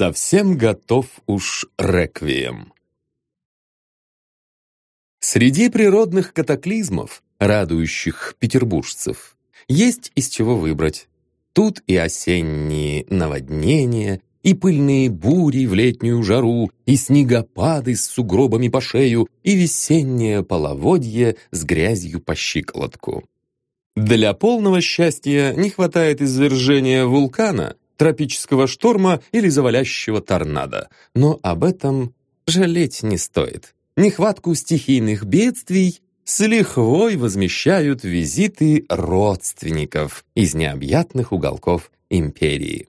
Совсем готов уж реквием. Среди природных катаклизмов, радующих петербуржцев, есть из чего выбрать. Тут и осенние наводнения, и пыльные бури в летнюю жару, и снегопады с сугробами по шею, и весеннее половодье с грязью по щиколотку. Для полного счастья не хватает извержения вулкана, тропического шторма или завалящего торнадо, но об этом жалеть не стоит. Нехватку стихийных бедствий с лихвой возмещают визиты родственников из необъятных уголков империи.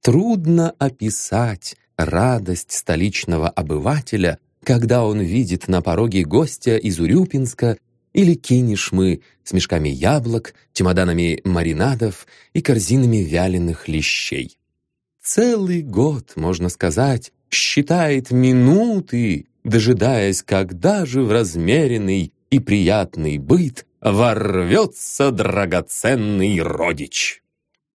Трудно описать радость столичного обывателя, когда он видит на пороге гостя из Урюпинска или кинешмы с мешками яблок, чемоданами маринадов и корзинами вяленых лещей. Целый год, можно сказать, считает минуты, дожидаясь, когда же в размеренный и приятный быт ворвется драгоценный родич.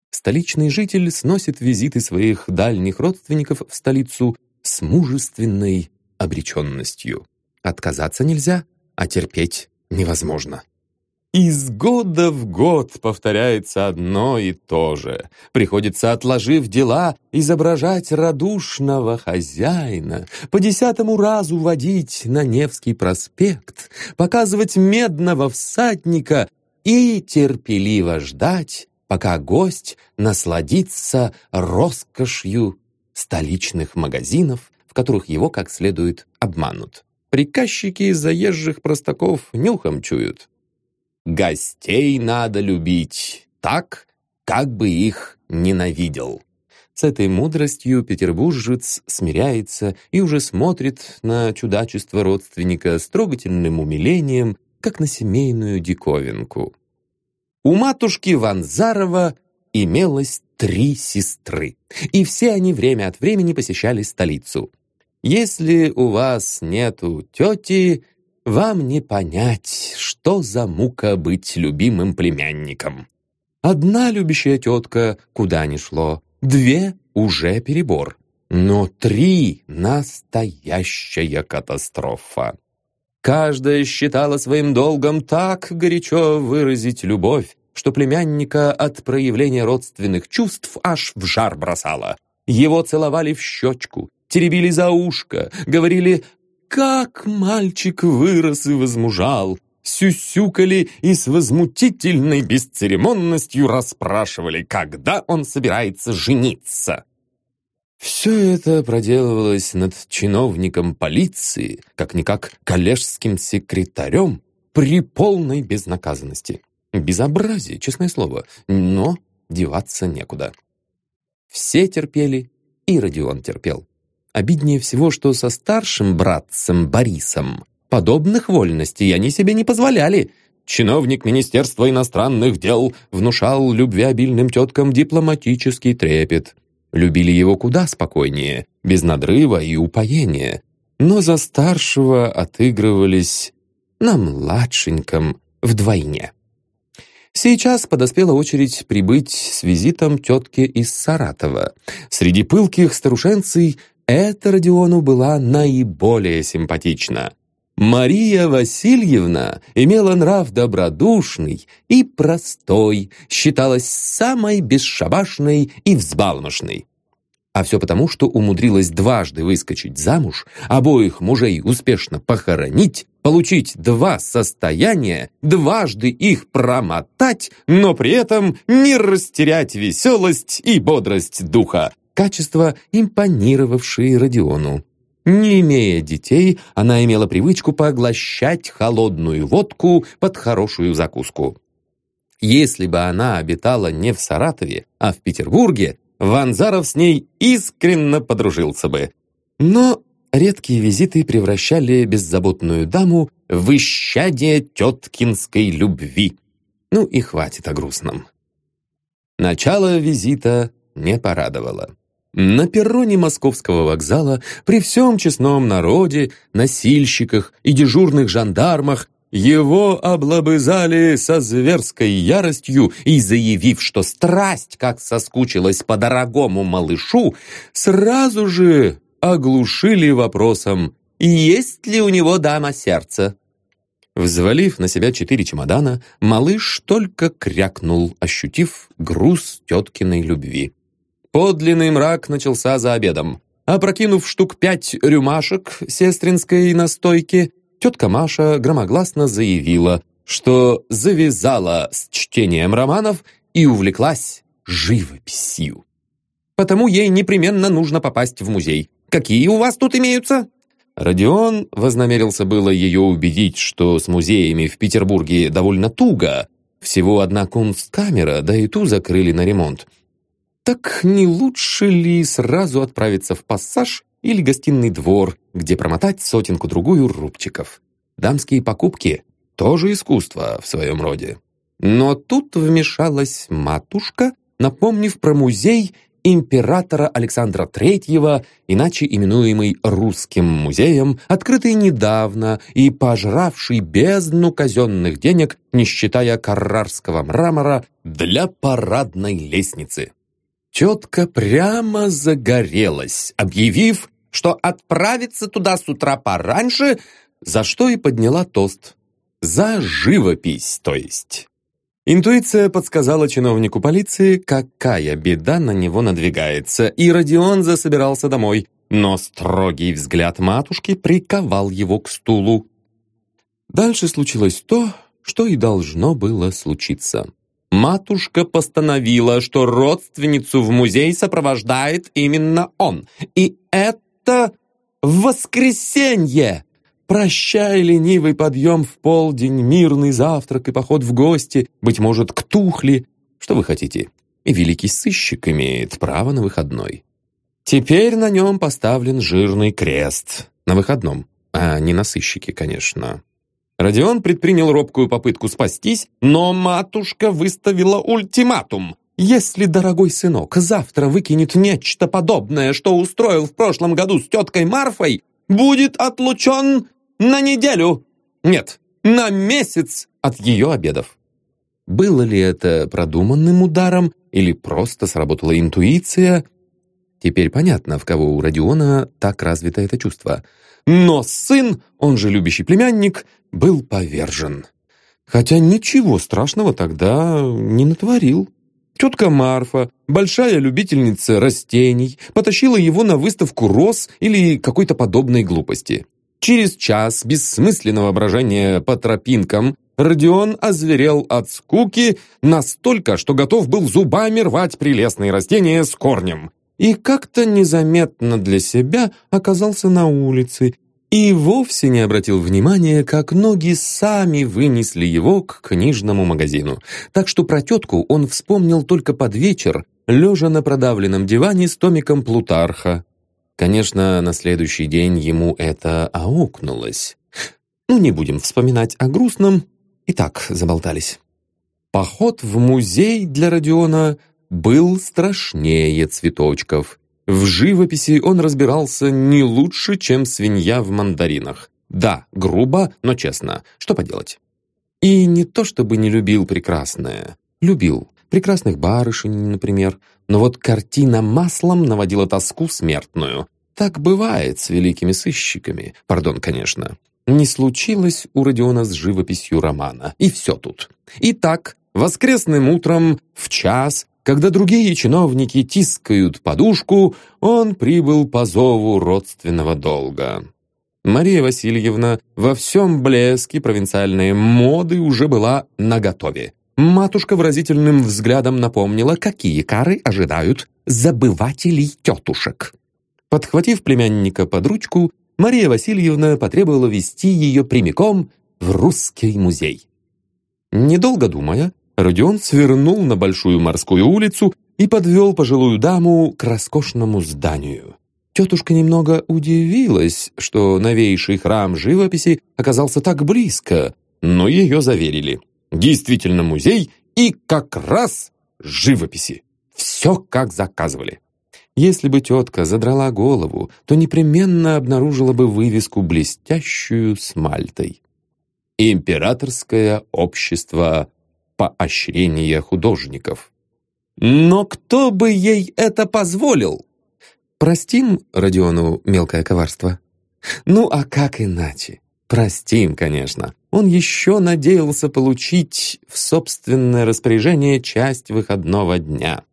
Столичный житель сносит визиты своих дальних родственников в столицу с мужественной обреченностью. Отказаться нельзя, а терпеть невозможно. Из года в год повторяется одно и то же. Приходится, отложив дела, изображать радушного хозяина, по десятому разу водить на Невский проспект, показывать медного всадника и терпеливо ждать, пока гость насладится роскошью столичных магазинов, в которых его как следует обманут. Приказчики из заезжих простаков нюхом чуют. Гостей надо любить так, как бы их ненавидел. С этой мудростью петербуржец смиряется и уже смотрит на чудачество родственника с трогательным умилением, как на семейную диковинку. У матушки Ванзарова имелось три сестры, и все они время от времени посещали столицу. Если у вас нету тети, вам не понять, что за мука быть любимым племянником. Одна любящая тетка куда ни шло, две — уже перебор, но три — настоящая катастрофа. Каждая считала своим долгом так горячо выразить любовь, что племянника от проявления родственных чувств аж в жар бросала. Его целовали в щечку, теребили за ушко, говорили «Как мальчик вырос и возмужал!» сюсюкали и с возмутительной бесцеремонностью расспрашивали, когда он собирается жениться. Все это проделывалось над чиновником полиции, как-никак коллежским секретарем, при полной безнаказанности. Безобразие, честное слово, но деваться некуда. Все терпели, и Родион терпел. Обиднее всего, что со старшим братцем Борисом подобных вольностей они себе не позволяли. Чиновник Министерства иностранных дел внушал любвеобильным теткам дипломатический трепет – любили его куда спокойнее, без надрыва и упоения, но за старшего отыгрывались на младшеньком вдвойне. Сейчас подоспела очередь прибыть с визитом тетки из Саратова. Среди пылких старушенций эта Родиону была наиболее симпатична. Мария Васильевна имела нрав добродушный и простой, считалась самой бесшабашной и взбалмошной. А все потому, что умудрилась дважды выскочить замуж, обоих мужей успешно похоронить, получить два состояния, дважды их промотать, но при этом не растерять веселость и бодрость духа, качества, импонировавшие Родиону. Не имея детей, она имела привычку поглощать холодную водку под хорошую закуску. Если бы она обитала не в Саратове, а в Петербурге, Ванзаров с ней искренне подружился бы. Но редкие визиты превращали беззаботную даму в исчадие теткинской любви. Ну и хватит о грустном. Начало визита не порадовало. На перроне московского вокзала при всем честном народе, носильщиках и дежурных жандармах его облобызали со зверской яростью и, заявив, что страсть как соскучилась по дорогому малышу, сразу же оглушили вопросом «Есть ли у него дама сердца?». Взвалив на себя четыре чемодана, малыш только крякнул, ощутив груз теткиной любви. Подлинный мрак начался за обедом. Опрокинув штук пять рюмашек сестринской настойки, тетка Маша громогласно заявила, что завязала с чтением романов и увлеклась живописью. Потому ей непременно нужно попасть в музей. Какие у вас тут имеются?» Родион вознамерился было ее убедить, что с музеями в Петербурге довольно туго. Всего одна кунсткамера, да и ту закрыли на ремонт. Так не лучше ли сразу отправиться в пассаж или гостиный двор, где промотать сотенку-другую рубчиков? Дамские покупки — тоже искусство в своем роде. Но тут вмешалась матушка, напомнив про музей императора Александра III, иначе именуемый Русским музеем, открытый недавно и пожравший бездну казенных денег, не считая каррарского мрамора, для парадной лестницы. Тетка прямо загорелась, объявив, что отправится туда с утра пораньше, за что и подняла тост. За живопись, то есть. Интуиция подсказала чиновнику полиции, какая беда на него надвигается, и Родион засобирался домой, но строгий взгляд матушки приковал его к стулу. Дальше случилось то, что и должно было случиться. Матушка постановила, что родственницу в музей сопровождает именно он, и это воскресенье! Прощай, ленивый подъем в полдень, мирный завтрак и поход в гости, быть может, к тухли. Что вы хотите? И великий сыщик имеет право на выходной. Теперь на нем поставлен жирный крест. На выходном. А не на сыщике, конечно. Родион предпринял робкую попытку спастись, но матушка выставила ультиматум. «Если дорогой сынок завтра выкинет нечто подобное, что устроил в прошлом году с теткой Марфой, будет отлучен на неделю! Нет, на месяц от ее обедов!» Было ли это продуманным ударом или просто сработала интуиция? Теперь понятно, в кого у Родиона так развито это чувство. Но сын, он же любящий племянник, был повержен. Хотя ничего страшного тогда не натворил. Тетка Марфа, большая любительница растений, потащила его на выставку роз или какой-то подобной глупости. Через час бессмысленного брожения по тропинкам Родион озверел от скуки настолько, что готов был зубами рвать прелестные растения с корнем. И как-то незаметно для себя оказался на улице и вовсе не обратил внимания, как ноги сами вынесли его к книжному магазину. Так что про тетку он вспомнил только под вечер, лежа на продавленном диване с томиком Плутарха. Конечно, на следующий день ему это аукнулось. Ну, не будем вспоминать о грустном. И так заболтались. Поход в музей для Родиона был страшнее цветочков. В живописи он разбирался не лучше, чем свинья в мандаринах. Да, грубо, но честно. Что поделать? И не то чтобы не любил прекрасное. Любил. Прекрасных барышень, например. Но вот картина маслом наводила тоску смертную. Так бывает с великими сыщиками. Пардон, конечно. Не случилось у Родиона с живописью романа. И все тут. Итак, воскресным утром в час когда другие чиновники тискают подушку, он прибыл по зову родственного долга. Мария Васильевна во всем блеске провинциальной моды уже была наготове. Матушка выразительным взглядом напомнила, какие кары ожидают забывателей тетушек. Подхватив племянника под ручку, Мария Васильевна потребовала вести ее прямиком в русский музей. Недолго думая, Родион свернул на Большую морскую улицу и подвел пожилую даму к роскошному зданию. Тетушка немного удивилась, что новейший храм живописи оказался так близко, но ее заверили. Действительно музей и как раз живописи. Все как заказывали. Если бы тетка задрала голову, то непременно обнаружила бы вывеску блестящую с Мальтой. Императорское общество поощрения художников. Но кто бы ей это позволил? Простим Родиону мелкое коварство? Ну, а как иначе? Простим, конечно. Он еще надеялся получить в собственное распоряжение часть выходного дня.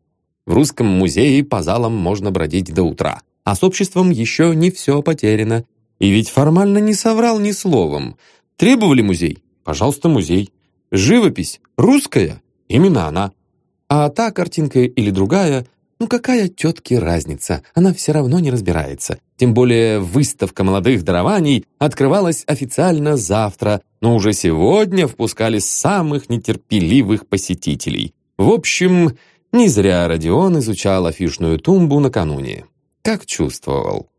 В русском музее по залам можно бродить до утра, а с обществом еще не все потеряно. И ведь формально не соврал ни словом. Требовали музей? Пожалуйста, музей. Живопись? Русская? Именно она. А та картинка или другая, ну какая тетке разница, она все равно не разбирается. Тем более выставка молодых дарований открывалась официально завтра, но уже сегодня впускали самых нетерпеливых посетителей. В общем, не зря Родион изучал афишную тумбу накануне. Как чувствовал.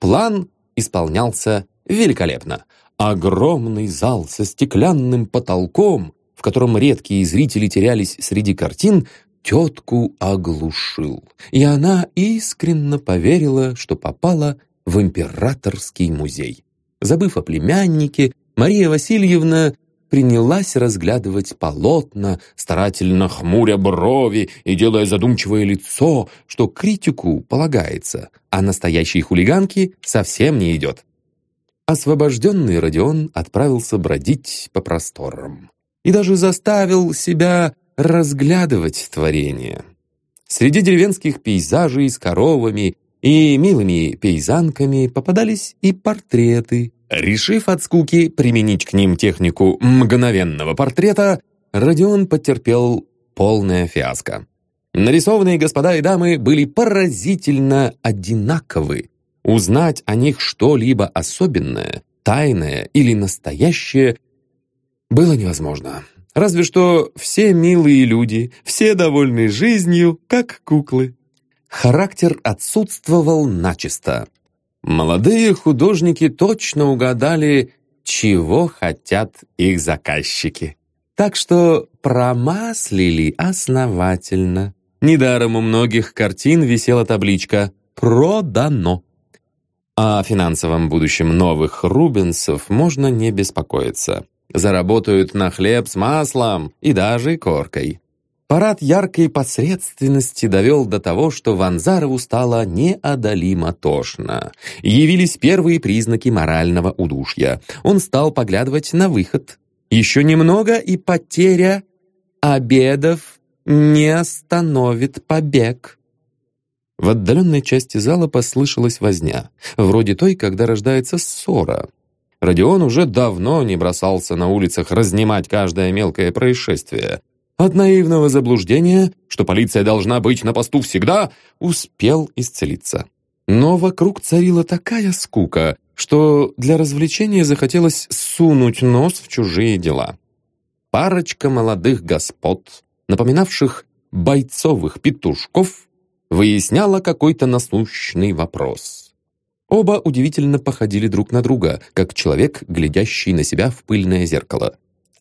План исполнялся великолепно. Огромный зал со стеклянным потолком, в котором редкие зрители терялись среди картин, тетку оглушил. И она искренне поверила, что попала в императорский музей. Забыв о племяннике, Мария Васильевна принялась разглядывать полотна, старательно хмуря брови и делая задумчивое лицо, что критику полагается, а настоящей хулиганке совсем не идет. Освобожденный Родион отправился бродить по просторам и даже заставил себя разглядывать творение. Среди деревенских пейзажей с коровами и милыми пейзанками попадались и портреты, Решив от скуки применить к ним технику мгновенного портрета, Родион потерпел полное фиаско. Нарисованные господа и дамы были поразительно одинаковы. Узнать о них что-либо особенное, тайное или настоящее было невозможно. Разве что все милые люди, все довольны жизнью, как куклы. Характер отсутствовал начисто. Молодые художники точно угадали, чего хотят их заказчики. Так что промаслили основательно. Недаром у многих картин висела табличка «Продано». О финансовом будущем новых Рубенсов можно не беспокоиться. Заработают на хлеб с маслом и даже коркой. Парад яркой посредственности довел до того, что Ванзарову стало неодолимо тошно. Явились первые признаки морального удушья. Он стал поглядывать на выход. Еще немного, и потеря обедов не остановит побег. В отдаленной части зала послышалась возня, вроде той, когда рождается ссора. Родион уже давно не бросался на улицах разнимать каждое мелкое происшествие. От наивного заблуждения, что полиция должна быть на посту всегда, успел исцелиться. Но вокруг царила такая скука, что для развлечения захотелось сунуть нос в чужие дела. Парочка молодых господ, напоминавших бойцовых петушков, выясняла какой-то насущный вопрос. Оба удивительно походили друг на друга, как человек, глядящий на себя в пыльное зеркало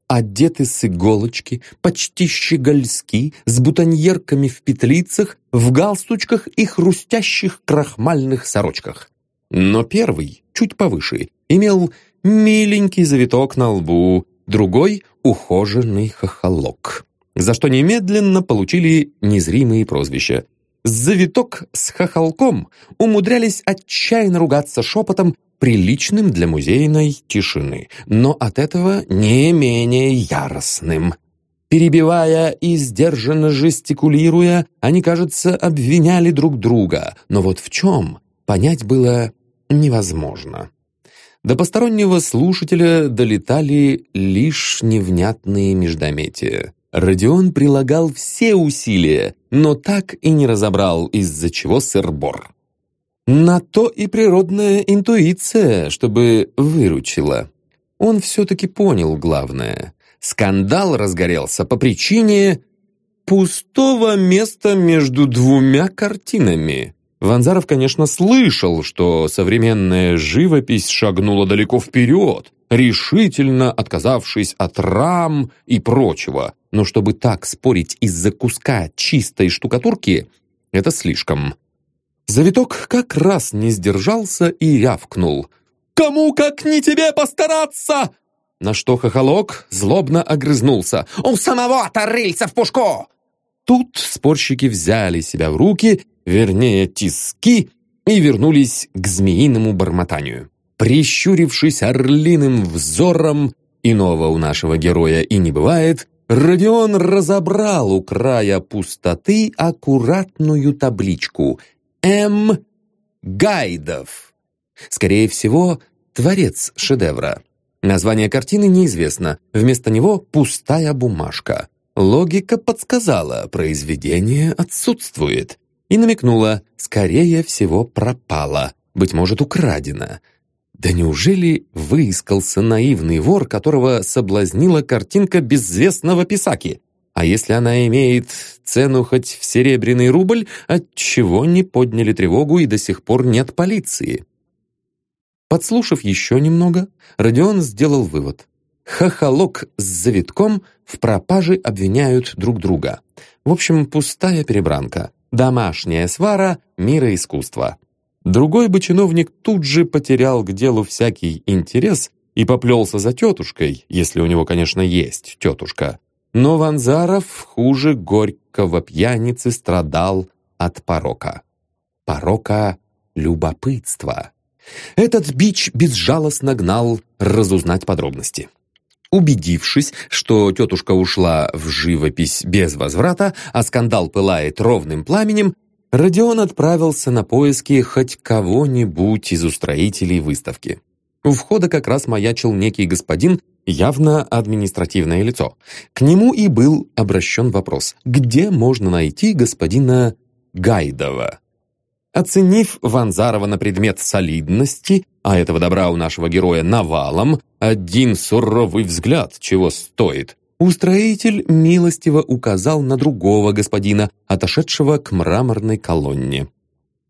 одеты с иголочки, почти щегольски, с бутоньерками в петлицах, в галстучках и хрустящих крахмальных сорочках. Но первый, чуть повыше, имел миленький завиток на лбу, другой — ухоженный хохолок, за что немедленно получили незримые прозвища. Завиток с хохолком умудрялись отчаянно ругаться шепотом приличным для музейной тишины, но от этого не менее яростным. Перебивая и сдержанно жестикулируя, они, кажется, обвиняли друг друга, но вот в чем, понять было невозможно. До постороннего слушателя долетали лишь невнятные междометия. Родион прилагал все усилия, но так и не разобрал, из-за чего сыр-бор. На то и природная интуиция, чтобы выручила. Он все-таки понял главное. Скандал разгорелся по причине пустого места между двумя картинами. Ванзаров, конечно, слышал, что современная живопись шагнула далеко вперед, решительно отказавшись от рам и прочего. Но чтобы так спорить из-за куска чистой штукатурки, это слишком. Завиток как раз не сдержался и рявкнул. «Кому, как не тебе, постараться!» на что хохолок злобно огрызнулся. «У самого-то рыльца в пушку!» Тут спорщики взяли себя в руки, вернее, тиски, и вернулись к змеиному бормотанию. Прищурившись орлиным взором, иного у нашего героя и не бывает, Родион разобрал у края пустоты аккуратную табличку «М. Гайдов». Скорее всего, творец шедевра. Название картины неизвестно, вместо него пустая бумажка. Логика подсказала, произведение отсутствует. И намекнула, скорее всего, пропало, быть может, украдено. Да неужели выискался наивный вор, которого соблазнила картинка безвестного писаки? А если она имеет цену хоть в серебряный рубль, отчего не подняли тревогу и до сих пор нет полиции? Подслушав еще немного, Родион сделал вывод. Хохолок с завитком в пропаже обвиняют друг друга. В общем, пустая перебранка. Домашняя свара мира искусства. Другой бы чиновник тут же потерял к делу всякий интерес и поплелся за тетушкой, если у него, конечно, есть тетушка. Но Ванзаров хуже горького пьяницы страдал от порока. Порока любопытства. Этот бич безжалостно гнал разузнать подробности. Убедившись, что тетушка ушла в живопись без возврата, а скандал пылает ровным пламенем, Родион отправился на поиски хоть кого-нибудь из устроителей выставки. У входа как раз маячил некий господин, явно административное лицо. К нему и был обращен вопрос, где можно найти господина Гайдова. Оценив Ванзарова на предмет солидности, а этого добра у нашего героя навалом, один суровый взгляд чего стоит. Устроитель милостиво указал на другого господина, отошедшего к мраморной колонне.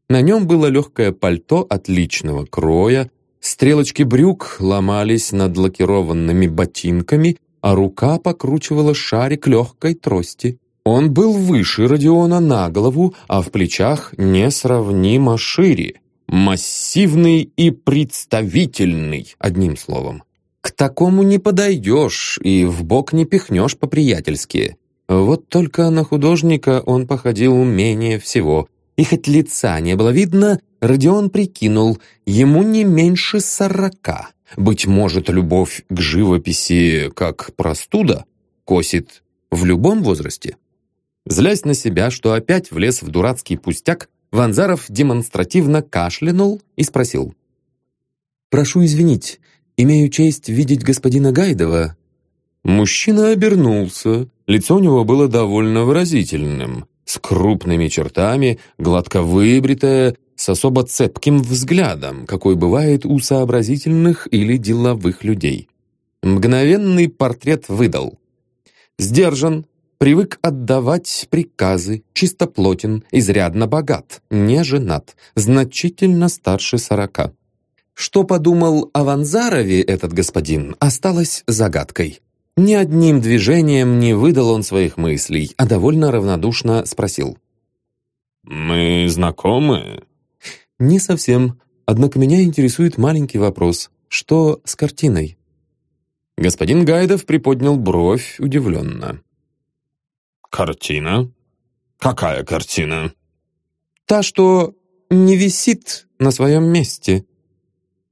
На нем было легкое пальто отличного кроя, стрелочки брюк ломались над лакированными ботинками, а рука покручивала шарик легкой трости. Он был выше Родиона на голову, а в плечах несравнимо шире. Массивный и представительный, одним словом. К такому не подойдешь и в бок не пихнешь по-приятельски. Вот только на художника он походил менее всего. И хоть лица не было видно, Родион прикинул, ему не меньше сорока. Быть может, любовь к живописи, как простуда, косит в любом возрасте? Злясь на себя, что опять влез в дурацкий пустяк, Ванзаров демонстративно кашлянул и спросил. «Прошу извинить, имею честь видеть господина Гайдова». Мужчина обернулся. Лицо у него было довольно выразительным, с крупными чертами, гладко выбритое, с особо цепким взглядом, какой бывает у сообразительных или деловых людей. Мгновенный портрет выдал. Сдержан, Привык отдавать приказы, чистоплотен, изрядно богат, не женат, значительно старше сорока. Что подумал о Ванзарове этот господин, осталось загадкой. Ни одним движением не выдал он своих мыслей, а довольно равнодушно спросил. «Мы знакомы?» «Не совсем. Однако меня интересует маленький вопрос. Что с картиной?» Господин Гайдов приподнял бровь удивленно. «Картина? Какая картина?» «Та, что не висит на своем месте».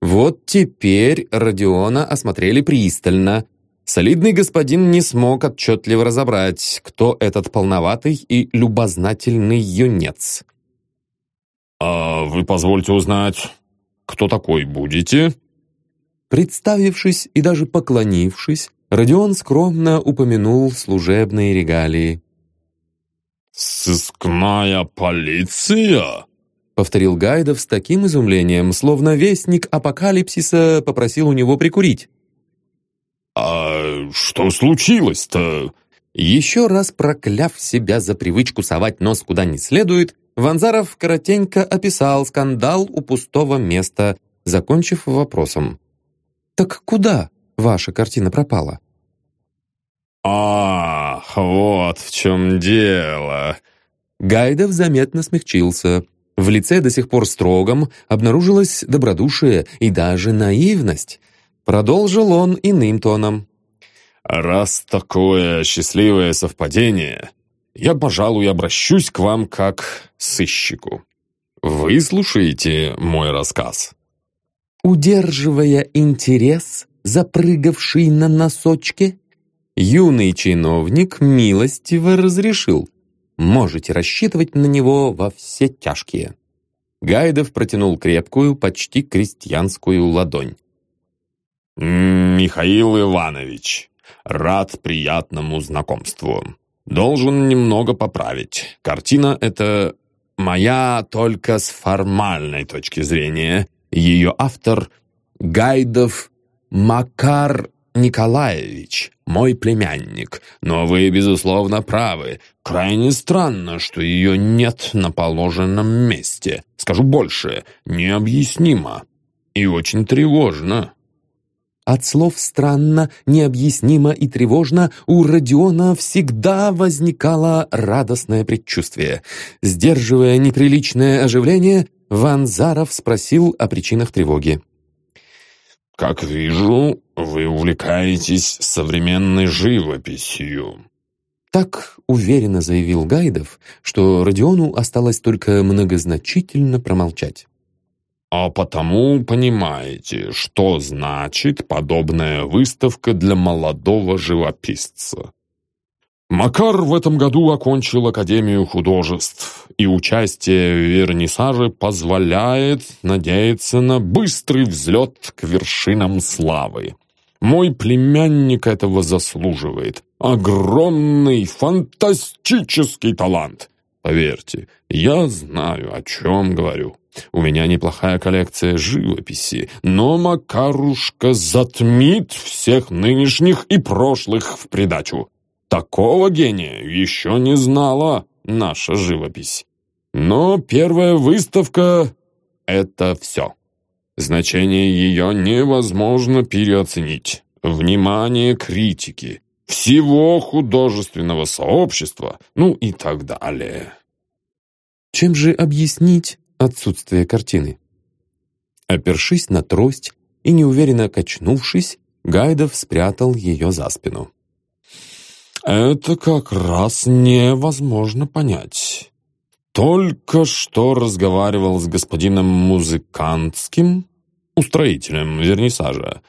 Вот теперь Родиона осмотрели пристально. Солидный господин не смог отчетливо разобрать, кто этот полноватый и любознательный юнец. «А вы позвольте узнать, кто такой будете?» Представившись и даже поклонившись, Родион скромно упомянул служебные регалии. «Сыскная полиция?» Повторил Гайдов с таким изумлением, словно вестник апокалипсиса попросил у него прикурить. «А что случилось-то?» Еще раз прокляв себя за привычку совать нос куда не следует, Ванзаров коротенько описал скандал у пустого места, закончив вопросом. «Так куда ваша картина пропала?» «Ах, вот в чем дело!» Гайдов заметно смягчился. В лице до сих пор строгом обнаружилась добродушие и даже наивность. Продолжил он иным тоном. «Раз такое счастливое совпадение, я, пожалуй, обращусь к вам как сыщику. Вы слушаете мой рассказ?» Удерживая интерес, запрыгавший на носочке, юный чиновник милостиво разрешил. Можете рассчитывать на него во все тяжкие. Гайдов протянул крепкую, почти крестьянскую ладонь. «Михаил Иванович, рад приятному знакомству. Должен немного поправить. Картина эта моя только с формальной точки зрения. Ее автор — Гайдов Макар Николаевич, мой племянник. Но вы, безусловно, правы. Крайне странно, что ее нет на положенном месте. Скажу больше, необъяснимо и очень тревожно. От слов «странно», «необъяснимо» и «тревожно» у Родиона всегда возникало радостное предчувствие. Сдерживая неприличное оживление, Ванзаров спросил о причинах тревоги. «Как вижу, вы увлекаетесь современной живописью». Так уверенно заявил Гайдов, что Родиону осталось только многозначительно промолчать. А потому понимаете, что значит подобная выставка для молодого живописца. Макар в этом году окончил Академию художеств, и участие в вернисаже позволяет надеяться на быстрый взлет к вершинам славы. Мой племянник этого заслуживает. Огромный, фантастический талант. Поверьте, я знаю, о чем говорю. У меня неплохая коллекция живописи, но Макарушка затмит всех нынешних и прошлых в придачу. Такого гения еще не знала наша живопись. Но первая выставка — это все. Значение ее невозможно переоценить. Внимание критики, всего художественного сообщества, ну и так далее. Чем же объяснить отсутствие картины? Опершись на трость и неуверенно качнувшись, Гайдов спрятал ее за спину. Это как раз невозможно понять. Только что разговаривал с господином Музыкантским, устроителем вернисажа.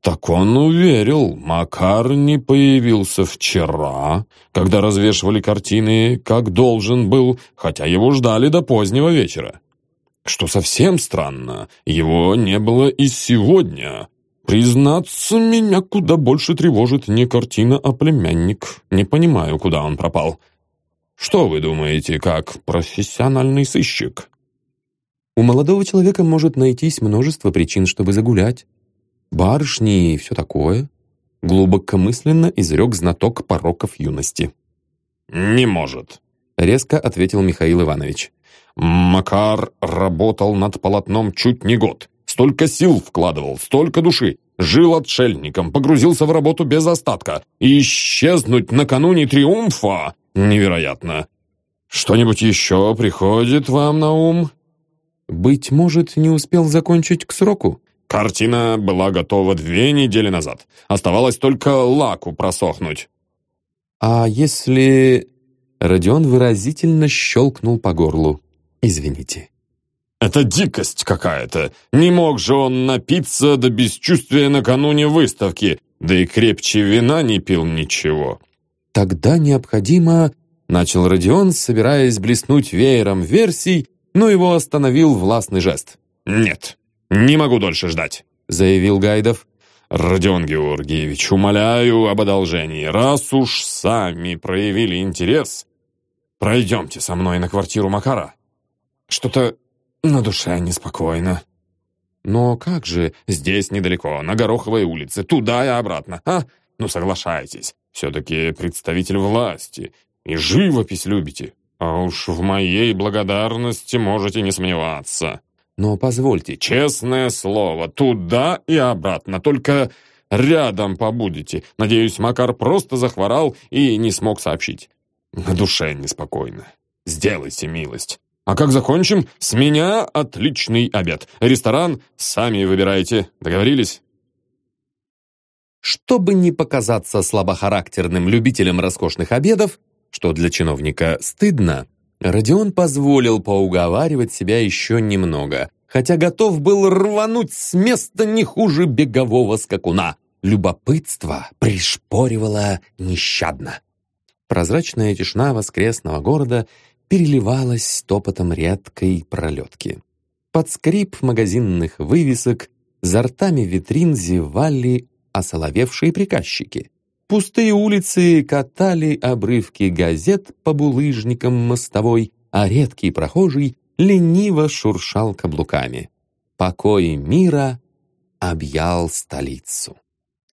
Так он уверил, Макар не появился вчера, когда развешивали картины, как должен был, хотя его ждали до позднего вечера. Что совсем странно, его не было и сегодня, Признаться, меня куда больше тревожит не картина, а племянник. Не понимаю, куда он пропал. Что вы думаете, как профессиональный сыщик? У молодого человека может найтись множество причин, чтобы загулять. Барышни и все такое. Глубокомысленно изрек знаток пороков юности. «Не может», — резко ответил Михаил Иванович. «Макар работал над полотном чуть не год. Столько сил вкладывал, столько души. Жил отшельником, погрузился в работу без остатка. И исчезнуть накануне триумфа невероятно. Что-нибудь еще приходит вам на ум? Быть может, не успел закончить к сроку? Картина была готова две недели назад. Оставалось только лаку просохнуть. А если... Родион выразительно щелкнул по горлу. «Извините». Это дикость какая-то. Не мог же он напиться до бесчувствия накануне выставки, да и крепче вина не пил ничего. Тогда необходимо... Начал Родион, собираясь блеснуть веером версий, но его остановил властный жест. «Нет, не могу дольше ждать», — заявил Гайдов. «Родион Георгиевич, умоляю об одолжении. Раз уж сами проявили интерес, пройдемте со мной на квартиру Макара. Что-то на душе неспокойно. Но как же, здесь недалеко, на Гороховой улице, туда и обратно, а? Ну соглашайтесь, все-таки представитель власти. И живопись любите. А уж в моей благодарности можете не сомневаться. Но позвольте, честное слово, туда и обратно, только рядом побудете. Надеюсь, Макар просто захворал и не смог сообщить. На душе неспокойно. Сделайте милость. А как закончим, с меня отличный обед. Ресторан сами выбирайте. Договорились? Чтобы не показаться слабохарактерным любителем роскошных обедов, что для чиновника стыдно, Родион позволил поуговаривать себя еще немного, хотя готов был рвануть с места не хуже бегового скакуна. Любопытство пришпоривало нещадно. Прозрачная тишина воскресного города переливалась топотом редкой пролетки. Под скрип магазинных вывесок за ртами витрин зевали осоловевшие приказчики. Пустые улицы катали обрывки газет по булыжникам мостовой, а редкий прохожий лениво шуршал каблуками. Покой мира объял столицу.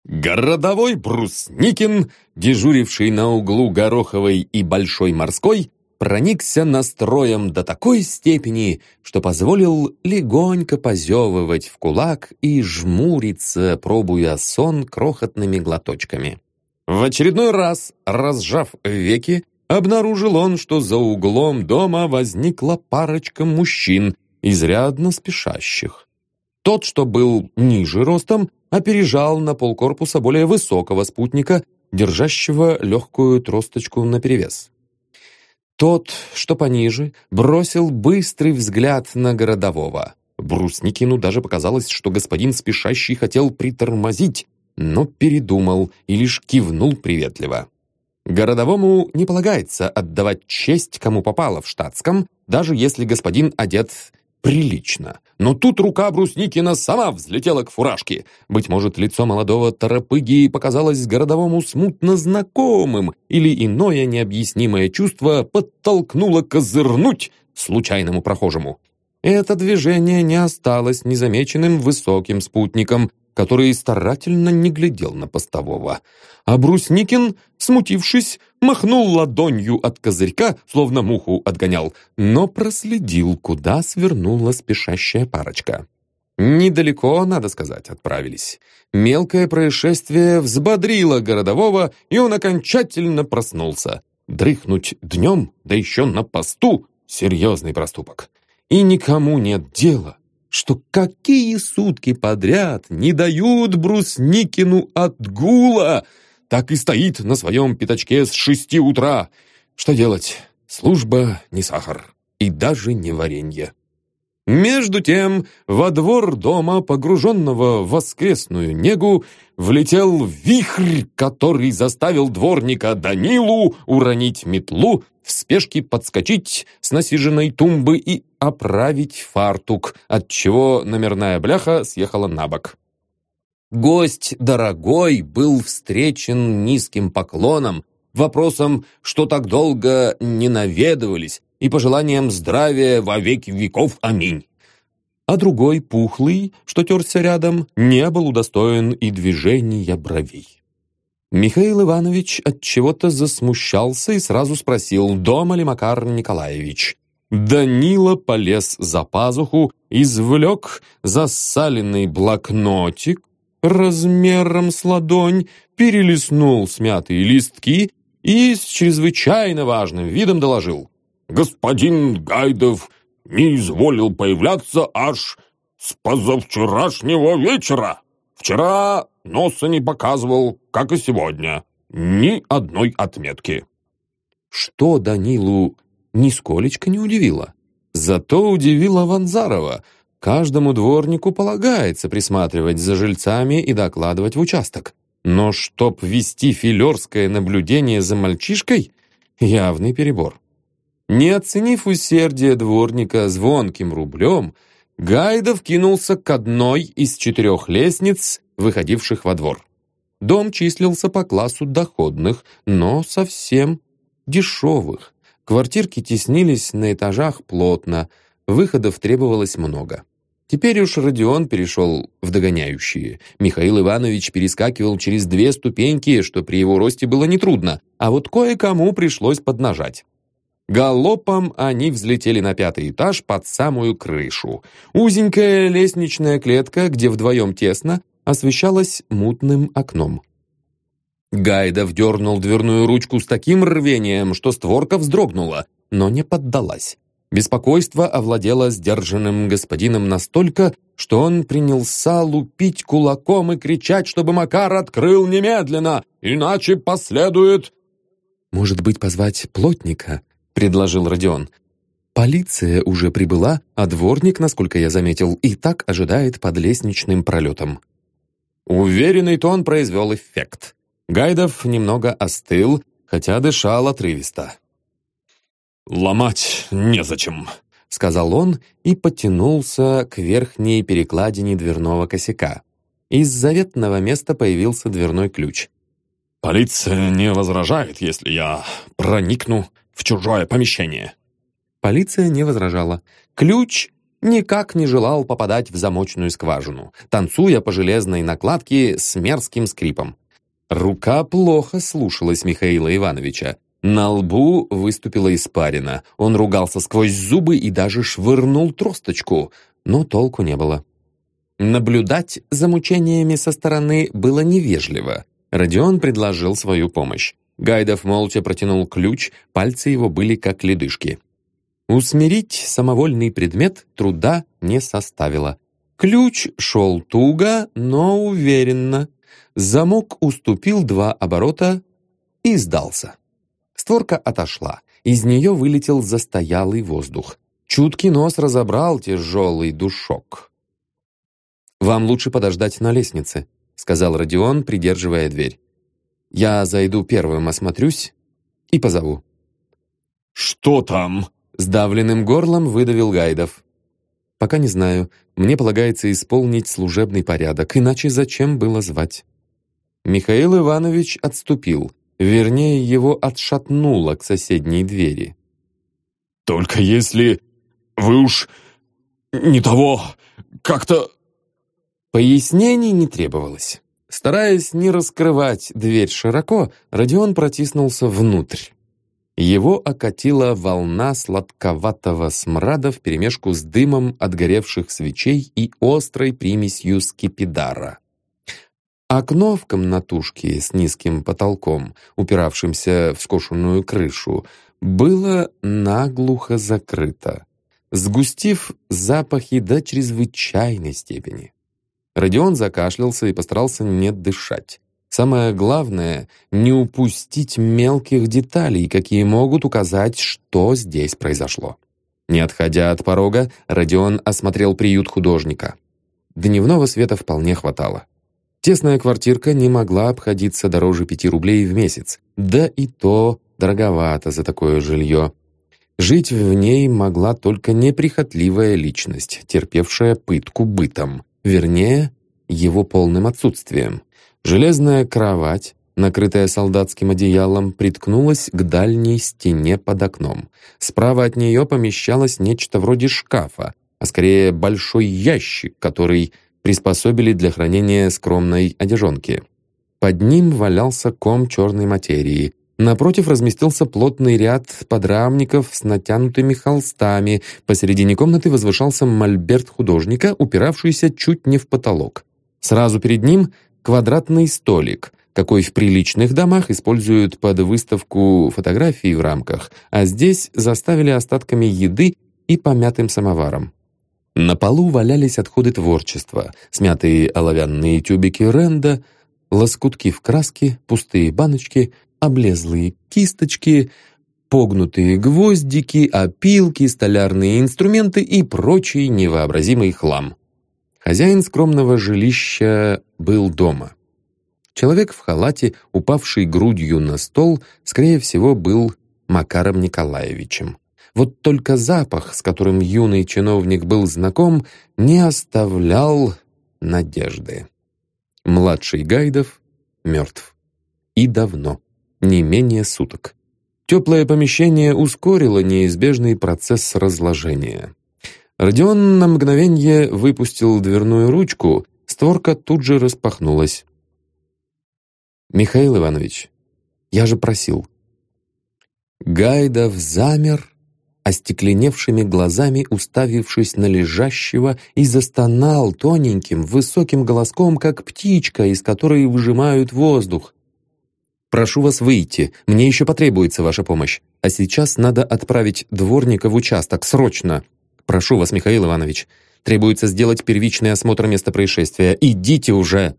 Городовой Брусникин, дежуривший на углу Гороховой и Большой Морской, проникся настроем до такой степени, что позволил легонько позевывать в кулак и жмуриться, пробуя сон крохотными глоточками. В очередной раз, разжав веки, обнаружил он, что за углом дома возникла парочка мужчин, изрядно спешащих. Тот, что был ниже ростом, опережал на полкорпуса более высокого спутника, держащего легкую тросточку наперевес. Тот, что пониже, бросил быстрый взгляд на городового. Брусникину даже показалось, что господин спешащий хотел притормозить, но передумал и лишь кивнул приветливо. Городовому не полагается отдавать честь, кому попало в штатском, даже если господин одет прилично. Но тут рука Брусникина сама взлетела к фуражке. Быть может, лицо молодого торопыги показалось городовому смутно знакомым, или иное необъяснимое чувство подтолкнуло козырнуть случайному прохожему. Это движение не осталось незамеченным высоким спутником, который старательно не глядел на постового. А Брусникин, смутившись, махнул ладонью от козырька, словно муху отгонял, но проследил, куда свернула спешащая парочка. Недалеко, надо сказать, отправились. Мелкое происшествие взбодрило городового, и он окончательно проснулся. Дрыхнуть днем, да еще на посту — серьезный проступок. И никому нет дела, что какие сутки подряд не дают Брусникину отгула, так и стоит на своем пятачке с шести утра. Что делать? Служба не сахар и даже не варенье. Между тем, во двор дома, погруженного в воскресную негу, влетел вихрь, который заставил дворника Данилу уронить метлу, в спешке подскочить с насиженной тумбы и оправить фартук, отчего номерная бляха съехала на бок. Гость дорогой был встречен низким поклоном, вопросом, что так долго не наведывались, и пожеланием здравия во веки веков. Аминь. А другой, пухлый, что терся рядом, не был удостоен и движения бровей. Михаил Иванович от чего-то засмущался и сразу спросил, дома ли Макар Николаевич. Данила полез за пазуху, извлек засаленный блокнотик размером с ладонь, перелистнул смятые листки и с чрезвычайно важным видом доложил. «Господин Гайдов не изволил появляться аж с позавчерашнего вечера. Вчера носа не показывал, как и сегодня. Ни одной отметки». Что Данилу нисколечко не удивило. Зато удивило Ванзарова. Каждому дворнику полагается присматривать за жильцами и докладывать в участок. Но чтоб вести филерское наблюдение за мальчишкой — явный перебор. Не оценив усердие дворника звонким рублем, Гайдов кинулся к одной из четырех лестниц, выходивших во двор. Дом числился по классу доходных, но совсем дешевых. Квартирки теснились на этажах плотно, выходов требовалось много. Теперь уж Родион перешел в догоняющие. Михаил Иванович перескакивал через две ступеньки, что при его росте было нетрудно, а вот кое-кому пришлось поднажать. Галопом они взлетели на пятый этаж под самую крышу. Узенькая лестничная клетка, где вдвоем тесно, освещалась мутным окном. Гайдов дернул дверную ручку с таким рвением, что створка вздрогнула, но не поддалась. Беспокойство овладело сдержанным господином настолько, что он принялся лупить кулаком и кричать, чтобы Макар открыл немедленно, иначе последует... «Может быть, позвать плотника?» — предложил Родион. «Полиция уже прибыла, а дворник, насколько я заметил, и так ожидает под лестничным пролетом». Уверенный тон произвел эффект. Гайдов немного остыл, хотя дышал отрывисто. «Ломать незачем», — сказал он и потянулся к верхней перекладине дверного косяка. Из заветного места появился дверной ключ. «Полиция не возражает, если я проникну в чужое помещение». Полиция не возражала. Ключ никак не желал попадать в замочную скважину, танцуя по железной накладке с мерзким скрипом. Рука плохо слушалась Михаила Ивановича. На лбу выступила испарина. Он ругался сквозь зубы и даже швырнул тросточку, но толку не было. Наблюдать за мучениями со стороны было невежливо. Родион предложил свою помощь. Гайдов молча протянул ключ, пальцы его были как ледышки. Усмирить самовольный предмет труда не составило. Ключ шел туго, но уверенно. Замок уступил два оборота и сдался. Створка отошла. Из нее вылетел застоялый воздух. Чуткий нос разобрал тяжелый душок. «Вам лучше подождать на лестнице», — сказал Родион, придерживая дверь. «Я зайду первым, осмотрюсь и позову». «Что там?» — сдавленным горлом выдавил Гайдов. «Пока не знаю. Мне полагается исполнить служебный порядок, иначе зачем было звать?» Михаил Иванович отступил. Вернее, его отшатнуло к соседней двери. «Только если вы уж не того, как-то...» Пояснений не требовалось. Стараясь не раскрывать дверь широко, Родион протиснулся внутрь. Его окатила волна сладковатого смрада вперемешку с дымом от горевших свечей и острой примесью скипидара. Окно в комнатушке с низким потолком, упиравшимся в скошенную крышу, было наглухо закрыто, сгустив запахи до чрезвычайной степени. Родион закашлялся и постарался не дышать. Самое главное — не упустить мелких деталей, какие могут указать, что здесь произошло. Не отходя от порога, Родион осмотрел приют художника. Дневного света вполне хватало. Тесная квартирка не могла обходиться дороже пяти рублей в месяц, да и то дороговато за такое жилье. Жить в ней могла только неприхотливая личность, терпевшая пытку бытом, вернее, его полным отсутствием. Железная кровать, накрытая солдатским одеялом, приткнулась к дальней стене под окном. Справа от нее помещалось нечто вроде шкафа, а скорее большой ящик, который приспособили для хранения скромной одежонки. Под ним валялся ком черной материи. Напротив разместился плотный ряд подрамников с натянутыми холстами. Посередине комнаты возвышался мольберт художника, упиравшийся чуть не в потолок. Сразу перед ним квадратный столик, какой в приличных домах используют под выставку фотографий в рамках, а здесь заставили остатками еды и помятым самоваром. На полу валялись отходы творчества, смятые оловянные тюбики ренда, лоскутки в краске, пустые баночки, облезлые кисточки, погнутые гвоздики, опилки, столярные инструменты и прочий невообразимый хлам. Хозяин скромного жилища был дома. Человек в халате, упавший грудью на стол, скорее всего, был Макаром Николаевичем. Вот только запах, с которым юный чиновник был знаком, не оставлял надежды. Младший Гайдов мертв. И давно, не менее суток. Теплое помещение ускорило неизбежный процесс разложения. Родион на мгновение выпустил дверную ручку, створка тут же распахнулась. «Михаил Иванович, я же просил». Гайдов замер, остекленевшими глазами уставившись на лежащего, и застонал тоненьким, высоким голоском, как птичка, из которой выжимают воздух. «Прошу вас выйти, мне еще потребуется ваша помощь. А сейчас надо отправить дворника в участок, срочно. Прошу вас, Михаил Иванович, Требуется сделать первичный осмотр места происшествия. Идите уже!»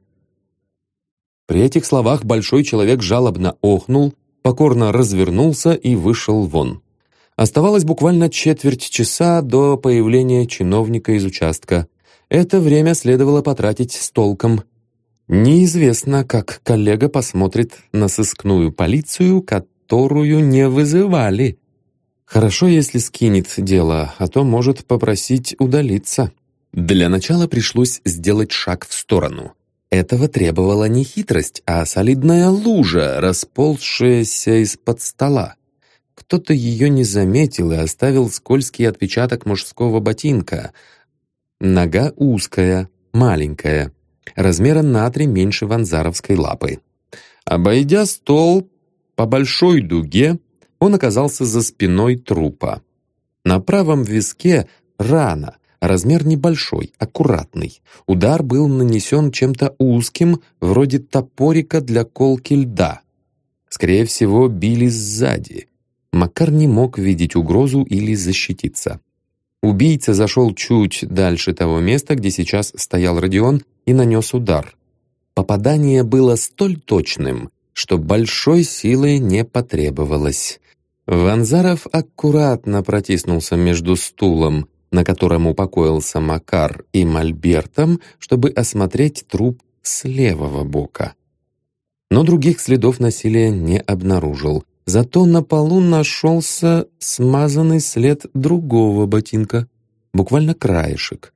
При этих словах большой человек жалобно охнул, покорно развернулся и вышел вон. Оставалось буквально четверть часа до появления чиновника из участка. Это время следовало потратить с толком. Неизвестно, как коллега посмотрит на сыскную полицию, которую не вызывали. Хорошо, если скинет дело, а то может попросить удалиться. Для начала пришлось сделать шаг в сторону. Этого требовала не хитрость, а солидная лужа, расползшаяся из-под стола. Кто-то ее не заметил и оставил скользкий отпечаток мужского ботинка. Нога узкая, маленькая, размером на три меньше ванзаровской лапы. Обойдя стол по большой дуге, он оказался за спиной трупа. На правом виске рана, Размер небольшой, аккуратный. Удар был нанесен чем-то узким, вроде топорика для колки льда. Скорее всего, били сзади. Макар не мог видеть угрозу или защититься. Убийца зашел чуть дальше того места, где сейчас стоял Родион, и нанес удар. Попадание было столь точным, что большой силы не потребовалось. Ванзаров аккуратно протиснулся между стулом, на котором упокоился Макар и Мольбертом, чтобы осмотреть труп с левого бока. Но других следов насилия не обнаружил. Зато на полу нашелся смазанный след другого ботинка, буквально краешек.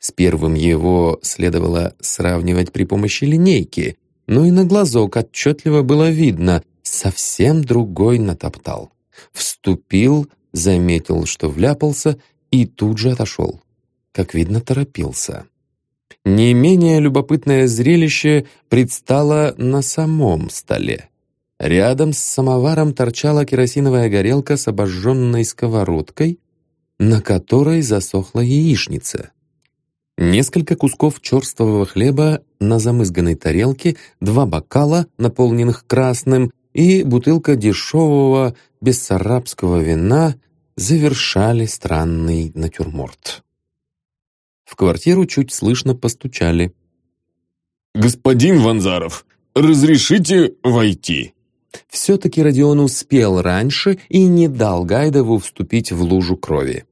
С первым его следовало сравнивать при помощи линейки, но и на глазок отчетливо было видно, совсем другой натоптал. Вступил, заметил, что вляпался, и тут же отошел. Как видно, торопился. Не менее любопытное зрелище предстало на самом столе. Рядом с самоваром торчала керосиновая горелка с обожженной сковородкой, на которой засохла яичница. Несколько кусков черствого хлеба на замызганной тарелке, два бокала, наполненных красным, и бутылка дешевого бессарабского вина завершали странный натюрморт. В квартиру чуть слышно постучали. «Господин Ванзаров, разрешите войти?» Все-таки Родион успел раньше и не дал Гайдову вступить в лужу крови.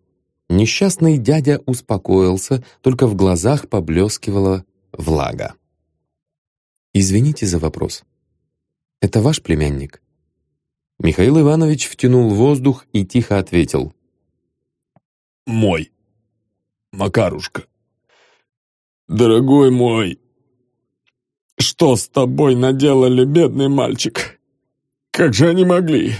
Несчастный дядя успокоился, только в глазах поблескивала влага. «Извините за вопрос. Это ваш племянник?» Михаил Иванович втянул воздух и тихо ответил. «Мой. Макарушка. Дорогой мой, что с тобой наделали, бедный мальчик? Как же они могли?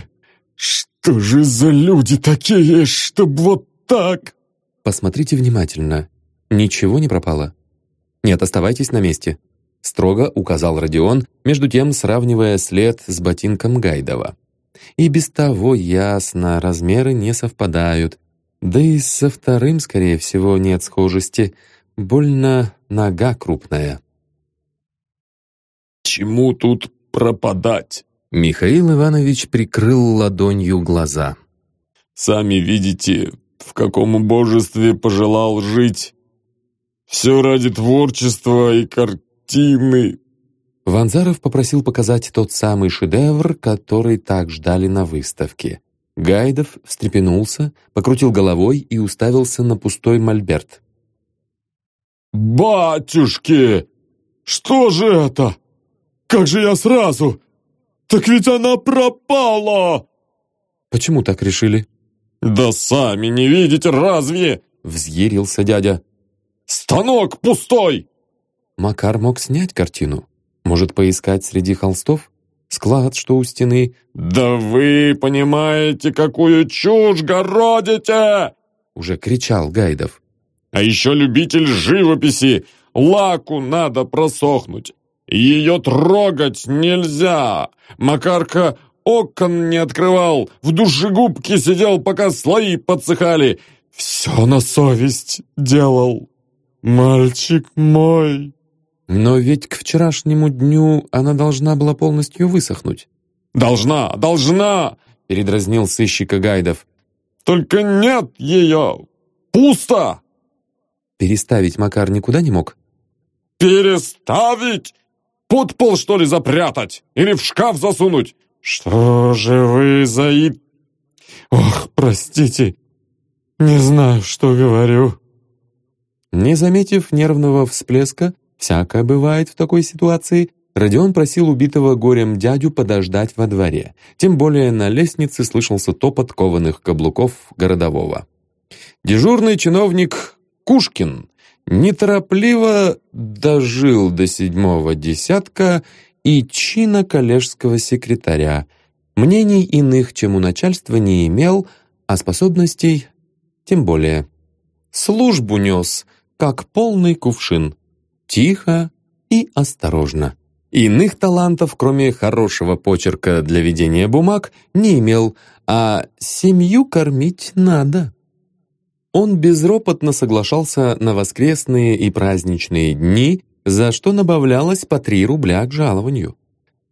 Что же за люди такие, чтоб вот так?» «Посмотрите внимательно. Ничего не пропало. Нет, оставайтесь на месте», — строго указал Родион, между тем сравнивая след с ботинком Гайдова. И без того ясно, размеры не совпадают. Да и со вторым, скорее всего, нет схожести. Больно нога крупная. «Чему тут пропадать?» Михаил Иванович прикрыл ладонью глаза. «Сами видите, в каком убожестве пожелал жить. Все ради творчества и картины. Ванзаров попросил показать тот самый шедевр, который так ждали на выставке. Гайдов встрепенулся, покрутил головой и уставился на пустой мольберт. «Батюшки! Что же это? Как же я сразу? Так ведь она пропала!» «Почему так решили?» «Да сами не видите, разве?» — взъярился дядя. «Станок пустой!» Макар мог снять картину. Может, поискать среди холстов? Склад, что у стены? «Да вы понимаете, какую чушь городите!» Уже кричал Гайдов. «А еще любитель живописи! Лаку надо просохнуть! Ее трогать нельзя! Макарка окон не открывал, в душегубке сидел, пока слои подсыхали. Все на совесть делал. Мальчик мой!» Но ведь к вчерашнему дню она должна была полностью высохнуть. «Должна, должна!» — переставить Макар никуда не мог? «Переставить? Под пол, что ли, запрятать? Или в шкаф засунуть? Что же вы за и... Ох, простите, не знаю, что говорю». Не заметив нервного всплеска, всякое бывает в такой ситуации, Родион просил убитого горем дядю подождать во дворе. Тем более на лестнице слышался топот кованых каблуков городового. Дежурный чиновник Кушкин неторопливо дожил до седьмого десятка и чина коллежского секретаря. Мнений иных, чем у начальства, не имел, а способностей тем более. Службу нес, как полный кувшин. Тихо и осторожно. Иных талантов, кроме хорошего почерка для ведения бумаг, не имел, а семью кормить надо. Он безропотно соглашался на воскресные и праздничные дни, за что набавлялось по 3 рубля к жалованию.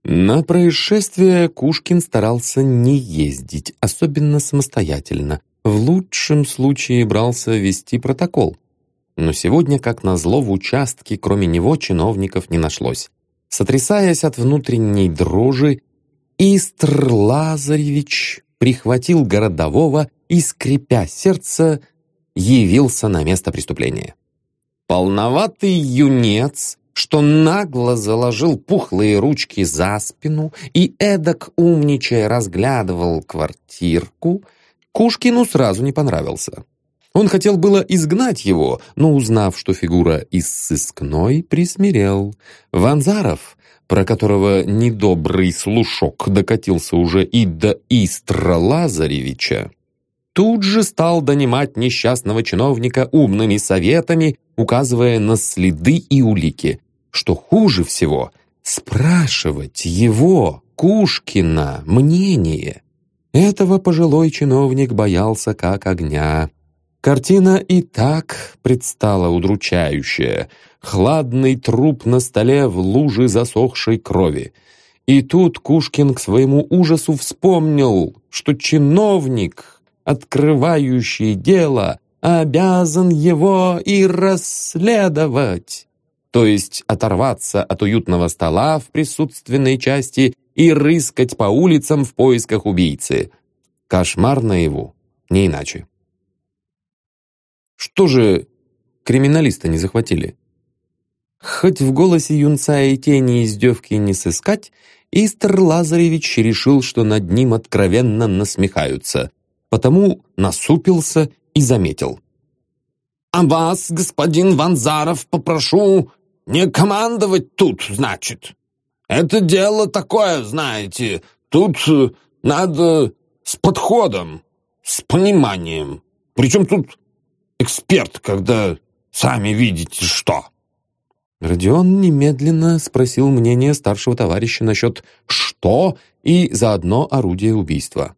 На происшествие Кушкин старался не ездить, особенно самостоятельно. В лучшем случае брался вести протокол. Но сегодня, как назло, в участке кроме него чиновников не нашлось. Сотрясаясь от внутренней дрожи, Истр Лазаревич прихватил городового и, скрипя сердце, явился на место преступления. Полноватый юнец, что нагло заложил пухлые ручки за спину и эдак умничая разглядывал квартирку, Кушкину сразу не понравился. Он хотел было изгнать его, но, узнав, что фигура из сыскной, присмирел. Ванзаров, про которого недобрый слушок докатился уже и до Истра Лазаревича, тут же стал донимать несчастного чиновника умными советами, указывая на следы и улики. Что хуже всего, спрашивать его, Кушкина, мнение. Этого пожилой чиновник боялся как огня. Картина и так предстала удручающая. Хладный труп на столе в луже засохшей крови. И тут Кушкин к своему ужасу вспомнил, что чиновник, открывающий дело, обязан его и расследовать. То есть оторваться от уютного стола в присутственной части и рыскать по улицам в поисках убийцы. Кошмар наяву, не иначе. Что же криминалиста не захватили? Хоть в голосе юнца и тени издевки не сыскать, Истер Лазаревич решил, что над ним откровенно насмехаются, потому насупился и заметил. «А вас, господин Ванзаров, попрошу не командовать тут, значит. Это дело такое, знаете, тут э, надо с подходом, с пониманием. Причем тут эксперт, когда сами видите что». Родион немедленно спросил мнение старшего товарища насчет «что» и заодно орудие убийства.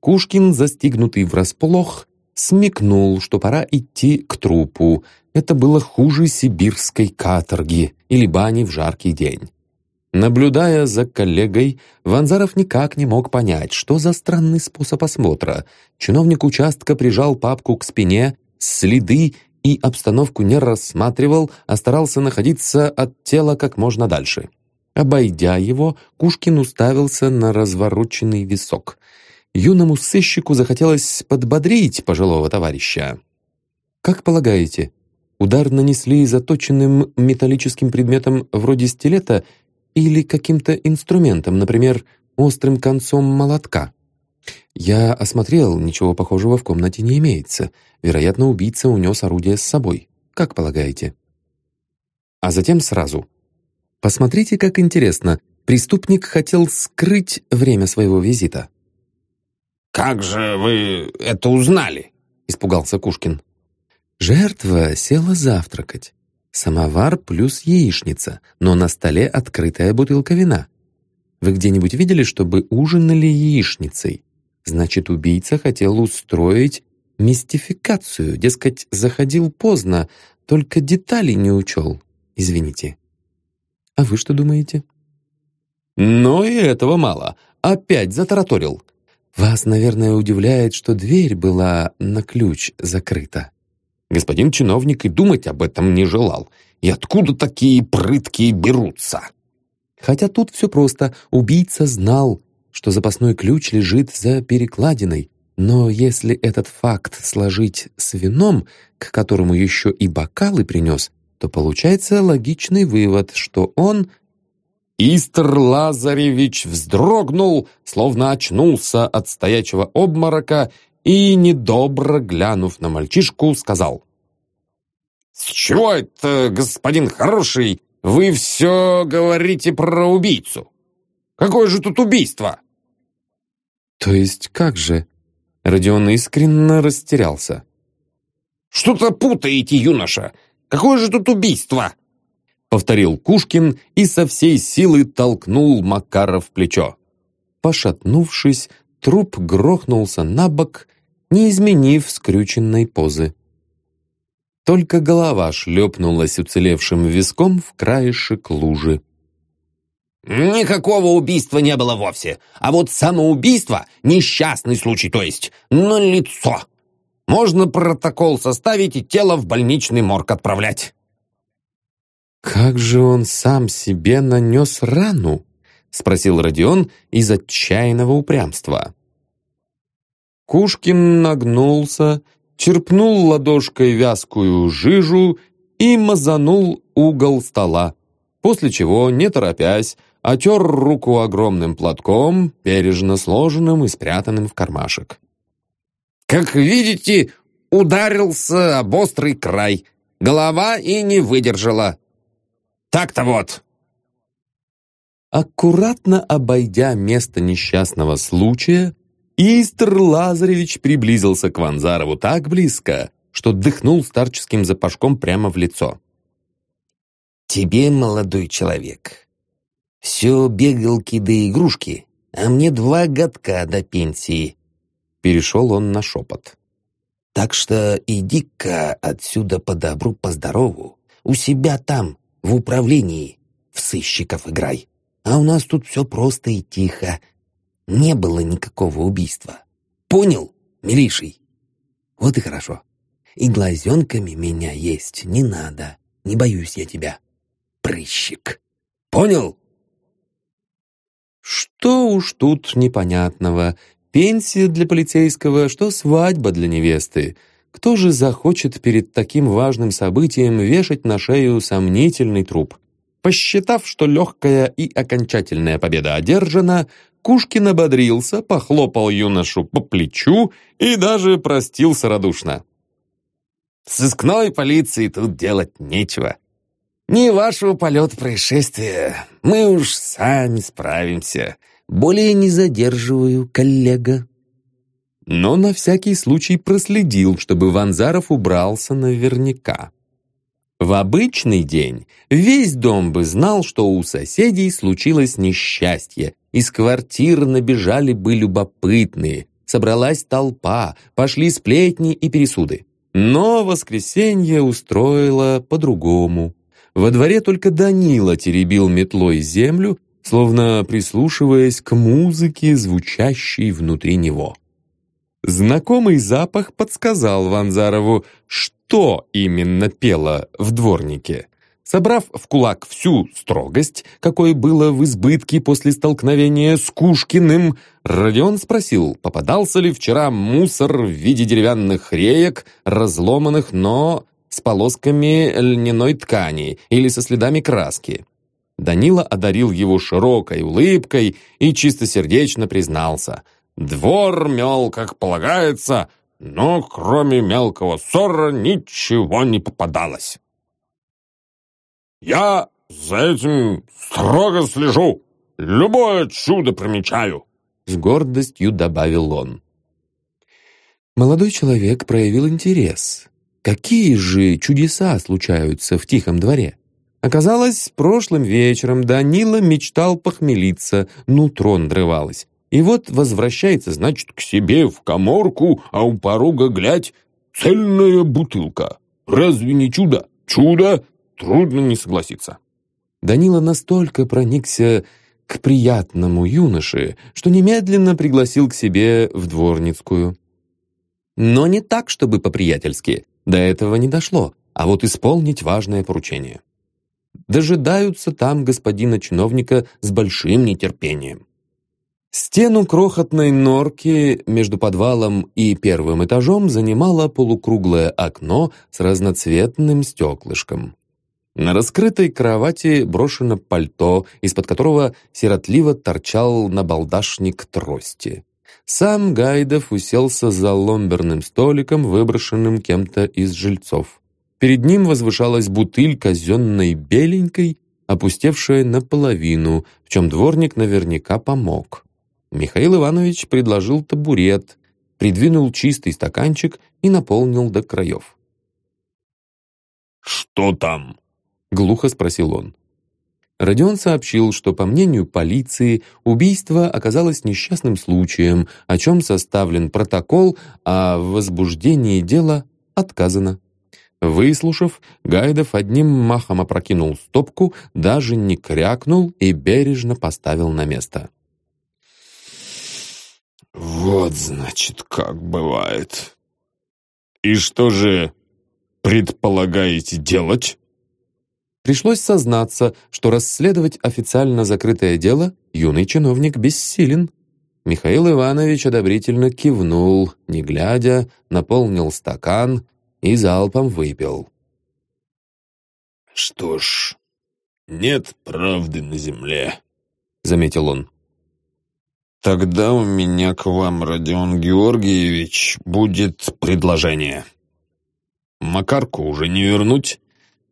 Кушкин, застигнутый врасплох, смекнул, что пора идти к трупу. Это было хуже сибирской каторги или бани в жаркий день. Наблюдая за коллегой, Ванзаров никак не мог понять, что за странный способ осмотра. Чиновник участка прижал папку к спине следы и обстановку не рассматривал, а старался находиться от тела как можно дальше. Обойдя его, Кушкин уставился на развороченный висок. Юному сыщику захотелось подбодрить пожилого товарища. «Как полагаете, удар нанесли заточенным металлическим предметом вроде стилета или каким-то инструментом, например, острым концом молотка?» Я осмотрел, ничего похожего в комнате не имеется. Вероятно, убийца унес орудие с собой. Как полагаете? А затем сразу. Посмотрите, как интересно. Преступник хотел скрыть время своего визита. «Как же вы это узнали?» — испугался Кушкин. Жертва села завтракать. Самовар плюс яичница, но на столе открытая бутылка вина. Вы где-нибудь видели, чтобы ужинали яичницей? Значит, убийца хотел устроить мистификацию, дескать, заходил поздно, только деталей не учел. Извините. А вы что думаете? Но и этого мало. Опять затараторил. Вас, наверное, удивляет, что дверь была на ключ закрыта. Господин чиновник и думать об этом не желал. И откуда такие прытки берутся? Хотя тут все просто. Убийца знал, что запасной ключ лежит за перекладиной. Но если этот факт сложить с вином, к которому еще и бокалы принес, то получается логичный вывод, что он... Истер Лазаревич вздрогнул, словно очнулся от стоячего обморока и, недобро глянув на мальчишку, сказал. «С чего это, господин хороший, вы все говорите про убийцу? Какое же тут убийство?» «То есть как же?» Родион искренне растерялся. «Что-то путаете, юноша! Какое же тут убийство?» Повторил Кушкин и со всей силы толкнул Макара в плечо. Пошатнувшись, труп грохнулся на бок, не изменив скрюченной позы. Только голова шлепнулась уцелевшим виском в краешек лужи. «Никакого убийства не было вовсе. А вот самоубийство — несчастный случай, то есть, на лицо. Можно протокол составить и тело в больничный морг отправлять». «Как же он сам себе нанес рану?» — спросил Родион из отчаянного упрямства. Кушкин нагнулся, черпнул ладошкой вязкую жижу и мазанул угол стола, после чего, не торопясь, отер руку огромным платком, бережно сложенным и спрятанным в кармашек. «Как видите, ударился об острый край. Голова и не выдержала. Так-то вот!» Аккуратно обойдя место несчастного случая, Истр Лазаревич приблизился к Ванзарову так близко, что дыхнул старческим запашком прямо в лицо. «Тебе, молодой человек, все бегалки да игрушки, а мне два годка до пенсии», перешел он на шепот. «Так что иди-ка отсюда по добру, по здорову, у себя там, в управлении, в сыщиков играй. А у нас тут все просто и тихо, не было никакого убийства. Понял, милейший? Вот и хорошо. И глазенками меня есть не надо. Не боюсь я тебя, прыщик. Понял? Что уж тут непонятного. Пенсия для полицейского, что свадьба для невесты. Кто же захочет перед таким важным событием вешать на шею сомнительный труп? Посчитав, что легкая и окончательная победа одержана, Кушкин ободрился, похлопал юношу по плечу и даже простился радушно. «Сыскной полиции тут делать нечего. Не вашего полета происшествия. Мы уж сами справимся. Более не задерживаю, коллега». Но на всякий случай проследил, чтобы Ванзаров убрался наверняка. В обычный день весь дом бы знал, что у соседей случилось несчастье, из квартир набежали бы любопытные, собралась толпа, пошли сплетни и пересуды. Но воскресенье устроило по-другому. Во дворе только Данила теребил метлой землю, словно прислушиваясь к музыке, звучащей внутри него. Знакомый запах подсказал Ванзарову, что именно пело в дворнике. Собрав в кулак всю строгость, какой было в избытке после столкновения с Кушкиным, Родион спросил, попадался ли вчера мусор в виде деревянных реек, разломанных, но с полосками льняной ткани или со следами краски. Данила одарил его широкой улыбкой и чистосердечно признался. «Двор мел, как полагается, но кроме мелкого ссора ничего не попадалось». Я за этим строго слежу. Любое чудо примечаю. С гордостью добавил он. Молодой человек проявил интерес. Какие же чудеса случаются в тихом дворе? Оказалось, прошлым вечером Данила мечтал похмелиться, нутро надрывалось. И вот возвращается, значит, к себе в коморку, а у порога, глядь, цельная бутылка. Разве не чудо? Чудо! Трудно не согласиться. Данила настолько проникся к приятному юноше, что немедленно пригласил к себе в дворницкую. Но не так, чтобы по-приятельски. До этого не дошло, а вот исполнить важное поручение. Дожидаются там господина чиновника с большим нетерпением. Стену крохотной норки между подвалом и первым этажом занимало полукруглое окно с разноцветным стеклышком. На раскрытой кровати брошено пальто, из-под которого сиротливо торчал набалдашник трости. Сам Гайдов уселся за ломберным столиком, выброшенным кем-то из жильцов. Перед ним возвышалась бутыль казенной беленькой, опустевшая наполовину, в чем дворник наверняка помог. Михаил Иванович предложил табурет, придвинул чистый стаканчик и наполнил до краев. «Что там?» — глухо спросил он. Родион сообщил, что, по мнению полиции, убийство оказалось несчастным случаем, о чем составлен протокол, а в возбуждении дела отказано. Выслушав, Гайдов одним махом опрокинул стопку, даже не крякнул и бережно поставил на место. «Вот, значит, как бывает. И что же предполагаете делать?» Пришлось сознаться, что расследовать официально закрытое дело юный чиновник бессилен. Михаил Иванович одобрительно кивнул, не глядя, наполнил стакан и залпом выпил. «Что ж, нет правды на земле», — заметил он. «Тогда у меня к вам, Родион Георгиевич, будет предложение. Макарку уже не вернуть,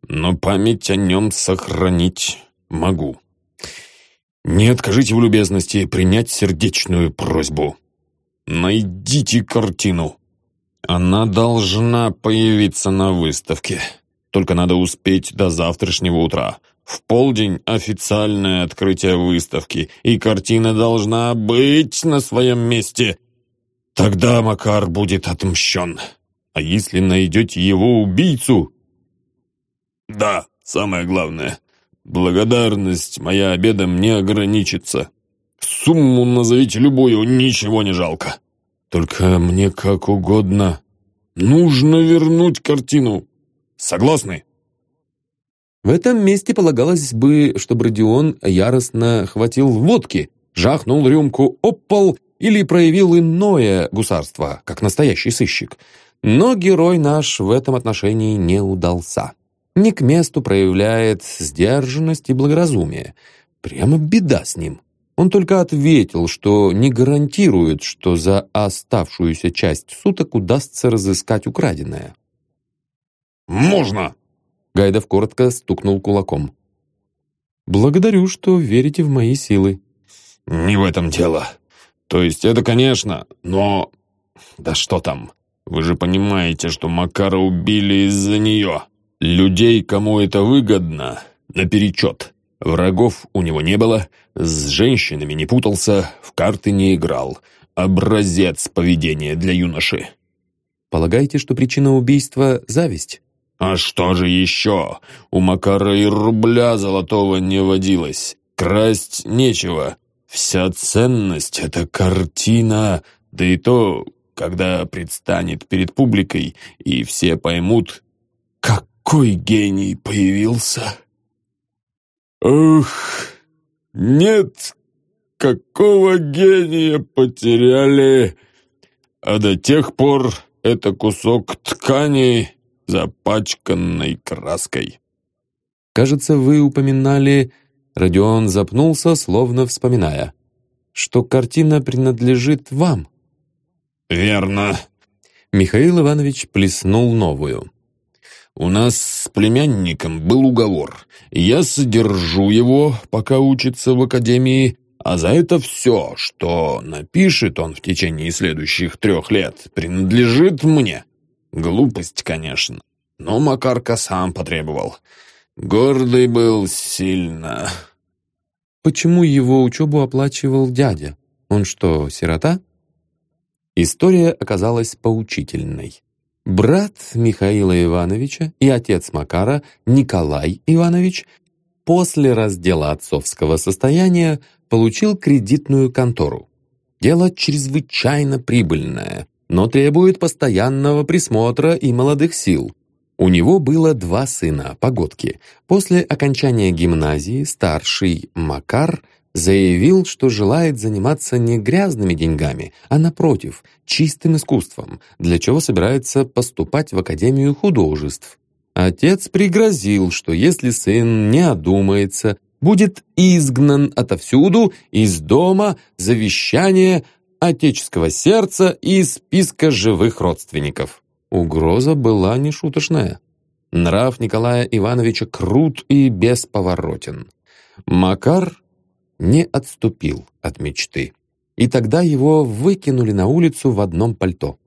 но память о нем сохранить могу. Не откажите в любезности принять сердечную просьбу. Найдите картину. Она должна появиться на выставке. Только надо успеть до завтрашнего утра. В полдень официальное открытие выставки, и картина должна быть на своем месте. Тогда Макар будет отмщен. А если найдете его убийцу... Да, самое главное. Благодарность моя обедом не ограничится. Сумму назовите любую, ничего не жалко. Только мне как угодно. Нужно вернуть картину. Согласны? В этом месте полагалось бы, чтобы Родион яростно хватил водки, жахнул рюмку об или проявил иное гусарство, как настоящий сыщик. Но герой наш в этом отношении не удался. Не к месту проявляет сдержанность и благоразумие. Прямо беда с ним. Он только ответил, что не гарантирует, что за оставшуюся часть суток удастся разыскать украденное. «Можно!» Гайдов коротко стукнул кулаком. «Благодарю, что верите в мои силы». «Не в этом дело. То есть это, конечно, но... Да что там? Вы же понимаете, что Макара убили из-за нее. Людей, кому это выгодно, наперечет. Врагов у него не было, с женщинами не путался, в карты не играл. Образец поведения для юноши». «Полагаете, что причина убийства — зависть?» А что же еще? У Макара и рубля золотого не водилось. Красть нечего. Вся ценность — это картина, да и то, когда предстанет перед публикой, и все поймут, какой гений появился. Ух, нет, какого гения потеряли, а до тех пор это кусок ткани запачканной краской. «Кажется, вы упоминали...» Родион запнулся, словно вспоминая, что картина принадлежит вам. «Верно». Михаил Иванович плеснул новую. «У нас с племянником был уговор. Я содержу его, пока учится в академии, а за это все, что напишет он в течение следующих трех лет, принадлежит мне. Глупость, конечно. Но Макарка сам потребовал. Гордый был сильно. Почему его учебу оплачивал дядя? Он что, сирота? История оказалась поучительной. Брат Михаила Ивановича и отец Макара, Николай Иванович, после раздела отцовского состояния получил кредитную контору. Дело чрезвычайно прибыльное, но требует постоянного присмотра и молодых сил. У него было два сына, погодки. После окончания гимназии старший Макар заявил, что желает заниматься не грязными деньгами, а, напротив, чистым искусством, для чего собирается поступать в Академию художеств. Отец пригрозил, что если сын не одумается, будет изгнан отовсюду, из дома, завещания, отеческого сердца и списка живых родственников. Угроза была нешуточная. Нрав Николая Ивановича крут и бесповоротен. Макар не отступил от мечты. И тогда его выкинули на улицу в одном пальто.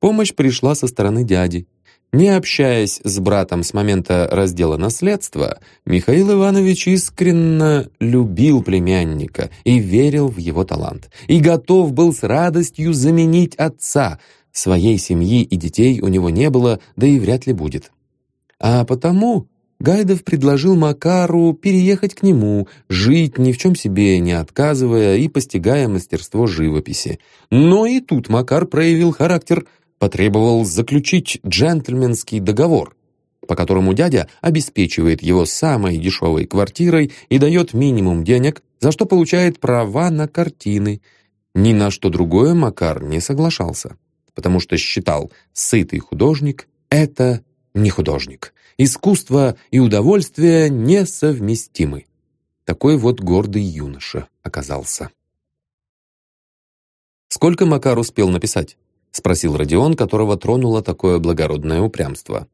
Помощь пришла со стороны дяди. Не общаясь с братом с момента раздела наследства, Михаил Иванович искренне любил племянника и верил в его талант. И готов был с радостью заменить отца – Своей семьи и детей у него не было, да и вряд ли будет. А потому Гайдов предложил Макару переехать к нему, жить ни в чем себе не отказывая и постигая мастерство живописи. Но и тут Макар проявил характер, потребовал заключить джентльменский договор, по которому дядя обеспечивает его самой дешевой квартирой и дает минимум денег, за что получает права на картины. Ни на что другое Макар не соглашался потому что считал, сытый художник — это не художник. Искусство и удовольствие несовместимы. Такой вот гордый юноша оказался. «Сколько Макар успел написать?» — спросил Родион, которого тронуло такое благородное упрямство.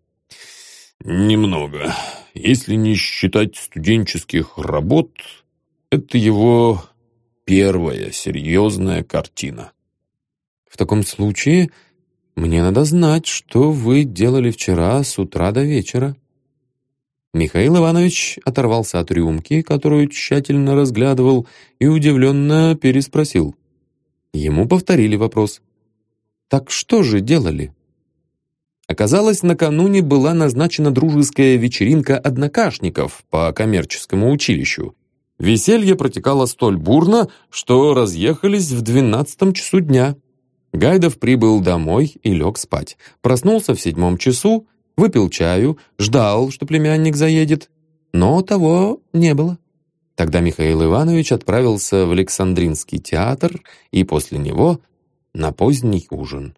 «Немного. Если не считать студенческих работ, это его первая серьезная картина. В таком случае мне надо знать, что вы делали вчера с утра до вечера». Михаил Иванович оторвался от рюмки, которую тщательно разглядывал, и удивленно переспросил. Ему повторили вопрос. «Так что же делали?» Оказалось, накануне была назначена дружеская вечеринка однокашников по коммерческому училищу. Веселье протекало столь бурно, что разъехались в двенадцатом часу дня. Гайдов прибыл домой и лег спать. Проснулся в седьмом часу, выпил чаю, ждал, что племянник заедет, но того не было. Тогда Михаил Иванович отправился в Александринский театр и после него на поздний ужин.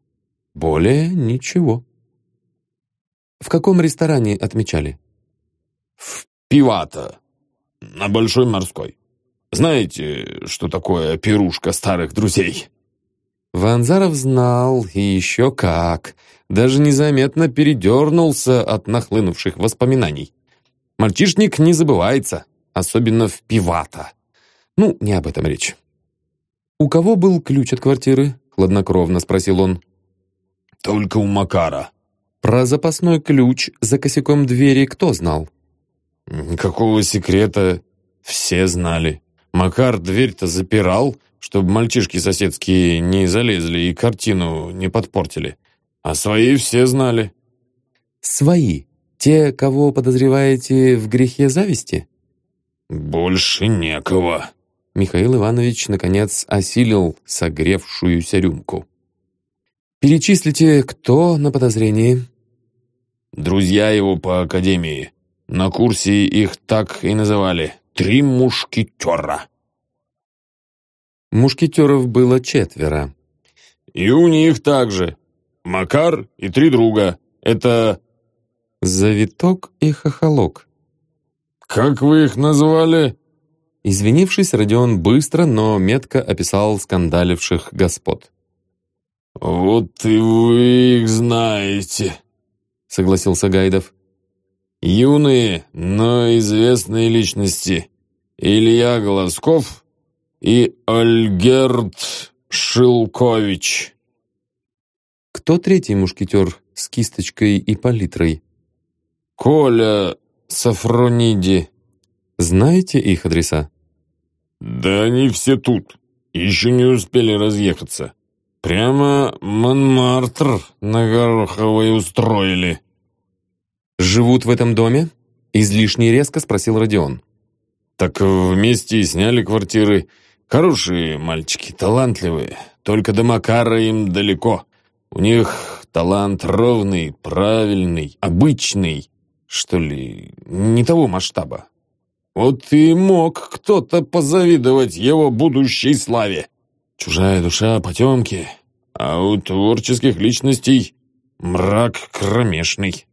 Более ничего. В каком ресторане отмечали? В Пивата, на Большой Морской. Знаете, что такое пирушка старых друзей? Ванзаров знал, и еще как. Даже незаметно передернулся от нахлынувших воспоминаний. Мальчишник не забывается, особенно в пивата. Ну, не об этом речь. «У кого был ключ от квартиры?» — хладнокровно спросил он. «Только у Макара». «Про запасной ключ за косяком двери кто знал?» «Никакого секрета. Все знали. Макар дверь-то запирал, чтобы мальчишки соседские не залезли и картину не подпортили. А свои все знали». «Свои? Те, кого подозреваете в грехе зависти?» «Больше некого». Михаил Иванович, наконец, осилил согревшуюся рюмку. «Перечислите, кто на подозрении?» «Друзья его по академии. На курсе их так и называли. Три мушкетера». Мушкетеров было четверо. «И у них также. Макар и три друга. Это...» «Завиток и хохолок». «Как вы их назвали?» Извинившись, Родион быстро, но метко описал скандаливших господ. «Вот и вы их знаете», — согласился Гайдов. «Юные, но известные личности. Илья Глазков и Альгерт Шилкович. Кто третий мушкетер с кисточкой и палитрой? Коля Сафрониди. Знаете их адреса? Да они все тут. Еще не успели разъехаться. Прямо Монмартр на Гороховой устроили. «Живут в этом доме?» Излишне резко спросил Родион. «Так вместе и сняли квартиры. Хорошие мальчики, талантливые. Только до Макара им далеко. У них талант ровный, правильный, обычный, что ли, не того масштаба. Вот и мог кто-то позавидовать его будущей славе. Чужая душа потемки, а у творческих личностей мрак кромешный.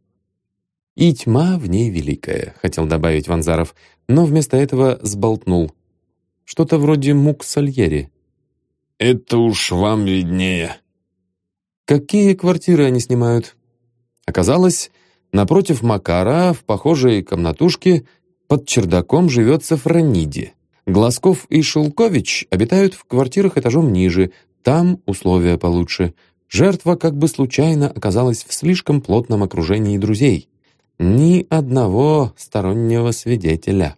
«И тьма в ней великая», — хотел добавить Ванзаров, но вместо этого сболтнул. «Что-то вроде мук Сальери». «Это уж вам виднее». «Какие квартиры они снимают?» Оказалось, напротив Макара, в похожей комнатушке, под чердаком живет Сафрониди. Глазков и Шелкович обитают в квартирах этажом ниже, там условия получше. Жертва как бы случайно оказалась в слишком плотном окружении друзей. Ни одного стороннего свидетеля.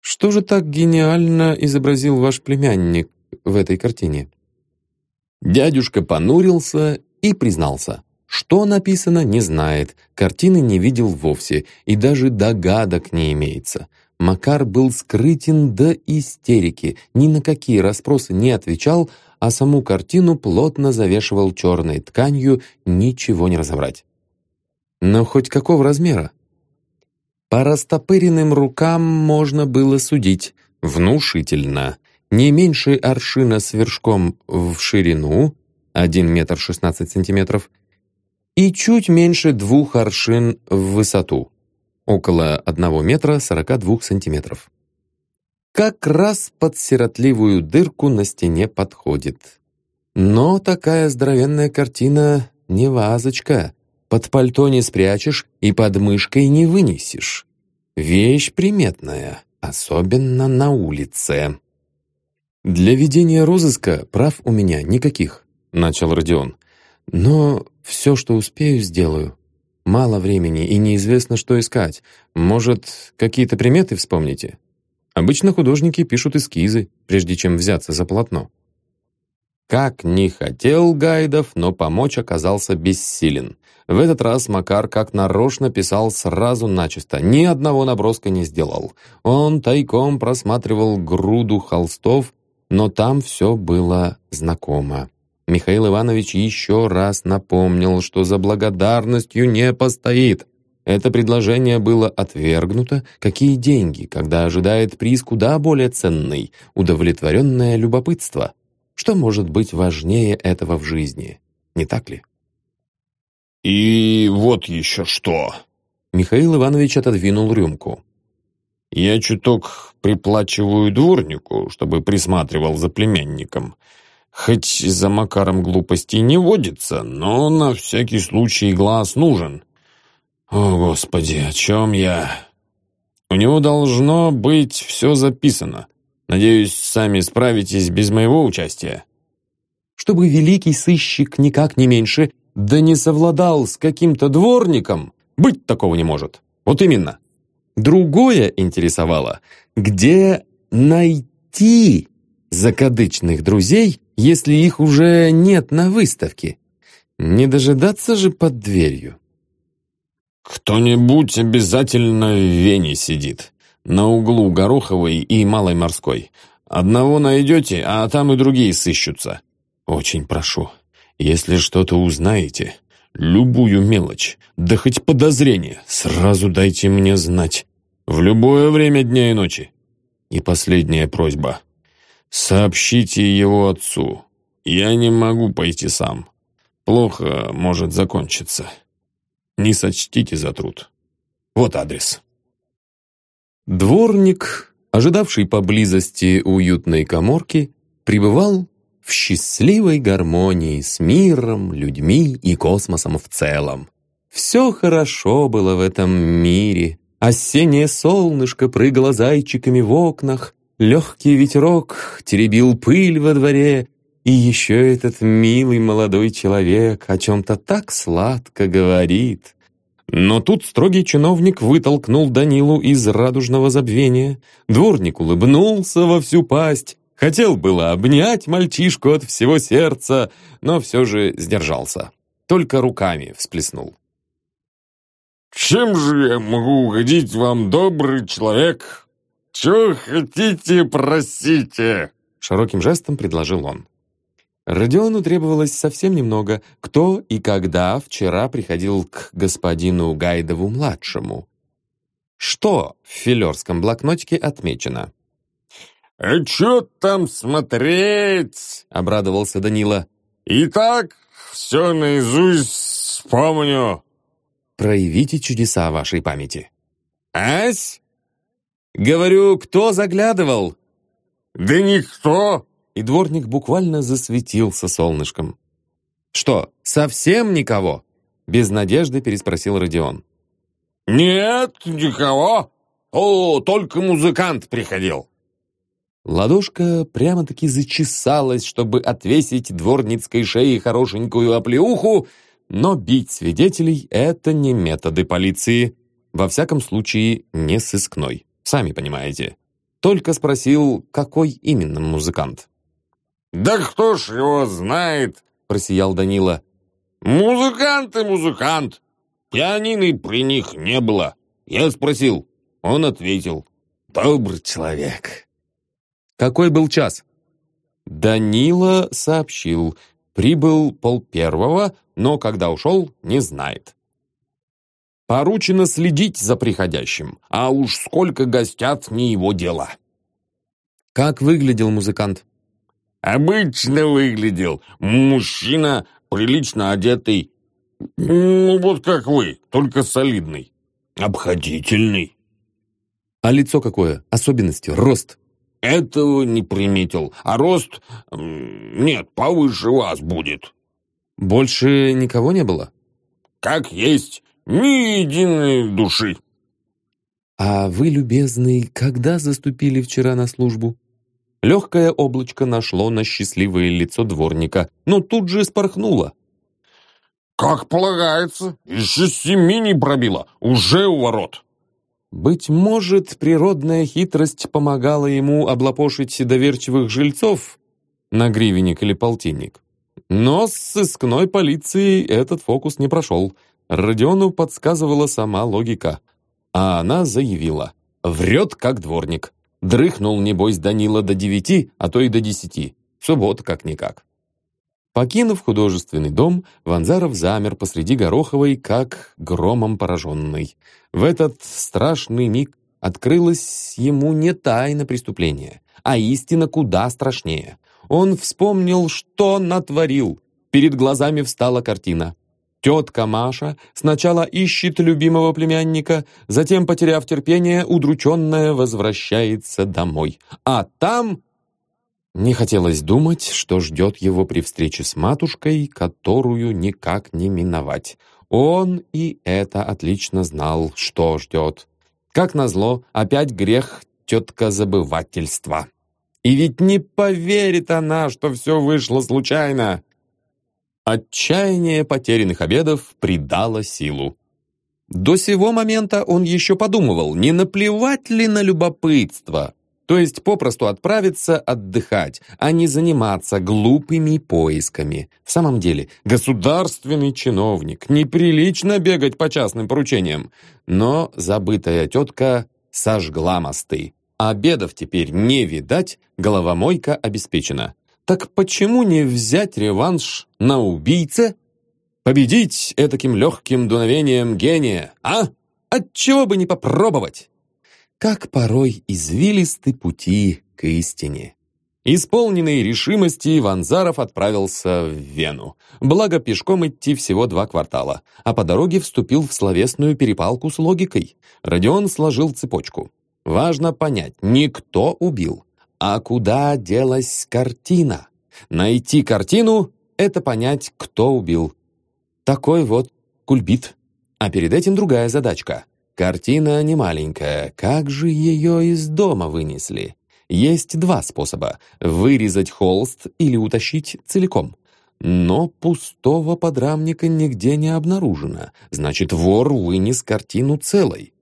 Что же так гениально изобразил ваш племянник в этой картине? Дядюшка понурился и признался. Что написано, не знает, картины не видел вовсе, и даже догадок не имеется. Макар был скрытен до истерики, ни на какие расспросы не отвечал, а саму картину плотно завешивал черной тканью, ничего не разобрать. Но хоть какого размера? По растопыренным рукам можно было судить. Внушительно. Не меньше аршина с вершком в ширину, 1 метр 16 сантиметров, и чуть меньше двух аршин в высоту, около 1 метра 42 сантиметров. Как раз под сиротливую дырку на стене подходит. Но такая здоровенная картина не вазочка, под пальто не спрячешь и под мышкой не вынесешь. Вещь приметная, особенно на улице. «Для ведения розыска прав у меня никаких», — начал Родион. «Но все, что успею, сделаю. Мало времени и неизвестно, что искать. Может, какие-то приметы вспомните? Обычно художники пишут эскизы, прежде чем взяться за полотно». Как не хотел Гайдов, но помочь оказался бессилен. В этот раз Макар как нарочно писал сразу начисто, ни одного наброска не сделал. Он тайком просматривал груду холстов, но там все было знакомо. Михаил Иванович еще раз напомнил, что за благодарностью не постоит. Это предложение было отвергнуто. Какие деньги, когда ожидает приз куда более ценный, удовлетворенное любопытство? Что может быть важнее этого в жизни, не так ли? «И вот еще что!» Михаил Иванович отодвинул рюмку. «Я чуток приплачиваю дворнику, чтобы присматривал за племянником. Хоть за Макаром глупостей не водится, но на всякий случай глаз нужен. О, Господи, о чем я? У него должно быть все записано. Надеюсь, сами справитесь без моего участия. Чтобы великий сыщик никак не меньше, да не совладал с каким-то дворником, быть такого не может. Вот именно. Другое интересовало, где найти закадычных друзей, если их уже нет на выставке? Не дожидаться же под дверью. «Кто-нибудь обязательно в Вене сидит, на углу Гороховой и Малой Морской. Одного найдете, а там и другие сыщутся. Очень прошу, если что-то узнаете, любую мелочь, да хоть подозрение, сразу дайте мне знать. В любое время дня и ночи. И последняя просьба. «Сообщите его отцу. Я не могу пойти сам. Плохо может закончиться. Не сочтите за труд. Вот адрес». Дворник, ожидавший поблизости уютной коморки, пребывал в счастливой гармонии с миром, людьми и космосом в целом. Все хорошо было в этом мире. Осеннее солнышко прыгало зайчиками в окнах, Легкий ветерок теребил пыль во дворе, и еще этот милый молодой человек о чем-то так сладко говорит. Но тут строгий чиновник вытолкнул Данилу из радужного забвения. Дворник улыбнулся во всю пасть, хотел было обнять мальчишку от всего сердца, но все же сдержался. Только руками всплеснул. «Чем же я могу угодить вам, добрый человек?» «Чего хотите, просите!» Широким жестом предложил он. Родиону требовалось совсем немного, кто и когда вчера приходил к господину Гайдову-младшему. Что в филерском блокнотике отмечено? «А чё там смотреть?» — обрадовался Данила. «И так все наизусть вспомню». «Проявите чудеса вашей памяти». «Ась?» «Говорю, кто заглядывал?» «Да никто!» И дворник буквально засветился солнышком. «Что, совсем никого?» Без надежды переспросил Родион. «Нет, никого. О, только музыкант приходил». Ладошка прямо-таки зачесалась, чтобы отвесить дворницкой шее хорошенькую оплеуху, но бить свидетелей — это не методы полиции. Во всяком случае, не сыскной. Сами понимаете. Только спросил, какой именно музыкант. «Да кто ж его знает?» — просиял Данила. «Музыкант и музыкант. Пианины при них не было. Я спросил. Он ответил. Добрый человек». «Какой был час?» Данила сообщил. Прибыл пол первого, но когда ушел, не знает. Поручено следить за приходящим, а уж сколько гостят, не его дело. Как выглядел музыкант? Обычно выглядел. Мужчина, прилично одетый. Ну, вот как вы, только солидный. Обходительный. А лицо какое? Особенности? Рост? Этого не приметил. А рост... Нет, повыше вас будет. Больше никого не было? Как есть. Ни единой души. А вы, любезный, когда заступили вчера на службу? Легкое облачко нашло на счастливое лицо дворника, но тут же спорхнуло. «Как полагается, еще семи не пробило, уже у ворот». Быть может, природная хитрость помогала ему облапошить доверчивых жильцов на гривенник или полтинник. Но с сыскной полицией этот фокус не прошел. Родиону подсказывала сама логика. А она заявила. Врет, как дворник. Дрыхнул, небось, Данила до девяти, а то и до десяти. Суббота как-никак. Покинув художественный дом, Ванзаров замер посреди Гороховой, как громом пораженный. В этот страшный миг открылось ему не тайна преступления, а истина куда страшнее. Он вспомнил, что натворил. Перед глазами встала картина. Тетка Маша сначала ищет любимого племянника, затем, потеряв терпение, удрученная возвращается домой. А там не хотелось думать, что ждет его при встрече с матушкой, которую никак не миновать. Он и это отлично знал, что ждет. Как назло, опять грех тетка забывательства. И ведь не поверит она, что все вышло случайно. Отчаяние потерянных обедов придало силу. До сего момента он еще подумывал, не наплевать ли на любопытство, то есть попросту отправиться отдыхать, а не заниматься глупыми поисками. В самом деле, государственный чиновник, неприлично бегать по частным поручениям. Но забытая тетка сожгла мосты. Обедов теперь не видать, головомойка обеспечена. Так почему не взять реванш на убийце? Победить этаким легким дуновением гения, а? Отчего бы не попробовать? как порой извилисты пути к истине. Исполненный решимости, Ванзаров отправился в Вену. Благо, пешком идти всего два квартала, а по дороге вступил в словесную перепалку с логикой. Родион сложил цепочку. Важно понять, не кто убил, а куда делась картина. Найти картину — это понять, кто убил. Такой вот кульбит. А перед этим другая задачка — Картина не маленькая, как же ее из дома вынесли? Есть два способа — вырезать холст или утащить целиком. Но пустого подрамника нигде не обнаружено, значит, вор вынес картину целой.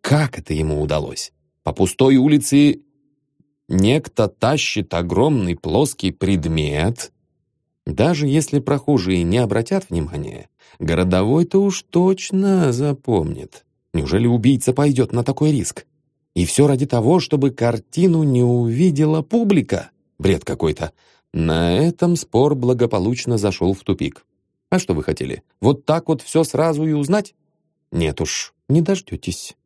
Как это ему удалось? По пустой улице некто тащит огромный плоский предмет. Даже если прохожие не обратят внимания, городовой-то уж точно запомнит. Неужели убийца пойдет на такой риск? И все ради того, чтобы картину не увидела публика? Бред какой-то. На этом спор благополучно зашел в тупик. А что вы хотели? Вот так вот все сразу и узнать? Нет уж, не дождетесь.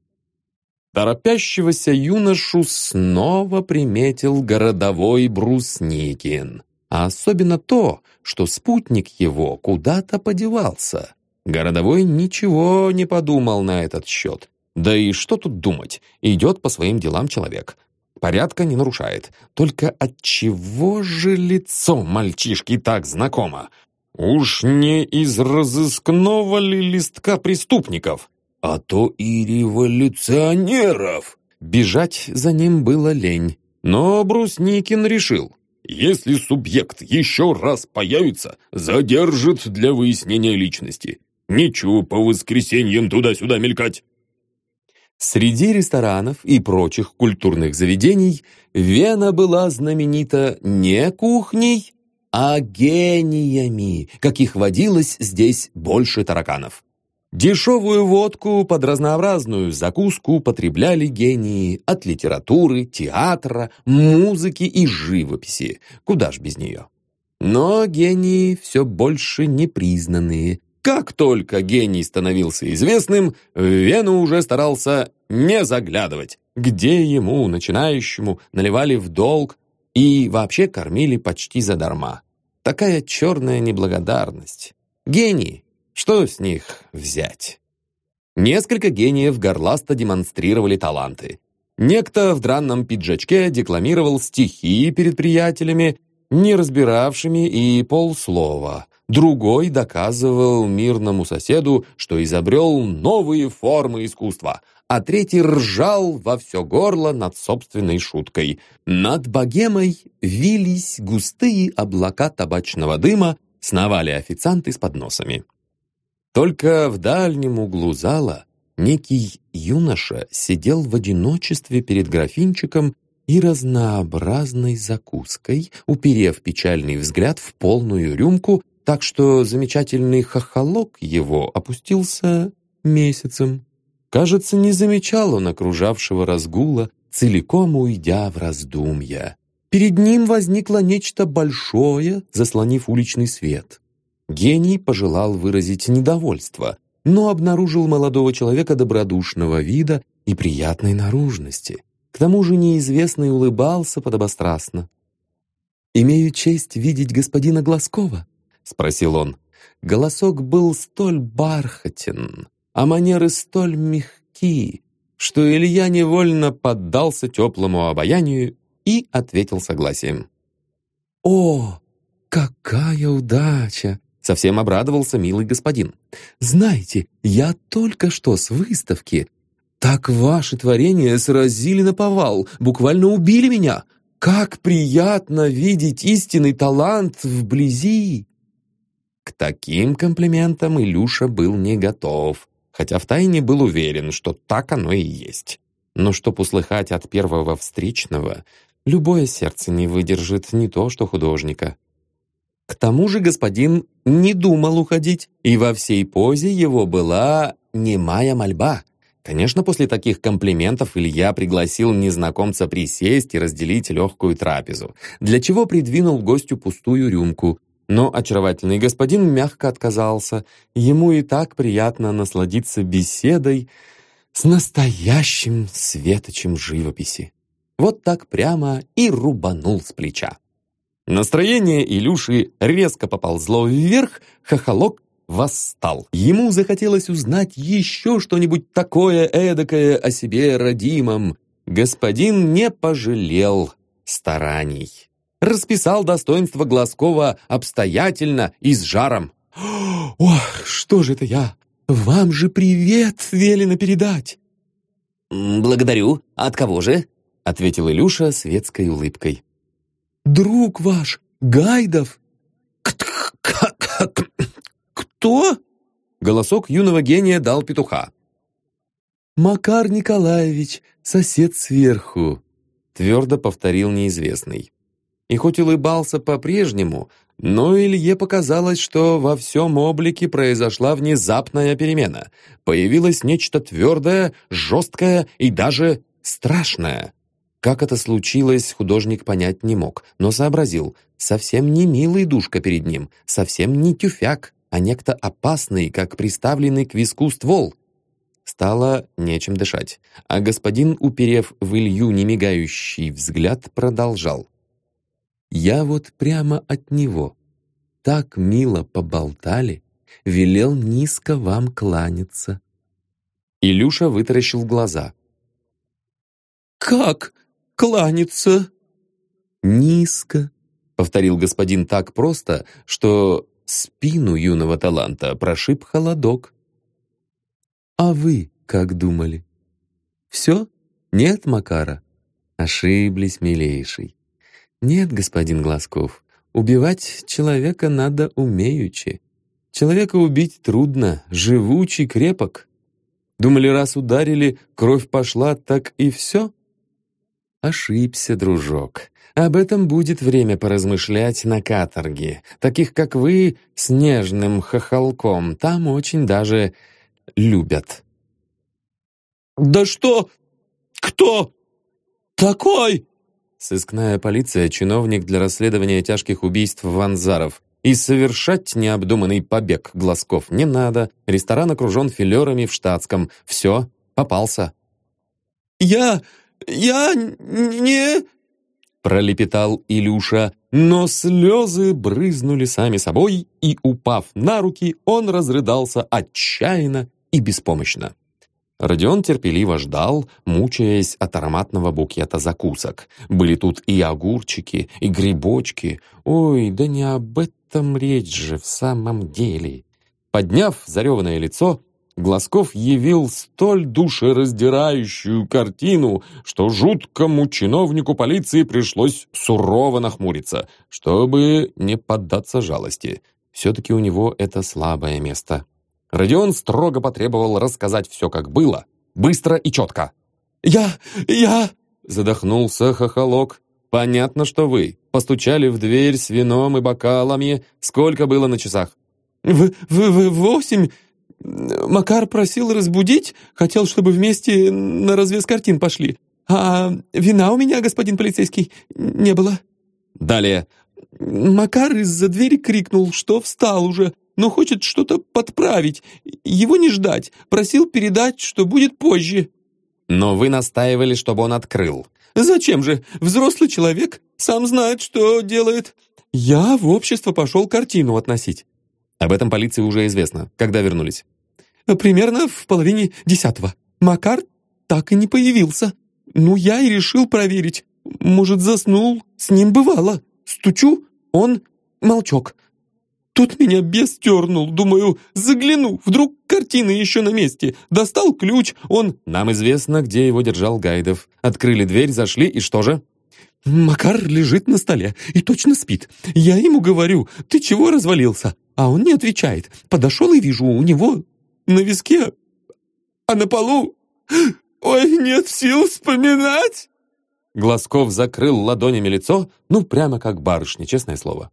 Торопящегося юношу снова приметил городовой Брусникин. А особенно то, что спутник его куда-то подевался. Городовой ничего не подумал на этот счет. Да и что тут думать? Идет по своим делам человек. Порядка не нарушает. Только от чего же лицо мальчишки так знакомо? Уж не из разыскного ли листка преступников? А то и революционеров. Бежать за ним было лень. Но Брусникин решил, если субъект еще раз появится, задержит для выяснения личности. Ничего по воскресеньям туда-сюда мелькать. Среди ресторанов и прочих культурных заведений Вена была знаменита не кухней, а гениями, каких водилось здесь больше тараканов. Дешевую водку под разнообразную закуску потребляли гении от литературы, театра, музыки и живописи. Куда ж без нее? Но гении все больше непризнанные, как только гений становился известным, Вену уже старался не заглядывать, где ему, начинающему, наливали в долг и вообще кормили почти задарма. Такая черная неблагодарность. Гении, что с них взять? Несколько гениев горласто демонстрировали таланты. Некто в дранном пиджачке декламировал стихи перед приятелями, не разбиравшими и полслова – Другой доказывал мирному соседу, что изобрел новые формы искусства, а третий ржал во все горло над собственной шуткой. Над богемой вились густые облака табачного дыма, сновали официанты с подносами. Только в дальнем углу зала некий юноша сидел в одиночестве перед графинчиком и разнообразной закуской, уперев печальный взгляд в полную рюмку так что замечательный хохолок его опустился месяцем. Кажется, не замечал он окружавшего разгула, целиком уйдя в раздумья. Перед ним возникло нечто большое, заслонив уличный свет. Гений пожелал выразить недовольство, но обнаружил молодого человека добродушного вида и приятной наружности. К тому же неизвестный улыбался подобострастно. «Имею честь видеть господина Глазкова», — спросил он. Голосок был столь бархатен, а манеры столь мягки, что Илья невольно поддался теплому обаянию и ответил согласием. «О, какая удача!» — совсем обрадовался милый господин. «Знаете, я только что с выставки. Так ваши творения сразили на повал, буквально убили меня. Как приятно видеть истинный талант вблизи!» К таким комплиментам Илюша был не готов, хотя втайне был уверен, что так оно и есть. Но чтоб услыхать от первого встречного, любое сердце не выдержит не то что художника. К тому же господин не думал уходить, и во всей позе его была немая мольба. Конечно, после таких комплиментов Илья пригласил незнакомца присесть и разделить легкую трапезу, для чего придвинул гостю пустую рюмку, но очаровательный господин мягко отказался. Ему и так приятно насладиться беседой с настоящим светочем живописи. Вот так прямо и рубанул с плеча. Настроение Илюши резко поползло вверх, хохолок восстал. Ему захотелось узнать еще что-нибудь такое эдакое о себе родимом. Господин не пожалел стараний расписал достоинство Глазкова обстоятельно и с жаром. «Ох, что же это я? Вам же привет велено передать!» «Благодарю. От кого же?» — ответил Илюша светской улыбкой. «Друг ваш, Гайдов!» «Кто?» — голосок юного гения дал петуха. «Макар Николаевич, сосед сверху», — твердо повторил неизвестный и хоть улыбался по-прежнему, но Илье показалось, что во всем облике произошла внезапная перемена. Появилось нечто твердое, жесткое и даже страшное. Как это случилось, художник понять не мог, но сообразил, совсем не милый душка перед ним, совсем не тюфяк, а некто опасный, как приставленный к виску ствол. Стало нечем дышать, а господин, уперев в Илью немигающий взгляд, продолжал. «Я вот прямо от него. Так мило поболтали, велел низко вам кланяться». Илюша вытаращил глаза. «Как кланяться?» «Низко», — повторил господин так просто, что спину юного таланта прошиб холодок. «А вы как думали?» «Все? Нет, Макара?» «Ошиблись, милейший. Нет, господин Глазков, убивать человека надо умеючи. Человека убить трудно, живучий, крепок. Думали, раз ударили, кровь пошла, так и все?» Ошибся, дружок. Об этом будет время поразмышлять на каторге. Таких, как вы, с нежным хохолком, там очень даже любят. «Да что? Кто? Такой?» Сыскная полиция, чиновник для расследования тяжких убийств Ванзаров. И совершать необдуманный побег глазков не надо. Ресторан окружен филерами в штатском. Все, попался. «Я... я не...» пролепетал Илюша, но слезы брызнули сами собой, и, упав на руки, он разрыдался отчаянно и беспомощно. Родион терпеливо ждал, мучаясь от ароматного букета закусок. Были тут и огурчики, и грибочки. Ой, да не об этом речь же в самом деле. Подняв зареванное лицо, Глазков явил столь душераздирающую картину, что жуткому чиновнику полиции пришлось сурово нахмуриться, чтобы не поддаться жалости. Все-таки у него это слабое место. Родион строго потребовал рассказать все, как было, быстро и четко. «Я... я...» — задохнулся хохолок. «Понятно, что вы. Постучали в дверь с вином и бокалами. Сколько было на часах?» «В... в... в... восемь...» Макар просил разбудить, хотел, чтобы вместе на развес картин пошли. А вина у меня, господин полицейский, не было. Далее. Макар из-за двери крикнул, что встал уже, но хочет что-то подправить. Его не ждать. Просил передать, что будет позже. Но вы настаивали, чтобы он открыл. Зачем же? Взрослый человек сам знает, что делает. Я в общество пошел картину относить. Об этом полиции уже известно. Когда вернулись? Примерно в половине десятого. Макар так и не появился. Ну, я и решил проверить. Может, заснул? С ним бывало. Стучу, он молчок. Тут меня бес тернул. Думаю, загляну. Вдруг картина еще на месте. Достал ключ, он... Нам известно, где его держал Гайдов. Открыли дверь, зашли, и что же? Макар лежит на столе и точно спит. Я ему говорю, ты чего развалился? А он не отвечает. Подошел и вижу, у него на виске, а на полу... Ой, нет сил вспоминать!» Глазков закрыл ладонями лицо, ну, прямо как барышня, честное слово.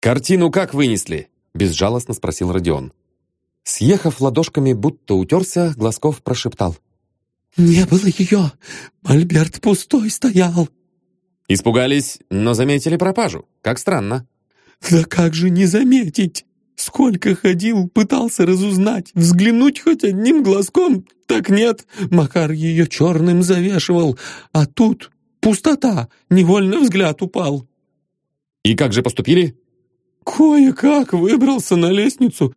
«Картину как вынесли?» — безжалостно спросил Родион. Съехав ладошками, будто утерся, Глазков прошептал. «Не было ее! Мольберт пустой стоял!» Испугались, но заметили пропажу. Как странно. «Да как же не заметить? Сколько ходил, пытался разузнать, взглянуть хоть одним глазком, так нет, Макар ее черным завешивал, а тут пустота, невольно взгляд упал». «И как же поступили?» «Кое-как выбрался на лестницу.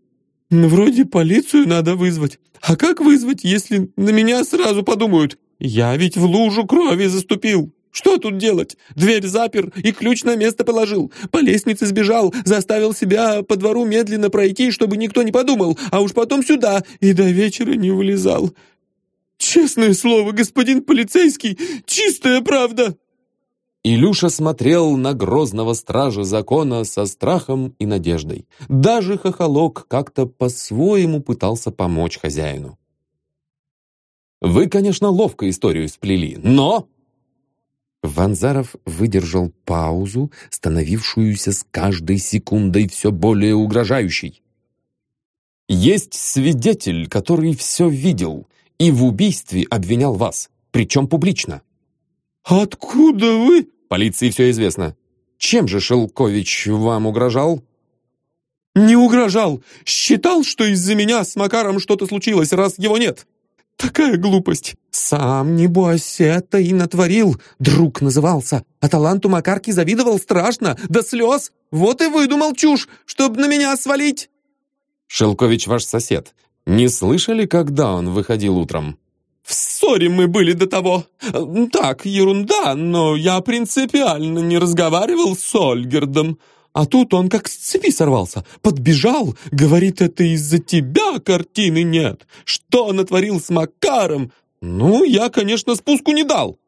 Вроде полицию надо вызвать. А как вызвать, если на меня сразу подумают? Я ведь в лужу крови заступил». Что тут делать? Дверь запер и ключ на место положил. По лестнице сбежал, заставил себя по двору медленно пройти, чтобы никто не подумал, а уж потом сюда и до вечера не вылезал. Честное слово, господин полицейский, чистая правда!» Илюша смотрел на грозного стража закона со страхом и надеждой. Даже хохолок как-то по-своему пытался помочь хозяину. «Вы, конечно, ловко историю сплели, но...» Ванзаров выдержал паузу, становившуюся с каждой секундой все более угрожающей. «Есть свидетель, который все видел и в убийстве обвинял вас, причем публично. «Откуда вы?» «Полиции все известно. Чем же Шелкович вам угрожал?» «Не угрожал. Считал, что из-за меня с Макаром что-то случилось, раз его нет. Такая глупость. Сам, небось, это и натворил. Друг назывался. А таланту Макарки завидовал страшно, до слез. Вот и выдумал чушь, чтобы на меня свалить». «Шелкович ваш сосед. Не слышали, когда он выходил утром?» «В ссоре мы были до того. Так, ерунда, но я принципиально не разговаривал с Ольгердом. А тут он как с цепи сорвался, подбежал, говорит, это из-за тебя картины нет. Что натворил с Макаром? Ну, я, конечно, спуску не дал».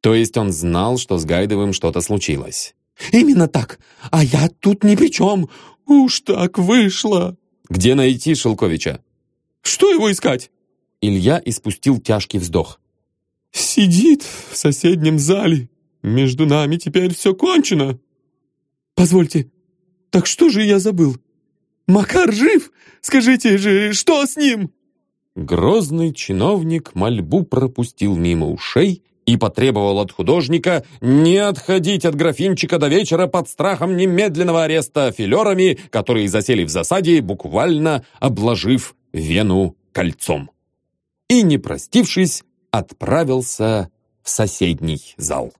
То есть он знал, что с Гайдовым что-то случилось? «Именно так. А я тут ни при чем. Уж так вышло». «Где найти Шелковича?» «Что его искать?» Илья испустил тяжкий вздох. «Сидит в соседнем зале. Между нами теперь все кончено». «Позвольте, так что же я забыл? Макар жив? Скажите же, что с ним?» Грозный чиновник мольбу пропустил мимо ушей и потребовал от художника не отходить от графинчика до вечера под страхом немедленного ареста филерами, которые засели в засаде, буквально обложив вену кольцом и, не простившись, отправился в соседний зал.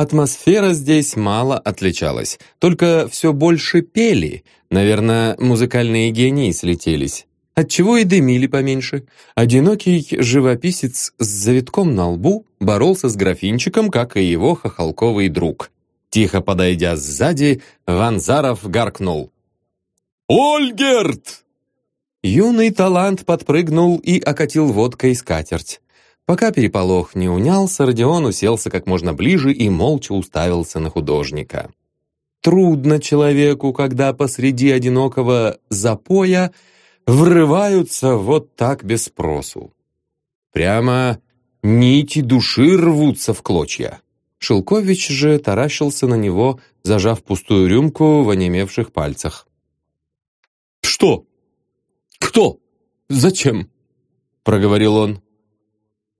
Атмосфера здесь мало отличалась, только все больше пели. Наверное, музыкальные гении слетелись. Отчего и дымили поменьше. Одинокий живописец с завитком на лбу боролся с графинчиком, как и его хохолковый друг. Тихо подойдя сзади, Ванзаров гаркнул. «Ольгерт!» Юный талант подпрыгнул и окатил водкой скатерть. Пока переполох не унялся, Родион уселся как можно ближе и молча уставился на художника. Трудно человеку, когда посреди одинокого запоя врываются вот так без спросу. Прямо нити души рвутся в клочья. Шелкович же таращился на него, зажав пустую рюмку в онемевших пальцах. «Что?» «Кто? Зачем?» — проговорил он.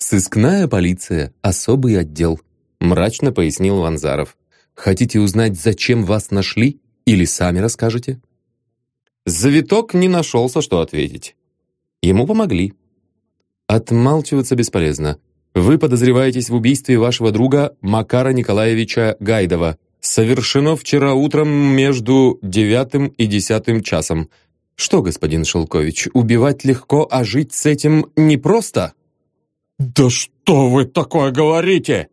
«Сыскная полиция, особый отдел», — мрачно пояснил Ванзаров. «Хотите узнать, зачем вас нашли? Или сами расскажете?» Завиток не нашелся, что ответить. Ему помогли. Отмалчиваться бесполезно. Вы подозреваетесь в убийстве вашего друга Макара Николаевича Гайдова. Совершено вчера утром между девятым и десятым часом. Что, господин Шелкович, убивать легко, а жить с этим непросто? «Да что вы такое говорите?»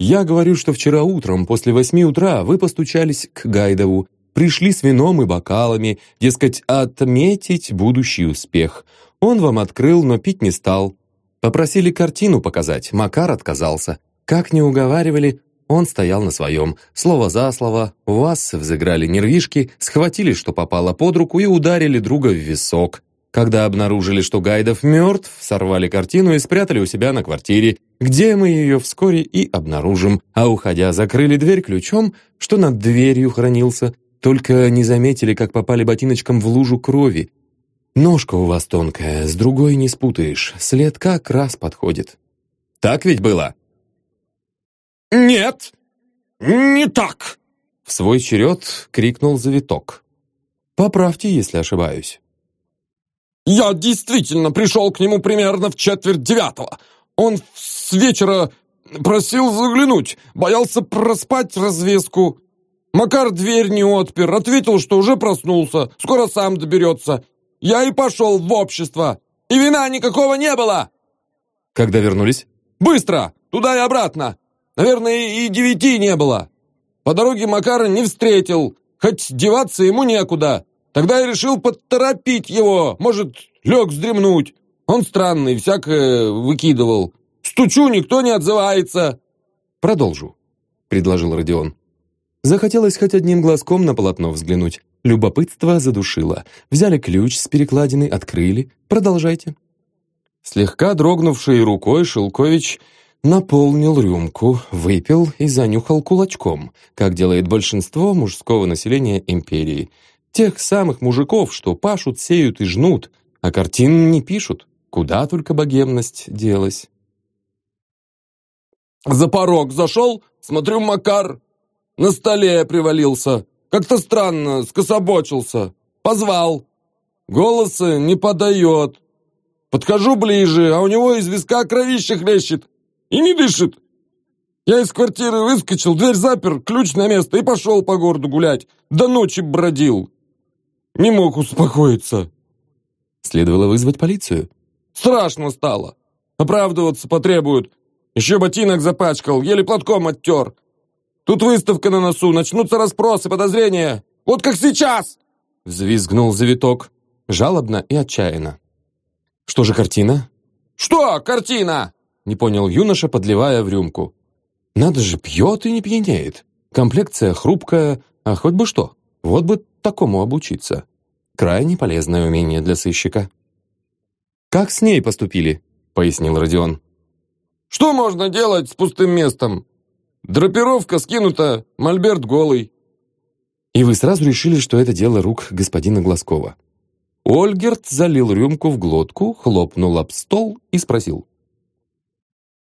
«Я говорю, что вчера утром, после восьми утра, вы постучались к Гайдову, пришли с вином и бокалами, дескать, отметить будущий успех. Он вам открыл, но пить не стал. Попросили картину показать, Макар отказался. Как не уговаривали, он стоял на своем. Слово за слово, у вас взыграли нервишки, схватили, что попало под руку, и ударили друга в висок. Когда обнаружили, что Гайдов мертв, сорвали картину и спрятали у себя на квартире, где мы ее вскоре и обнаружим, а уходя закрыли дверь ключом, что над дверью хранился, только не заметили, как попали ботиночком в лужу крови. Ножка у вас тонкая, с другой не спутаешь, след как раз подходит. Так ведь было? «Нет, не так!» В свой черед крикнул завиток. «Поправьте, если ошибаюсь». «Я действительно пришел к нему примерно в четверть девятого. Он с вечера просил заглянуть, боялся проспать развеску. Макар дверь не отпер, ответил, что уже проснулся, скоро сам доберется. Я и пошел в общество, и вина никакого не было!» «Когда вернулись?» «Быстро! Туда и обратно! Наверное, и девяти не было. По дороге Макара не встретил, хоть деваться ему некуда. Тогда я решил поторопить его, может, лег вздремнуть. Он странный, всякое выкидывал. Стучу, никто не отзывается. Продолжу, предложил Родион. Захотелось хоть одним глазком на полотно взглянуть. Любопытство задушило. Взяли ключ с перекладины, открыли. Продолжайте. Слегка дрогнувшей рукой Шелкович Наполнил рюмку, выпил и занюхал кулачком, как делает большинство мужского населения империи. Тех самых мужиков, что пашут, сеют и жнут, а картин не пишут. Куда только богемность делась. За порог зашел, смотрю, Макар на столе привалился. Как-то странно, скособочился. Позвал. Голоса не подает. Подхожу ближе, а у него из виска кровище хлещет. И не дышит. Я из квартиры выскочил, дверь запер, ключ на место и пошел по городу гулять. До ночи бродил. Не мог успокоиться. Следовало вызвать полицию. Страшно стало. Оправдываться потребуют. Еще ботинок запачкал, еле платком оттер. Тут выставка на носу, начнутся расспросы, подозрения. Вот как сейчас!» Взвизгнул завиток, жалобно и отчаянно. «Что же картина?» «Что картина?» Не понял юноша, подливая в рюмку. «Надо же, пьет и не пьянеет. Комплекция хрупкая, а хоть бы что. Вот бы такому обучиться. Крайне полезное умение для сыщика». «Как с ней поступили?» — пояснил Родион. «Что можно делать с пустым местом? Драпировка скинута, мольберт голый». «И вы сразу решили, что это дело рук господина Глазкова?» Ольгерт залил рюмку в глотку, хлопнул об стол и спросил.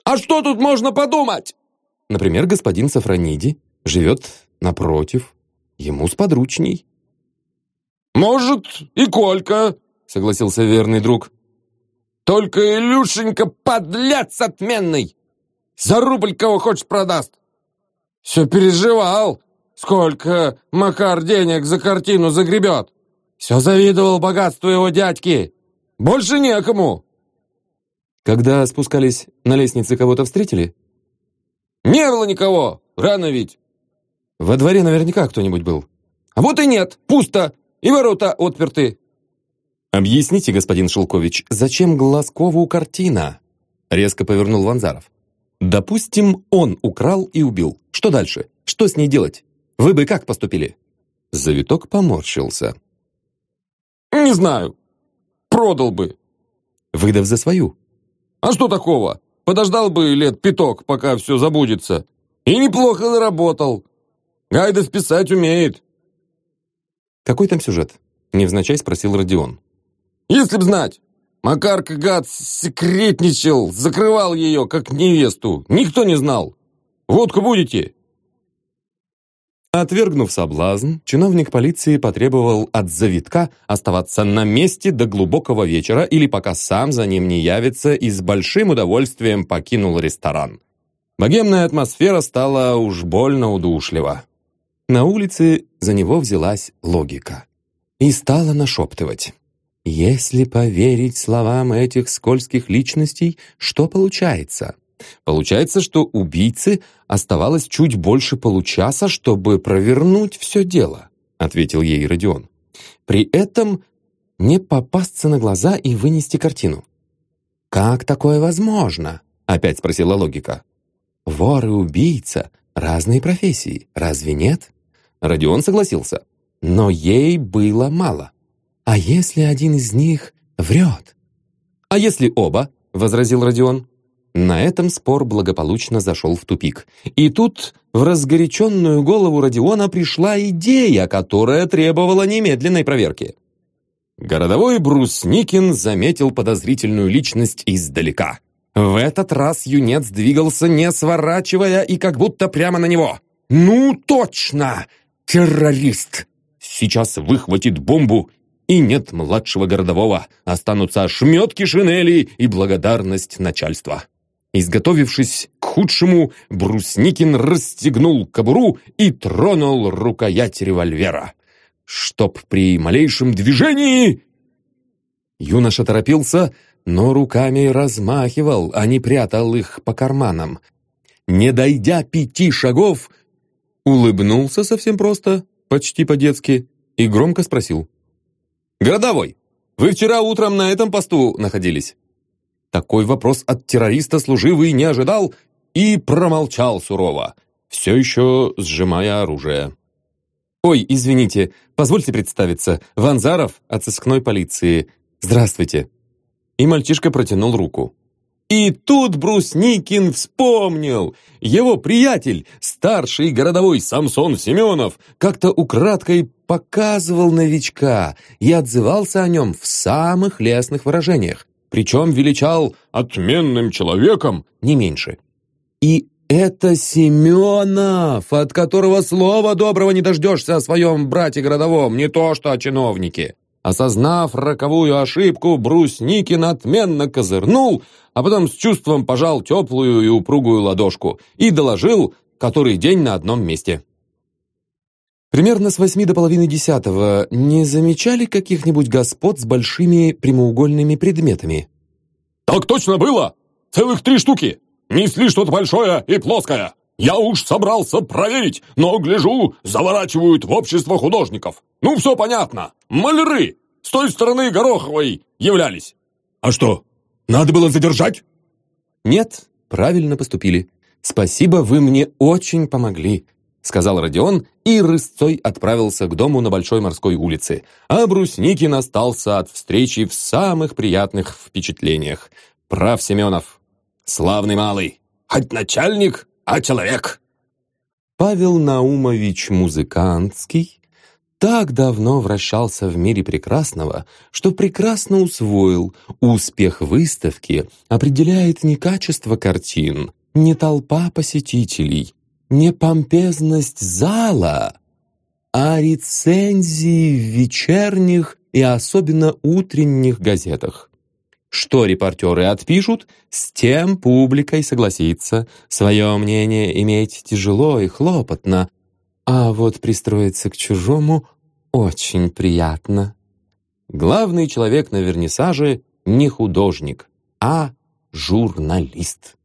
«А что тут можно подумать?» Например, господин Сафрониди живет напротив, ему сподручней. «Может, и Колька», — согласился верный друг. «Только Илюшенька подлец отменный! За рубль кого хочешь продаст! Все переживал, сколько Макар денег за картину загребет!» Все завидовал богатству его дядьки. Больше некому. Когда спускались на лестнице, кого-то встретили? Не было никого. Рано ведь. Во дворе наверняка кто-нибудь был. А вот и нет. Пусто. И ворота отперты. «Объясните, господин Шелкович, зачем Глазкову картина?» Резко повернул Ванзаров. «Допустим, он украл и убил. Что дальше? Что с ней делать? Вы бы как поступили?» Завиток поморщился. «Не знаю. Продал бы». «Выдав за свою». «А что такого? Подождал бы лет пяток, пока все забудется. И неплохо заработал. Гайда списать умеет». «Какой там сюжет?» — невзначай спросил Родион. «Если б знать. Макарка, гад, секретничал, закрывал ее, как невесту. Никто не знал. Водку будете?» Отвергнув соблазн, чиновник полиции потребовал от завитка оставаться на месте до глубокого вечера или пока сам за ним не явится и с большим удовольствием покинул ресторан. Богемная атмосфера стала уж больно удушлива. На улице за него взялась логика. И стала нашептывать. Если поверить словам этих скользких личностей, что получается? Получается, что убийце оставалось чуть больше получаса, чтобы провернуть все дело, ответил ей Родион. При этом не попасться на глаза и вынести картину. «Как такое возможно?» — опять спросила логика. «Вор и убийца — разные профессии, разве нет?» Родион согласился. Но ей было мало. «А если один из них врет?» «А если оба?» — возразил Родион. На этом спор благополучно зашел в тупик. И тут в разгоряченную голову Родиона пришла идея, которая требовала немедленной проверки. Городовой Брусникин заметил подозрительную личность издалека. В этот раз юнец двигался, не сворачивая, и как будто прямо на него. «Ну, точно! Террорист! Сейчас выхватит бомбу, и нет младшего городового. Останутся ошметки шинели и благодарность начальства». Изготовившись к худшему, Брусникин расстегнул кобуру и тронул рукоять револьвера. Чтоб при малейшем движении... Юноша торопился, но руками размахивал, а не прятал их по карманам. Не дойдя пяти шагов, улыбнулся совсем просто, почти по-детски, и громко спросил. «Городовой, вы вчера утром на этом посту находились?» Такой вопрос от террориста служивый не ожидал и промолчал сурово, все еще сжимая оружие. «Ой, извините, позвольте представиться. Ванзаров от сыскной полиции. Здравствуйте». И мальчишка протянул руку. И тут Брусникин вспомнил. Его приятель, старший городовой Самсон Семенов, как-то украдкой показывал новичка и отзывался о нем в самых лестных выражениях причем величал отменным человеком не меньше. И это Семенов, от которого слова доброго не дождешься о своем брате городовом, не то что о чиновнике. Осознав роковую ошибку, Брусникин отменно козырнул, а потом с чувством пожал теплую и упругую ладошку и доложил, который день на одном месте. Примерно с восьми до половины десятого не замечали каких-нибудь господ с большими прямоугольными предметами? «Так точно было! Целых три штуки! Несли что-то большое и плоское! Я уж собрался проверить, но, гляжу, заворачивают в общество художников. Ну, все понятно. Маляры! С той стороны Гороховой являлись. А что, надо было задержать?» «Нет, правильно поступили. Спасибо, вы мне очень помогли», сказал Родион и рысцой отправился к дому на Большой морской улице, а Брусникин остался от встречи в самых приятных впечатлениях. Прав Семенов. Славный малый. Хоть начальник, а человек. Павел Наумович Музыкантский так давно вращался в мире прекрасного, что прекрасно усвоил, успех выставки определяет не качество картин, не толпа посетителей, не помпезность зала, а рецензии в вечерних и особенно утренних газетах. Что репортеры отпишут, с тем публикой согласится. Свое мнение иметь тяжело и хлопотно, а вот пристроиться к чужому очень приятно. Главный человек на вернисаже не художник, а журналист.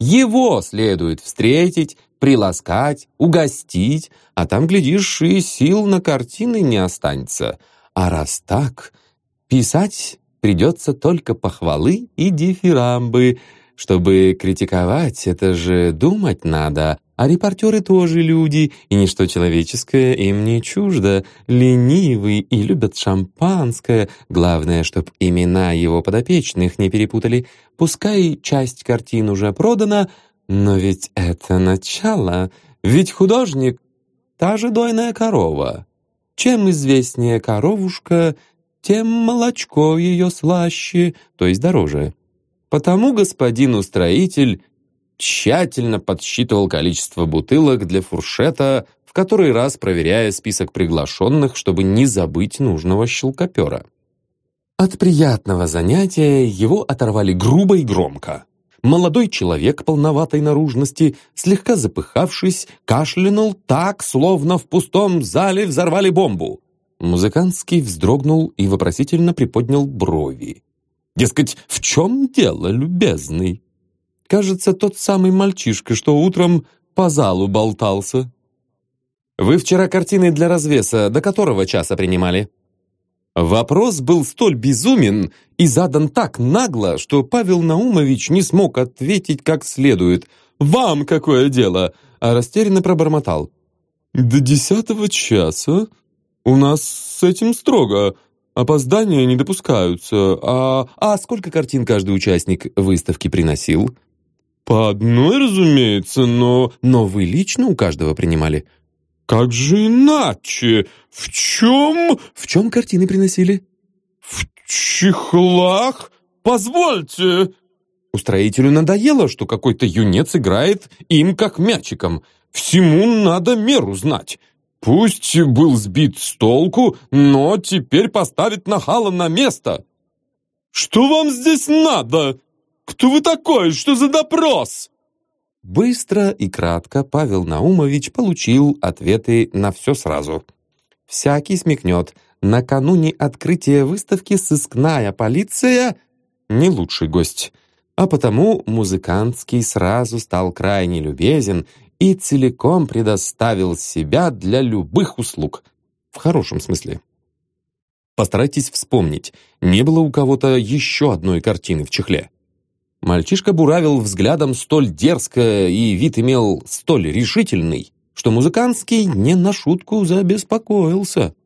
Его следует встретить, приласкать, угостить, а там, глядишь, и сил на картины не останется. А раз так, писать придется только похвалы и дифирамбы. Чтобы критиковать, это же думать надо, а репортеры тоже люди, и ничто человеческое им не чуждо. Ленивые и любят шампанское. Главное, чтоб имена его подопечных не перепутали. Пускай часть картин уже продана, но ведь это начало. Ведь художник — та же дойная корова. Чем известнее коровушка — тем молочко ее слаще, то есть дороже. Потому господин устроитель тщательно подсчитывал количество бутылок для фуршета, в который раз проверяя список приглашенных, чтобы не забыть нужного щелкопера. От приятного занятия его оторвали грубо и громко. Молодой человек полноватой наружности, слегка запыхавшись, кашлянул так, словно в пустом зале взорвали бомбу. Музыкантский вздрогнул и вопросительно приподнял брови. «Дескать, в чем дело, любезный?» «Кажется, тот самый мальчишка, что утром по залу болтался». «Вы вчера картины для развеса до которого часа принимали?» Вопрос был столь безумен и задан так нагло, что Павел Наумович не смог ответить как следует. «Вам какое дело?» а растерянно пробормотал. «До десятого часа «У нас с этим строго. Опоздания не допускаются. А, а сколько картин каждый участник выставки приносил?» «По одной, разумеется, но...» «Но вы лично у каждого принимали?» «Как же иначе? В чем...» «В чем картины приносили?» «В чехлах? Позвольте!» Устроителю надоело, что какой-то юнец играет им как мячиком. Всему надо меру знать. Пусть был сбит с толку, но теперь поставит нахала на место. «Что вам здесь надо? Кто вы такой? Что за допрос?» Быстро и кратко Павел Наумович получил ответы на все сразу. Всякий смекнет, накануне открытия выставки сыскная полиция — не лучший гость. А потому музыкантский сразу стал крайне любезен и целиком предоставил себя для любых услуг. В хорошем смысле. Постарайтесь вспомнить, не было у кого-то еще одной картины в чехле. Мальчишка буравил взглядом столь дерзко и вид имел столь решительный, что музыкантский не на шутку забеспокоился.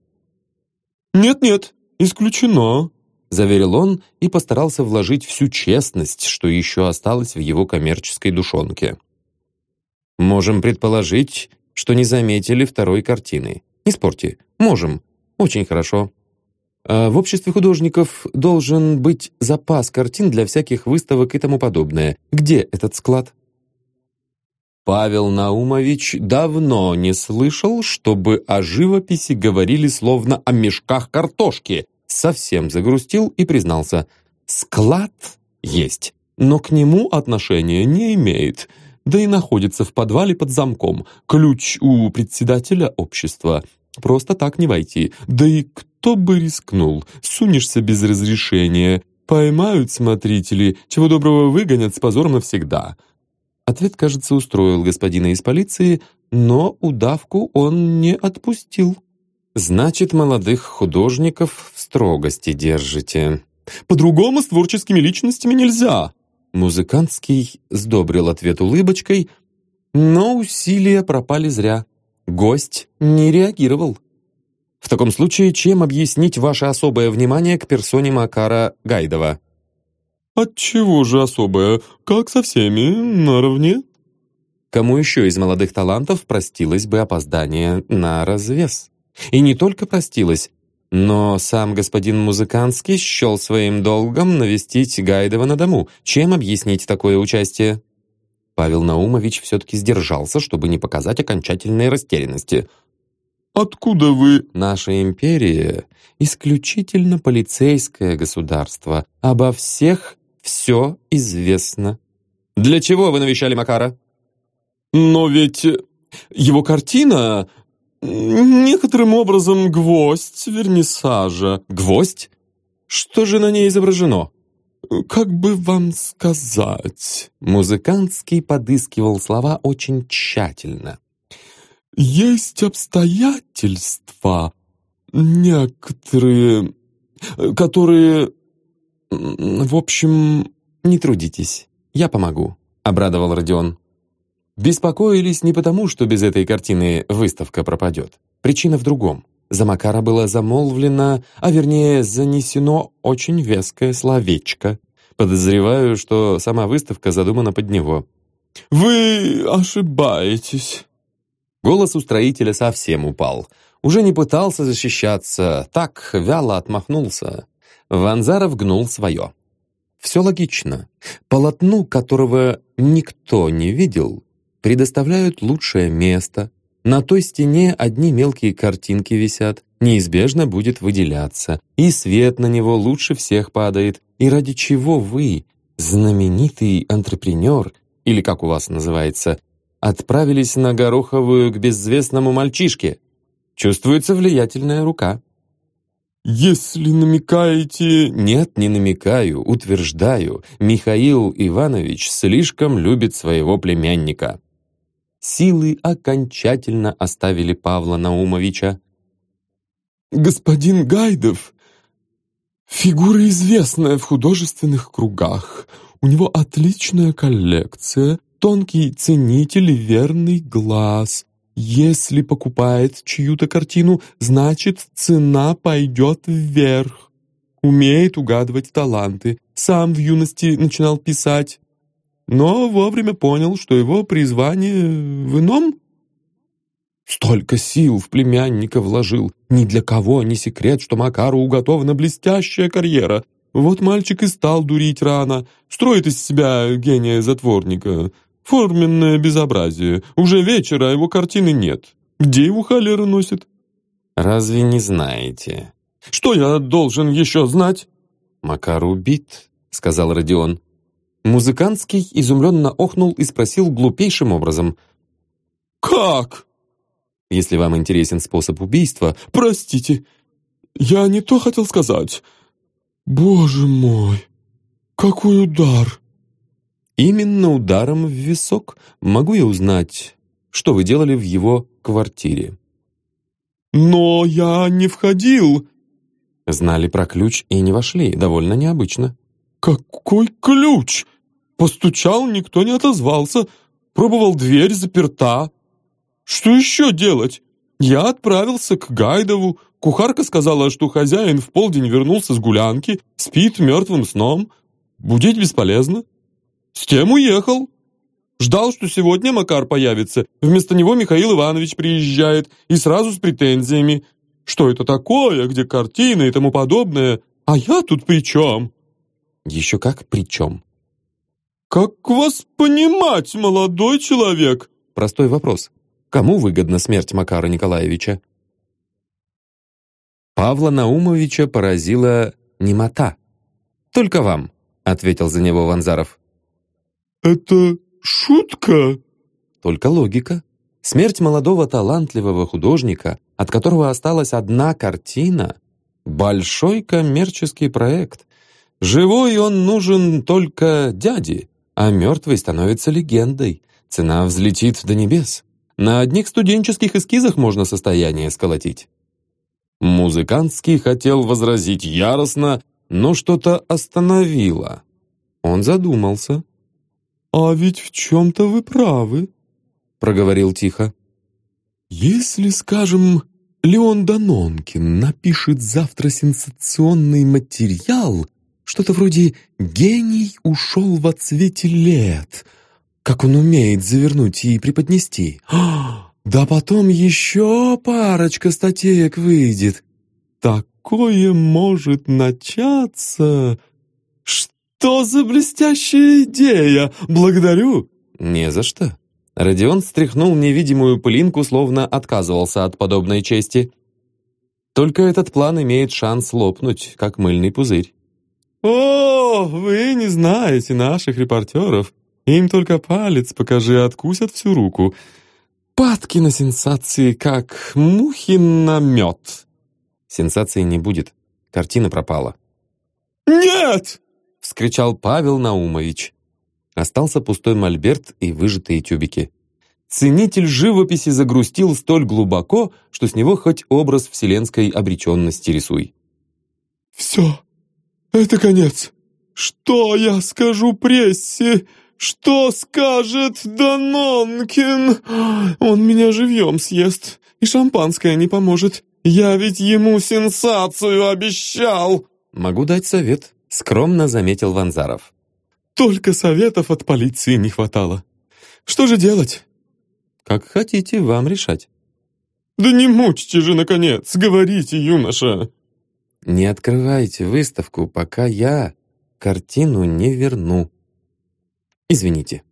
«Нет-нет, исключено», — заверил он и постарался вложить всю честность, что еще осталось в его коммерческой душонке. Можем предположить, что не заметили второй картины. Не спорьте. Можем. Очень хорошо. А в обществе художников должен быть запас картин для всяких выставок и тому подобное. Где этот склад? Павел Наумович давно не слышал, чтобы о живописи говорили словно о мешках картошки. Совсем загрустил и признался. «Склад есть, но к нему отношения не имеет, да и находится в подвале под замком. Ключ у председателя общества. Просто так не войти. Да и кто бы рискнул? Сунешься без разрешения. Поймают смотрители, чего доброго выгонят с позором навсегда. Ответ, кажется, устроил господина из полиции, но удавку он не отпустил. «Значит, молодых художников в строгости держите». «По-другому с творческими личностями нельзя!» Музыкантский сдобрил ответ улыбочкой, но усилия пропали зря. Гость не реагировал. В таком случае, чем объяснить ваше особое внимание к персоне Макара Гайдова? «Отчего же особое? Как со всеми, наравне?» Кому еще из молодых талантов простилось бы опоздание на развес? И не только простилось, но сам господин Музыканский счел своим долгом навестить Гайдова на дому. Чем объяснить такое участие? Павел Наумович все-таки сдержался, чтобы не показать окончательной растерянности. «Откуда вы?» «Наша империя — исключительно полицейское государство. Обо всех все известно. Для чего вы навещали Макара? Но ведь его картина некоторым образом гвоздь вернисажа. Гвоздь? Что же на ней изображено? Как бы вам сказать? Музыкантский подыскивал слова очень тщательно. Есть обстоятельства, некоторые, которые «В общем, не трудитесь, я помогу», — обрадовал Родион. Беспокоились не потому, что без этой картины выставка пропадет. Причина в другом. За Макара было замолвлено, а вернее занесено очень веское словечко. Подозреваю, что сама выставка задумана под него. «Вы ошибаетесь». Голос устроителя совсем упал. Уже не пытался защищаться, так вяло отмахнулся. Ванзаров гнул свое. Все логично. Полотну, которого никто не видел, предоставляют лучшее место. На той стене одни мелкие картинки висят, неизбежно будет выделяться, и свет на него лучше всех падает. И ради чего вы, знаменитый антрепренер, или как у вас называется, отправились на Гороховую к безвестному мальчишке? Чувствуется влиятельная рука. «Если намекаете...» «Нет, не намекаю, утверждаю. Михаил Иванович слишком любит своего племянника». Силы окончательно оставили Павла Наумовича. «Господин Гайдов — фигура известная в художественных кругах. У него отличная коллекция, тонкий ценитель и верный глаз. Если покупает чью-то картину, значит, цена пойдет вверх. Умеет угадывать таланты. Сам в юности начинал писать. Но вовремя понял, что его призвание в ином. Столько сил в племянника вложил. Ни для кого не секрет, что Макару уготована блестящая карьера. Вот мальчик и стал дурить рано. Строит из себя гения-затворника. Форменное безобразие. Уже вечер, а его картины нет. Где его холера носит? Разве не знаете? Что я должен еще знать? Макар убит, сказал Родион. Музыкантский изумленно охнул и спросил глупейшим образом. «Как?» «Если вам интересен способ убийства...» «Простите, я не то хотел сказать. Боже мой, какой удар!» Именно ударом в висок могу я узнать, что вы делали в его квартире. «Но я не входил!» Знали про ключ и не вошли, довольно необычно. «Какой ключ? Постучал, никто не отозвался. Пробовал, дверь заперта. Что еще делать? Я отправился к Гайдову. Кухарка сказала, что хозяин в полдень вернулся с гулянки, спит мертвым сном. Будить бесполезно. С тем уехал. Ждал, что сегодня Макар появится. Вместо него Михаил Иванович приезжает и сразу с претензиями. Что это такое, где картины и тому подобное? А я тут при чем? Еще как при чем? Как вас понимать, молодой человек? простой вопрос. Кому выгодна смерть Макара Николаевича? Павла Наумовича поразила немота. «Только вам», — ответил за него Ванзаров. «Это шутка?» «Только логика. Смерть молодого талантливого художника, от которого осталась одна картина, большой коммерческий проект. Живой он нужен только дяде, а мертвый становится легендой. Цена взлетит до небес. На одних студенческих эскизах можно состояние сколотить. Музыкантский хотел возразить яростно, но что-то остановило. Он задумался. «А ведь в чем-то вы правы», — проговорил тихо. «Если, скажем, Леон Данонкин напишет завтра сенсационный материал, что-то вроде «Гений ушел во цвете лет», как он умеет завернуть и преподнести. Да потом еще парочка статеек выйдет. Такое может начаться. Что за блестящая идея! Благодарю!» «Не за что». Родион стряхнул невидимую пылинку, словно отказывался от подобной чести. Только этот план имеет шанс лопнуть, как мыльный пузырь. «О, вы не знаете наших репортеров. Им только палец покажи, откусят всю руку падки на сенсации, как мухи на мед. Сенсации не будет. Картина пропала. «Нет!» — вскричал Павел Наумович. Остался пустой мольберт и выжатые тюбики. Ценитель живописи загрустил столь глубоко, что с него хоть образ вселенской обреченности рисуй. «Все, это конец. Что я скажу прессе? «Что скажет Данонкин? Он меня живьем съест, и шампанское не поможет. Я ведь ему сенсацию обещал!» «Могу дать совет», — скромно заметил Ванзаров. «Только советов от полиции не хватало. Что же делать?» «Как хотите, вам решать». «Да не мучьте же, наконец! Говорите, юноша!» «Не открывайте выставку, пока я картину не верну», Извините.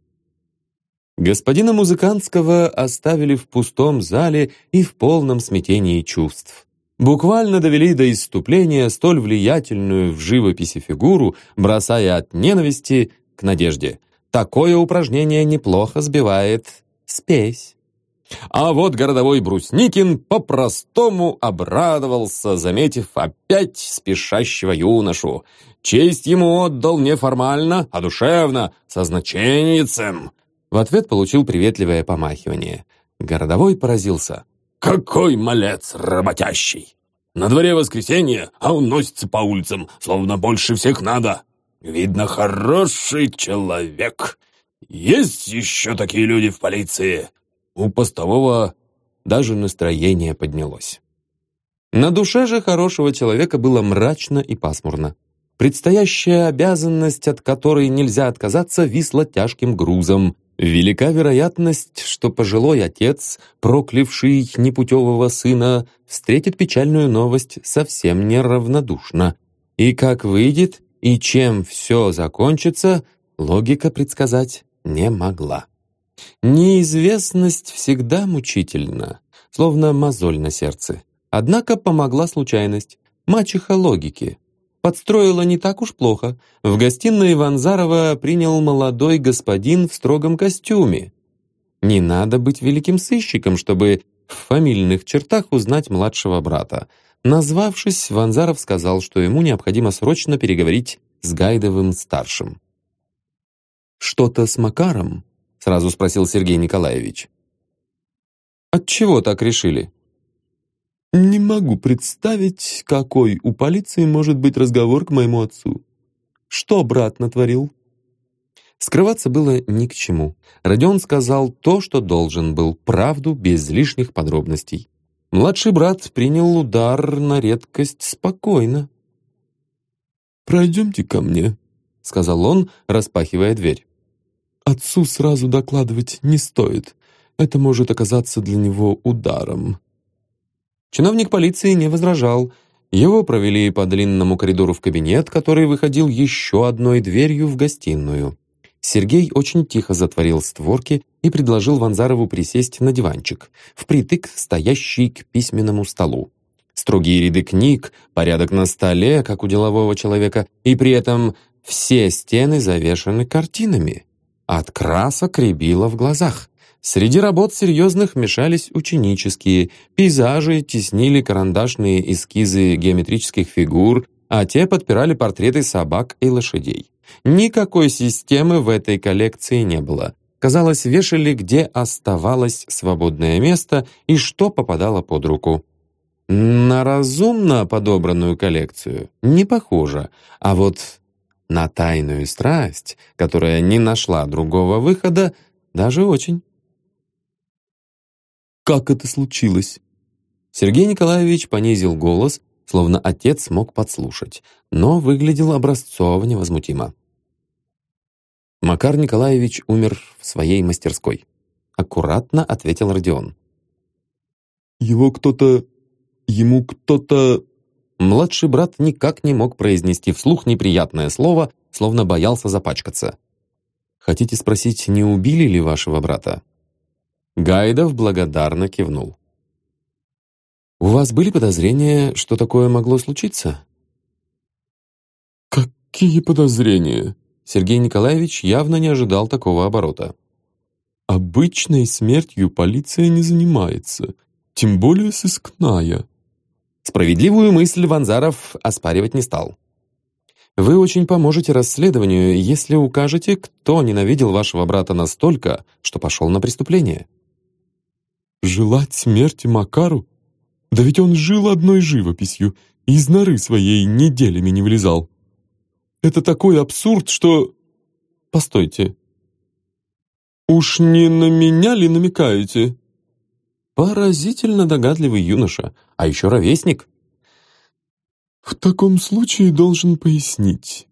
Господина Музыкантского оставили в пустом зале и в полном смятении чувств. Буквально довели до исступления столь влиятельную в живописи фигуру, бросая от ненависти к надежде. Такое упражнение неплохо сбивает спесь. А вот городовой Брусникин по-простому обрадовался, заметив опять спешащего юношу. Честь ему отдал не формально, а душевно, со значеницем. В ответ получил приветливое помахивание. Городовой поразился. «Какой малец работящий! На дворе воскресенье, а он носится по улицам, словно больше всех надо. Видно, хороший человек. Есть еще такие люди в полиции. У постового даже настроение поднялось. На душе же хорошего человека было мрачно и пасмурно. Предстоящая обязанность, от которой нельзя отказаться, висла тяжким грузом. Велика вероятность, что пожилой отец, проклявший непутевого сына, встретит печальную новость совсем неравнодушно. И как выйдет, и чем все закончится, логика предсказать не могла. Неизвестность всегда мучительна, словно мозоль на сердце. Однако помогла случайность, мачеха логики. Подстроила не так уж плохо. В гостиной Ванзарова принял молодой господин в строгом костюме. Не надо быть великим сыщиком, чтобы в фамильных чертах узнать младшего брата. Назвавшись, Ванзаров сказал, что ему необходимо срочно переговорить с Гайдовым-старшим. «Что-то с Макаром?» Сразу спросил Сергей Николаевич. Отчего так решили? Не могу представить, какой у полиции может быть разговор к моему отцу. Что брат натворил? Скрываться было ни к чему. Родион сказал то, что должен был, правду без лишних подробностей. Младший брат принял удар на редкость спокойно. «Пройдемте ко мне», — сказал он, распахивая дверь. Отцу сразу докладывать не стоит. Это может оказаться для него ударом. Чиновник полиции не возражал. Его провели по длинному коридору в кабинет, который выходил еще одной дверью в гостиную. Сергей очень тихо затворил створки и предложил Ванзарову присесть на диванчик, впритык стоящий к письменному столу. Строгие ряды книг, порядок на столе, как у делового человека, и при этом все стены завешаны картинами. От красок рябило в глазах. Среди работ серьезных мешались ученические, пейзажи теснили карандашные эскизы геометрических фигур, а те подпирали портреты собак и лошадей. Никакой системы в этой коллекции не было. Казалось, вешали, где оставалось свободное место и что попадало под руку. На разумно подобранную коллекцию не похоже, а вот на тайную страсть, которая не нашла другого выхода, даже очень. «Как это случилось?» Сергей Николаевич понизил голос, словно отец мог подслушать, но выглядел образцово невозмутимо. Макар Николаевич умер в своей мастерской. Аккуратно ответил Родион. «Его кто-то... ему кто-то...» Младший брат никак не мог произнести вслух неприятное слово, словно боялся запачкаться. «Хотите спросить, не убили ли вашего брата?» Гайдов благодарно кивнул. «У вас были подозрения, что такое могло случиться?» «Какие подозрения?» Сергей Николаевич явно не ожидал такого оборота. «Обычной смертью полиция не занимается, тем более сыскная». Справедливую мысль Ванзаров оспаривать не стал. «Вы очень поможете расследованию, если укажете, кто ненавидел вашего брата настолько, что пошел на преступление». «Желать смерти Макару? Да ведь он жил одной живописью и из норы своей неделями не вылезал. Это такой абсурд, что... Постойте. Уж не на меня ли намекаете? Поразительно догадливый юноша, а еще ровесник. В таком случае должен пояснить.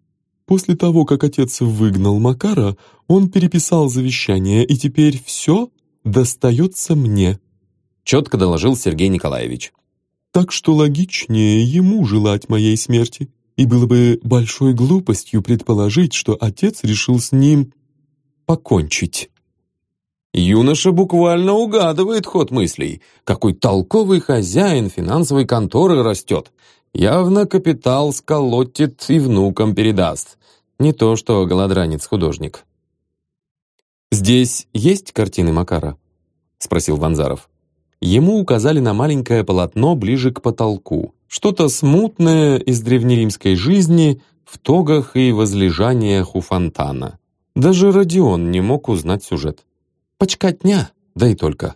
После того, как отец выгнал Макара, он переписал завещание, и теперь все достается мне. Четко доложил Сергей Николаевич. Так что логичнее ему желать моей смерти и было бы большой глупостью предположить, что отец решил с ним покончить. Юноша буквально угадывает ход мыслей. Какой толковый хозяин финансовой конторы растет. Явно капитал сколотит и внукам передаст. Не то что голодранец-художник. «Здесь есть картины Макара?» — спросил Ванзаров. Ему указали на маленькое полотно ближе к потолку. Что-то смутное из древнеримской жизни в тогах и возлежаниях у фонтана. Даже Родион не мог узнать сюжет. Почкотня, да и только.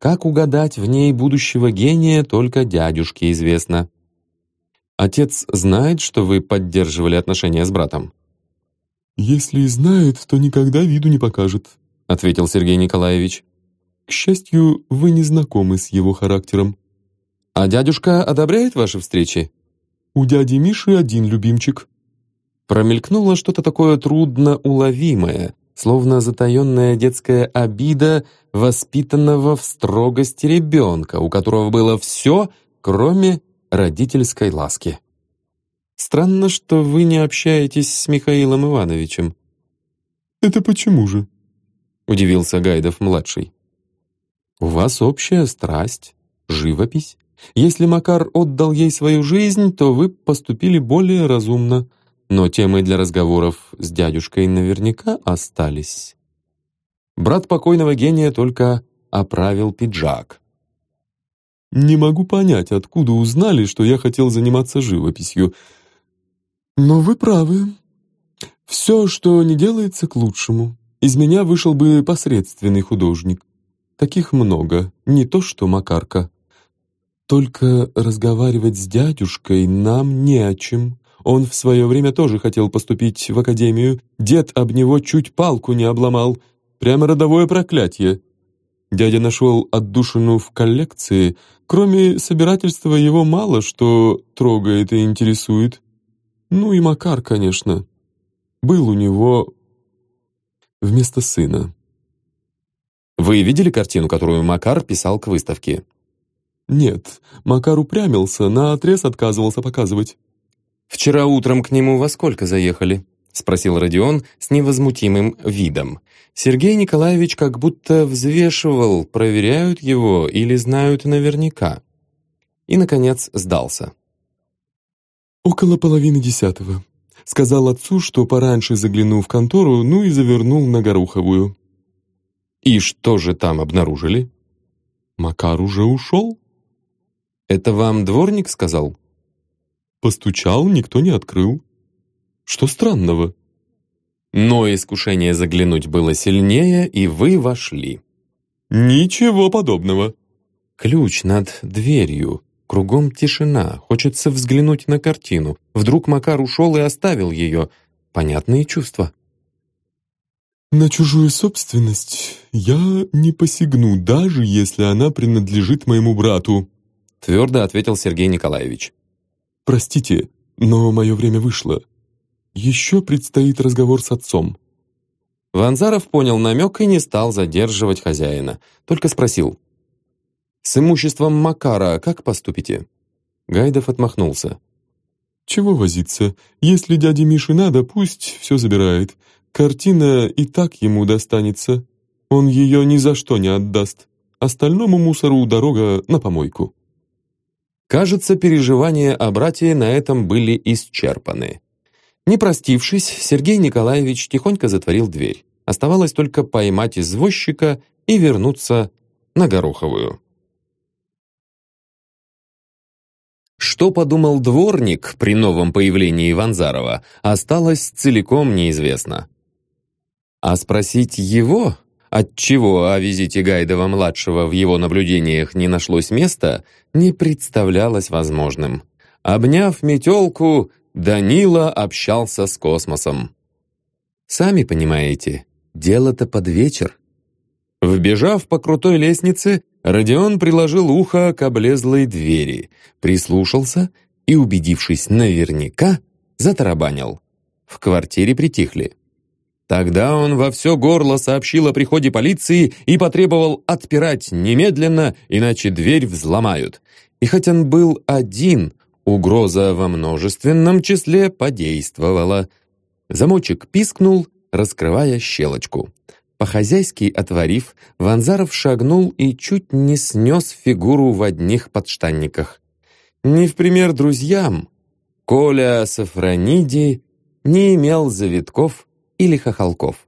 Как угадать в ней будущего гения, только дядюшке известно. Отец знает, что вы поддерживали отношения с братом? «Если и знает, то никогда виду не покажет», — ответил Сергей Николаевич. «К счастью, вы не знакомы с его характером». «А дядюшка одобряет ваши встречи?» «У дяди Миши один любимчик». Промелькнуло что-то такое трудно уловимое, словно затаенная детская обида воспитанного в строгости ребенка, у которого было все, кроме родительской ласки. «Странно, что вы не общаетесь с Михаилом Ивановичем». «Это почему же?» — удивился Гайдов-младший. «У вас общая страсть, живопись. Если Макар отдал ей свою жизнь, то вы поступили более разумно, но темы для разговоров с дядюшкой наверняка остались. Брат покойного гения только оправил пиджак. «Не могу понять, откуда узнали, что я хотел заниматься живописью. Но вы правы. Все, что не делается к лучшему. Из меня вышел бы посредственный художник. Таких много, не то что Макарка. Только разговаривать с дядюшкой нам не о чем. Он в свое время тоже хотел поступить в академию. Дед об него чуть палку не обломал. Прямо родовое проклятие. Дядя нашел отдушину в коллекции. Кроме собирательства его мало что трогает и интересует. Ну и Макар, конечно. Был у него вместо сына. Вы видели картину, которую Макар писал к выставке? Нет, Макар упрямился, наотрез отказывался показывать. Вчера утром к нему во сколько заехали? спросил Родион с невозмутимым видом. Сергей Николаевич как будто взвешивал, проверяют его или знают наверняка. И, наконец, сдался. «Около половины десятого. Сказал отцу, что пораньше загляну в контору, ну и завернул на Горуховую». «И что же там обнаружили?» «Макар уже ушел». «Это вам дворник сказал?» Постучал, никто не открыл. Что странного? Но искушение заглянуть было сильнее, и вы вошли. Ничего подобного. Ключ над дверью. Кругом тишина. Хочется взглянуть на картину. Вдруг Макар ушел и оставил ее. Понятные чувства. На чужую собственность я не посягну, даже если она принадлежит моему брату, твердо ответил Сергей Николаевич. Простите, но мое время вышло. Еще предстоит разговор с отцом». Ванзаров понял намек и не стал задерживать хозяина, только спросил. «С имуществом Макара как поступите?» Гайдов отмахнулся. «Чего возиться? Если дяде Мише надо, пусть все забирает. Картина и так ему достанется. Он ее ни за что не отдаст. Остальному мусору дорога на помойку». Кажется, переживания о брате на этом были исчерпаны. Не простившись, Сергей Николаевич тихонько затворил дверь. Оставалось только поймать извозчика и вернуться на Гороховую. Что подумал дворник при новом появлении Ванзарова, осталось целиком неизвестно. А спросить его, отчего о визите Гайдова-младшего в его наблюдениях не нашлось места, не представлялось возможным. Обняв метелку, Данила общался с космосом. Сами понимаете, дело-то под вечер. Вбежав по крутой лестнице, Родион приложил ухо к облезлой двери, прислушался и, убедившись наверняка, затарабанил. В квартире притихли. Тогда он во все горло сообщил о приходе полиции и потребовал отпирать немедленно, иначе дверь взломают. И хоть он был один, Угроза во множественном числе подействовала. Замочек пискнул, раскрывая щелочку. По-хозяйски отворив, Ванзаров шагнул и чуть не снес фигуру в одних подштанниках. Не в пример друзьям, Коля Сафрониди не имел завитков или хохолков.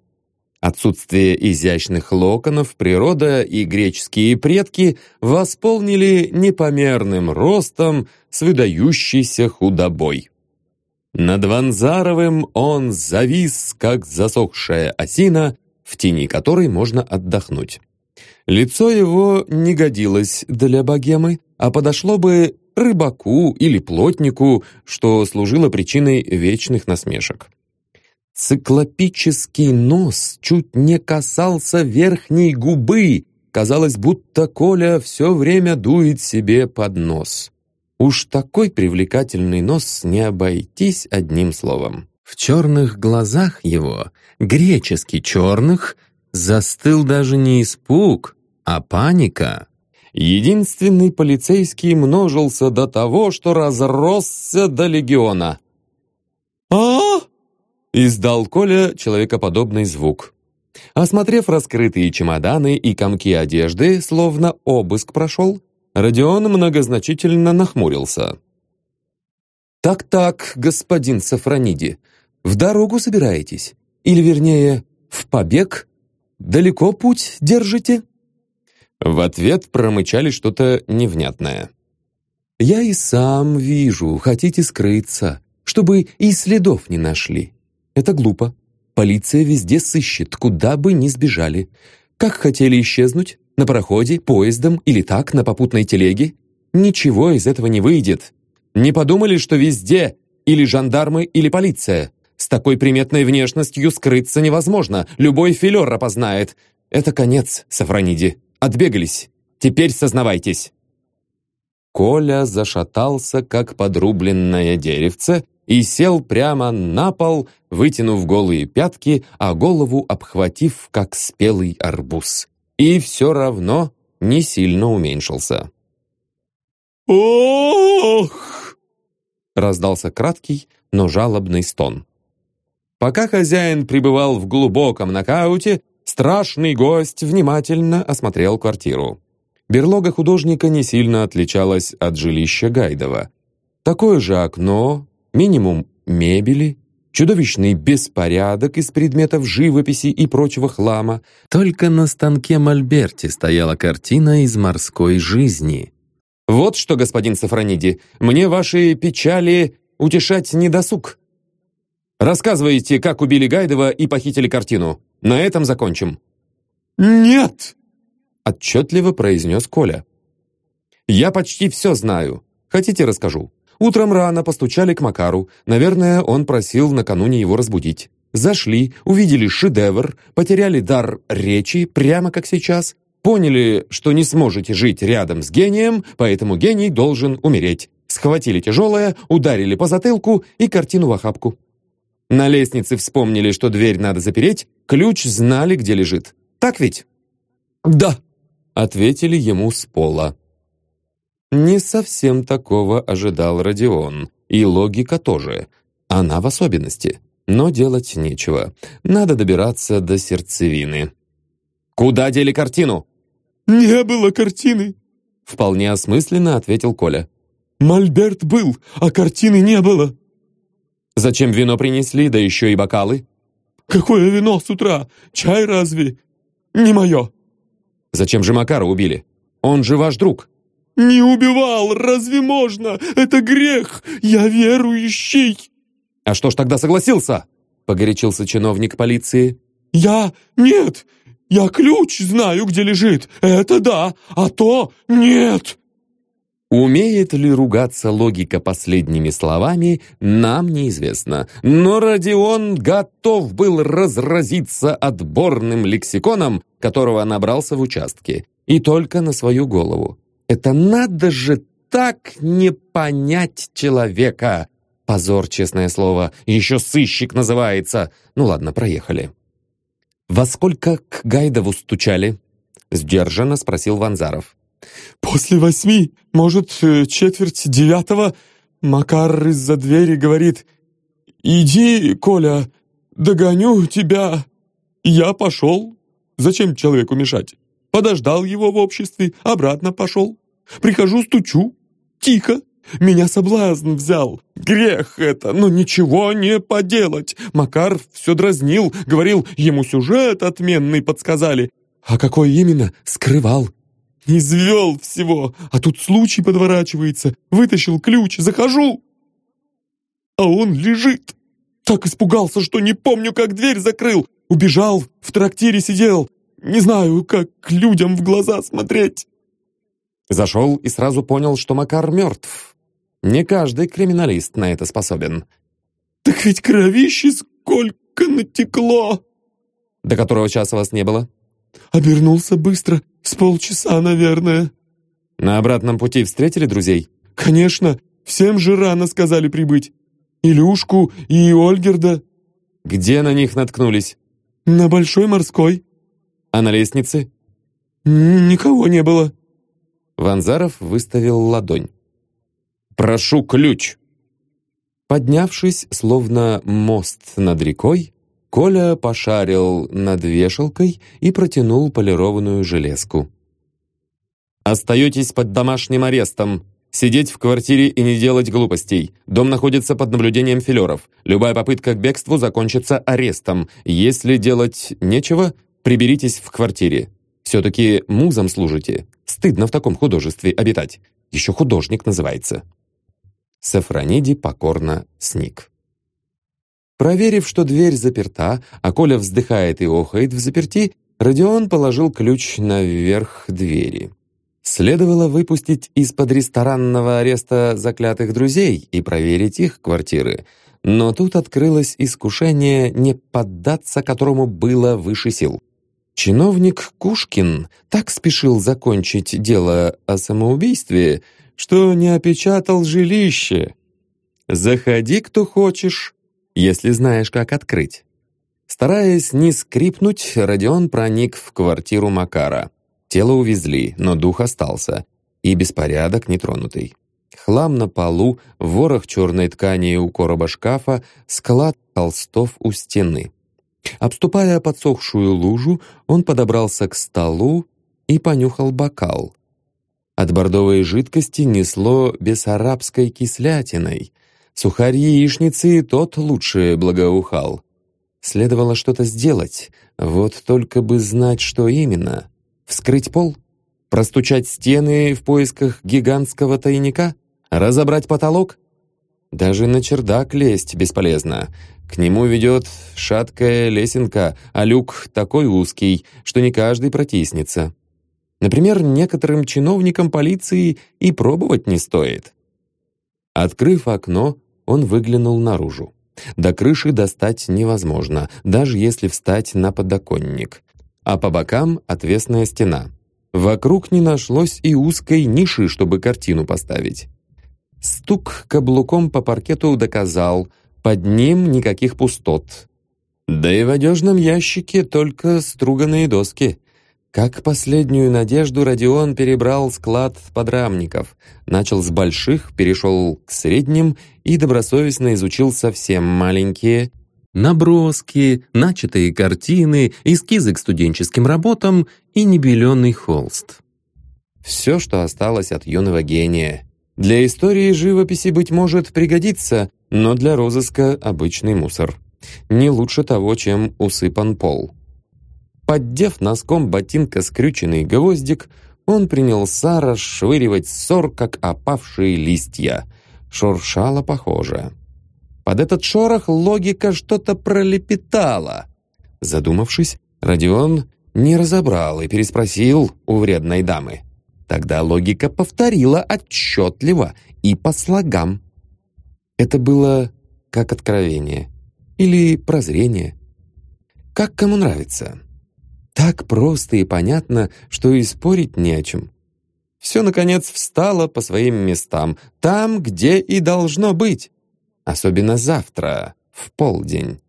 Отсутствие изящных локонов, природа и греческие предки восполнили непомерным ростом с выдающейся худобой. Над Ванзаровым он завис, как засохшая осина, в тени которой можно отдохнуть. Лицо его не годилось для богемы, а подошло бы рыбаку или плотнику, что служило причиной вечных насмешек. Циклопический нос чуть не касался верхней губы. Казалось, будто Коля все время дует себе под нос. Уж такой привлекательный нос не обойтись одним словом. В черных глазах его, гречески черных, застыл даже не испуг, а паника. Единственный полицейский множился до того, что разросся до легиона. а Издал Коля человекоподобный звук. Осмотрев раскрытые чемоданы и комки одежды, словно обыск прошел, Родион многозначительно нахмурился. «Так-так, господин Сафрониди, в дорогу собираетесь? Или, вернее, в побег? Далеко путь держите?» В ответ промычали что-то невнятное. «Я и сам вижу, хотите скрыться, чтобы и следов не нашли. Это глупо. Полиция везде сыщет, куда бы ни сбежали. Как хотели исчезнуть? На пароходе, поездом или так, на попутной телеге? Ничего из этого не выйдет. Не подумали, что везде или жандармы, или полиция? С такой приметной внешностью скрыться невозможно. Любой филер опознает. Это конец, Сафрониди. Отбегались. Теперь сознавайтесь. Коля зашатался, как подрубленное деревце, и сел прямо на пол, вытянув голые пятки, а голову обхватив, как спелый арбуз. И все равно не сильно уменьшился. «Ох!» раздался краткий, но жалобный стон. Пока хозяин пребывал в глубоком нокауте, страшный гость внимательно осмотрел квартиру. Берлога художника не сильно отличалась от жилища Гайдова. Такое же окно, минимум мебели, чудовищный беспорядок из предметов живописи и прочего хлама. Только на станке Мольберти стояла картина из морской жизни. «Вот что, господин Сафрониди, мне ваши печали утешать не досуг. Рассказывайте, как убили Гайдова и похитили картину. На этом закончим». «Нет!» отчетливо произнес Коля. «Я почти все знаю. Хотите, расскажу?» Утром рано постучали к Макару. Наверное, он просил накануне его разбудить. Зашли, увидели шедевр, потеряли дар речи, прямо как сейчас. Поняли, что не сможете жить рядом с гением, поэтому гений должен умереть. Схватили тяжелое, ударили по затылку и картину в охапку. На лестнице вспомнили, что дверь надо запереть, ключ знали, где лежит. Так ведь? «Да», ответили ему с пола. Не совсем такого ожидал Родион, и логика тоже. Она в особенности. Но делать нечего. Надо добираться до сердцевины. «Куда дели картину?» «Не было картины», — вполне осмысленно ответил Коля. «Мольберт был, а картины не было». «Зачем вино принесли, да еще и бокалы?» «Какое вино с утра? Чай разве? Не мое». Зачем же Макара убили? Он же ваш друг». «Не убивал! Разве можно? Это грех! Я верующий!» «А что ж тогда согласился?» — погорячился чиновник полиции. «Я... нет! Я ключ знаю, где лежит! Это да! А то нет!» Умеет ли ругаться логика последними словами, нам неизвестно. Но Родион готов был разразиться отборным лексиконом, которого набрался в участке, и только на свою голову. Это надо же так не понять человека! Позор, честное слово, еще сыщик называется. Ну ладно, проехали. «Во сколько к Гайдову стучали?» Сдержанно спросил Ванзаров. «После восьми, может, э, четверть девятого?» Макар из-за двери говорит, «Иди, Коля, догоню тебя». Я пошел. Зачем человеку мешать? Подождал его в обществе, обратно пошел. Прихожу, стучу. Тихо. Меня соблазн взял. Грех это, но ничего не поделать. Макар все дразнил, говорил, ему сюжет отменный подсказали. А какой именно, скрывал. Извел всего, а тут случай подворачивается. Вытащил ключ, захожу. А он лежит. Так испугался, что не помню, как дверь закрыл. Убежал, в трактире сидел. Не знаю, как людям в глаза смотреть. Зашел и сразу понял, что Макар мертв. Не каждый криминалист на это способен. Так ведь кровище сколько натекло. До которого часа вас не было? Обернулся быстро, с полчаса, наверное. На обратном пути встретили друзей? Конечно, всем же рано сказали прибыть. Илюшку и Ольгерда. Где на них наткнулись? На Большой морской. А на лестнице? Никого не было. Ванзаров выставил ладонь. «Прошу ключ!» Поднявшись, словно мост над рекой, Коля пошарил над вешалкой и протянул полированную железку. «Остаетесь под домашним арестом. Сидеть в квартире и не делать глупостей. Дом находится под наблюдением филеров. Любая попытка к бегству закончится арестом. Если делать нечего, приберитесь в квартире. Все-таки музом служите. Стыдно в таком художестве обитать. Еще художник называется». Сафрониди покорно сник. Проверив, что дверь заперта, а Коля вздыхает и охает в заперти, Родион положил ключ наверх двери. Следовало выпустить из-под ресторанного ареста заклятых друзей и проверить их квартиры. Но тут открылось искушение, не поддаться которому было выше сил. Чиновник Кушкин так спешил закончить дело о самоубийстве, что не опечатал жилище. «Заходи, кто хочешь, если знаешь, как открыть». Стараясь не скрипнуть, Родион проник в квартиру Макара. Тело увезли, но дух остался. И беспорядок нетронутый. Хлам на полу, ворох черной ткани у короба шкафа, склад толстов у стены. Обступая подсохшую лужу, он подобрался к столу и понюхал бокал. От бордовой жидкости несло бессарабской кислятиной. Сухарь яичницы тот лучше благоухал. Следовало что-то сделать, вот только бы знать, что именно. Вскрыть пол? Простучать стены в поисках гигантского тайника? Разобрать потолок? Даже на чердак лезть бесполезно. К нему ведет шаткая лесенка, а люк такой узкий, что не каждый протиснется. Например, некоторым чиновникам полиции и пробовать не стоит. Открыв окно, он выглянул наружу. До крыши достать невозможно, даже если встать на подоконник. А по бокам отвесная стена. Вокруг не нашлось и узкой ниши, чтобы картину поставить. Стук каблуком по паркету доказал, под ним никаких пустот. Да и в одежном ящике только струганные доски. Как последнюю надежду Родион перебрал склад подрамников, начал с больших, перешел к средним и добросовестно изучил совсем маленькие наброски, начатые картины, эскизы к студенческим работам и небеленый холст. Все, что осталось от юного гения. Для истории живописи, быть может, пригодится, но для розыска обычный мусор. Не лучше того, чем усыпан пол. Поддев носком ботинка скрюченный гвоздик, он принялся расшвыривать ссор, как опавшие листья. Шуршало похоже. Под этот шорох логика что-то пролепетала. Задумавшись, Родион не разобрал и переспросил у вредной дамы. Тогда логика повторила отчетливо и по слогам. Это было как откровение или прозрение. Как кому нравится. Так просто и понятно, что и спорить не о чем. Все, наконец, встало по своим местам, там, где и должно быть. Особенно завтра, в полдень.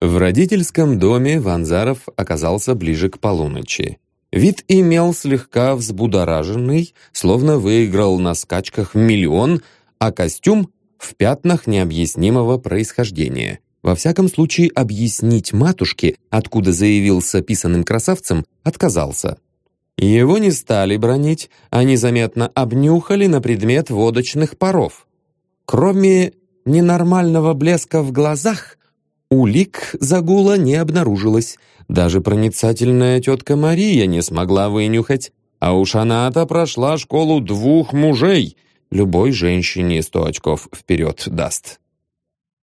В родительском доме Ванзаров оказался ближе к полуночи. Вид имел слегка взбудораженный, словно выиграл на скачках миллион, а костюм — в пятнах необъяснимого происхождения. Во всяком случае, объяснить матушке, откуда заявился писаным красавцем, отказался. Его не стали бронить, а незаметно обнюхали на предмет водочных паров. Кроме ненормального блеска в глазах, улик загула не обнаружилось. Даже проницательная тетка Мария не смогла вынюхать. А уж она-то прошла школу двух мужей. Любой женщине сто очков вперед даст.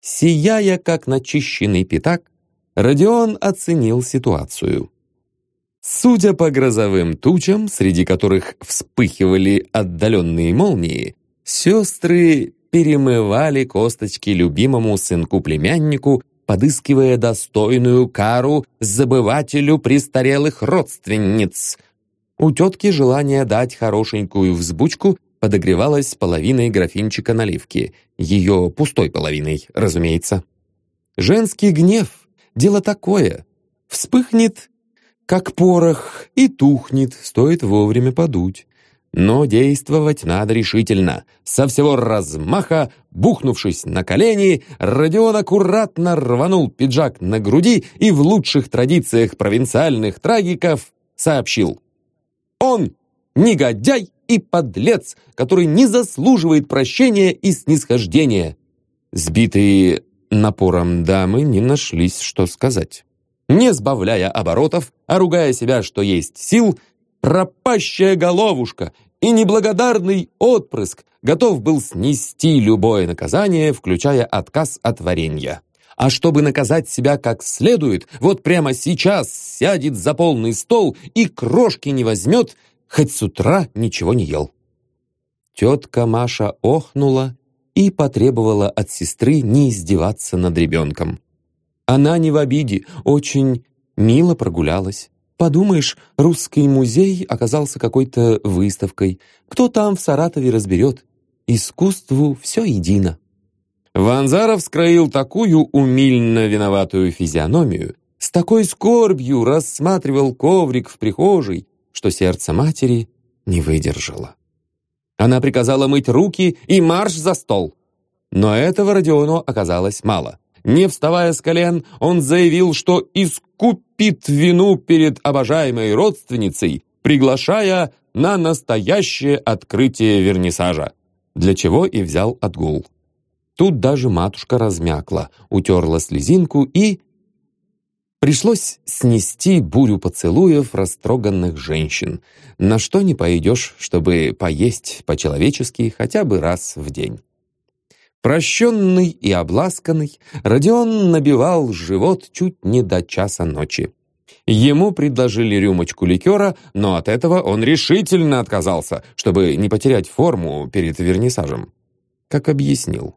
Сияя, как начищенный пятак, Родион оценил ситуацию. Судя по грозовым тучам, среди которых вспыхивали отдаленные молнии, сестры перемывали косточки любимому сынку-племяннику, подыскивая достойную кару забывателю престарелых родственниц. У тетки желание дать хорошенькую взбучку подогревалась половиной графинчика наливки. Ее пустой половиной, разумеется. Женский гнев — дело такое. Вспыхнет, как порох, и тухнет, стоит вовремя подуть. Но действовать надо решительно. Со всего размаха, бухнувшись на колени, Родион аккуратно рванул пиджак на груди и в лучших традициях провинциальных трагиков сообщил. «Он негодяй и подлец, который не заслуживает прощения и снисхождения». Сбитые напором дамы не нашлись, что сказать. Не сбавляя оборотов, а ругая себя, что есть сил, пропащая головушка и неблагодарный отпрыск готов был снести любое наказание, включая отказ от варенья. А чтобы наказать себя как следует, вот прямо сейчас сядет за полный стол и крошки не возьмет, хоть с утра ничего не ел. Тетка Маша охнула и потребовала от сестры не издеваться над ребенком. Она не в обиде, очень мило прогулялась. Подумаешь, русский музей оказался какой-то выставкой. Кто там в Саратове разберет? Искусству все едино. Ванзаров скроил такую умильно виноватую физиономию, с такой скорбью рассматривал коврик в прихожей, что сердце матери не выдержало. Она приказала мыть руки и марш за стол. Но этого Родиону оказалось мало. Не вставая с колен, он заявил, что искупит вину перед обожаемой родственницей, приглашая на настоящее открытие вернисажа, для чего и взял отгул. Тут даже матушка размякла, утерла слезинку и... Пришлось снести бурю поцелуев растроганных женщин, на что не пойдешь, чтобы поесть по-человечески хотя бы раз в день. Прощенный и обласканный, Родион набивал живот чуть не до часа ночи. Ему предложили рюмочку ликера, но от этого он решительно отказался, чтобы не потерять форму перед вернисажем. Как объяснил.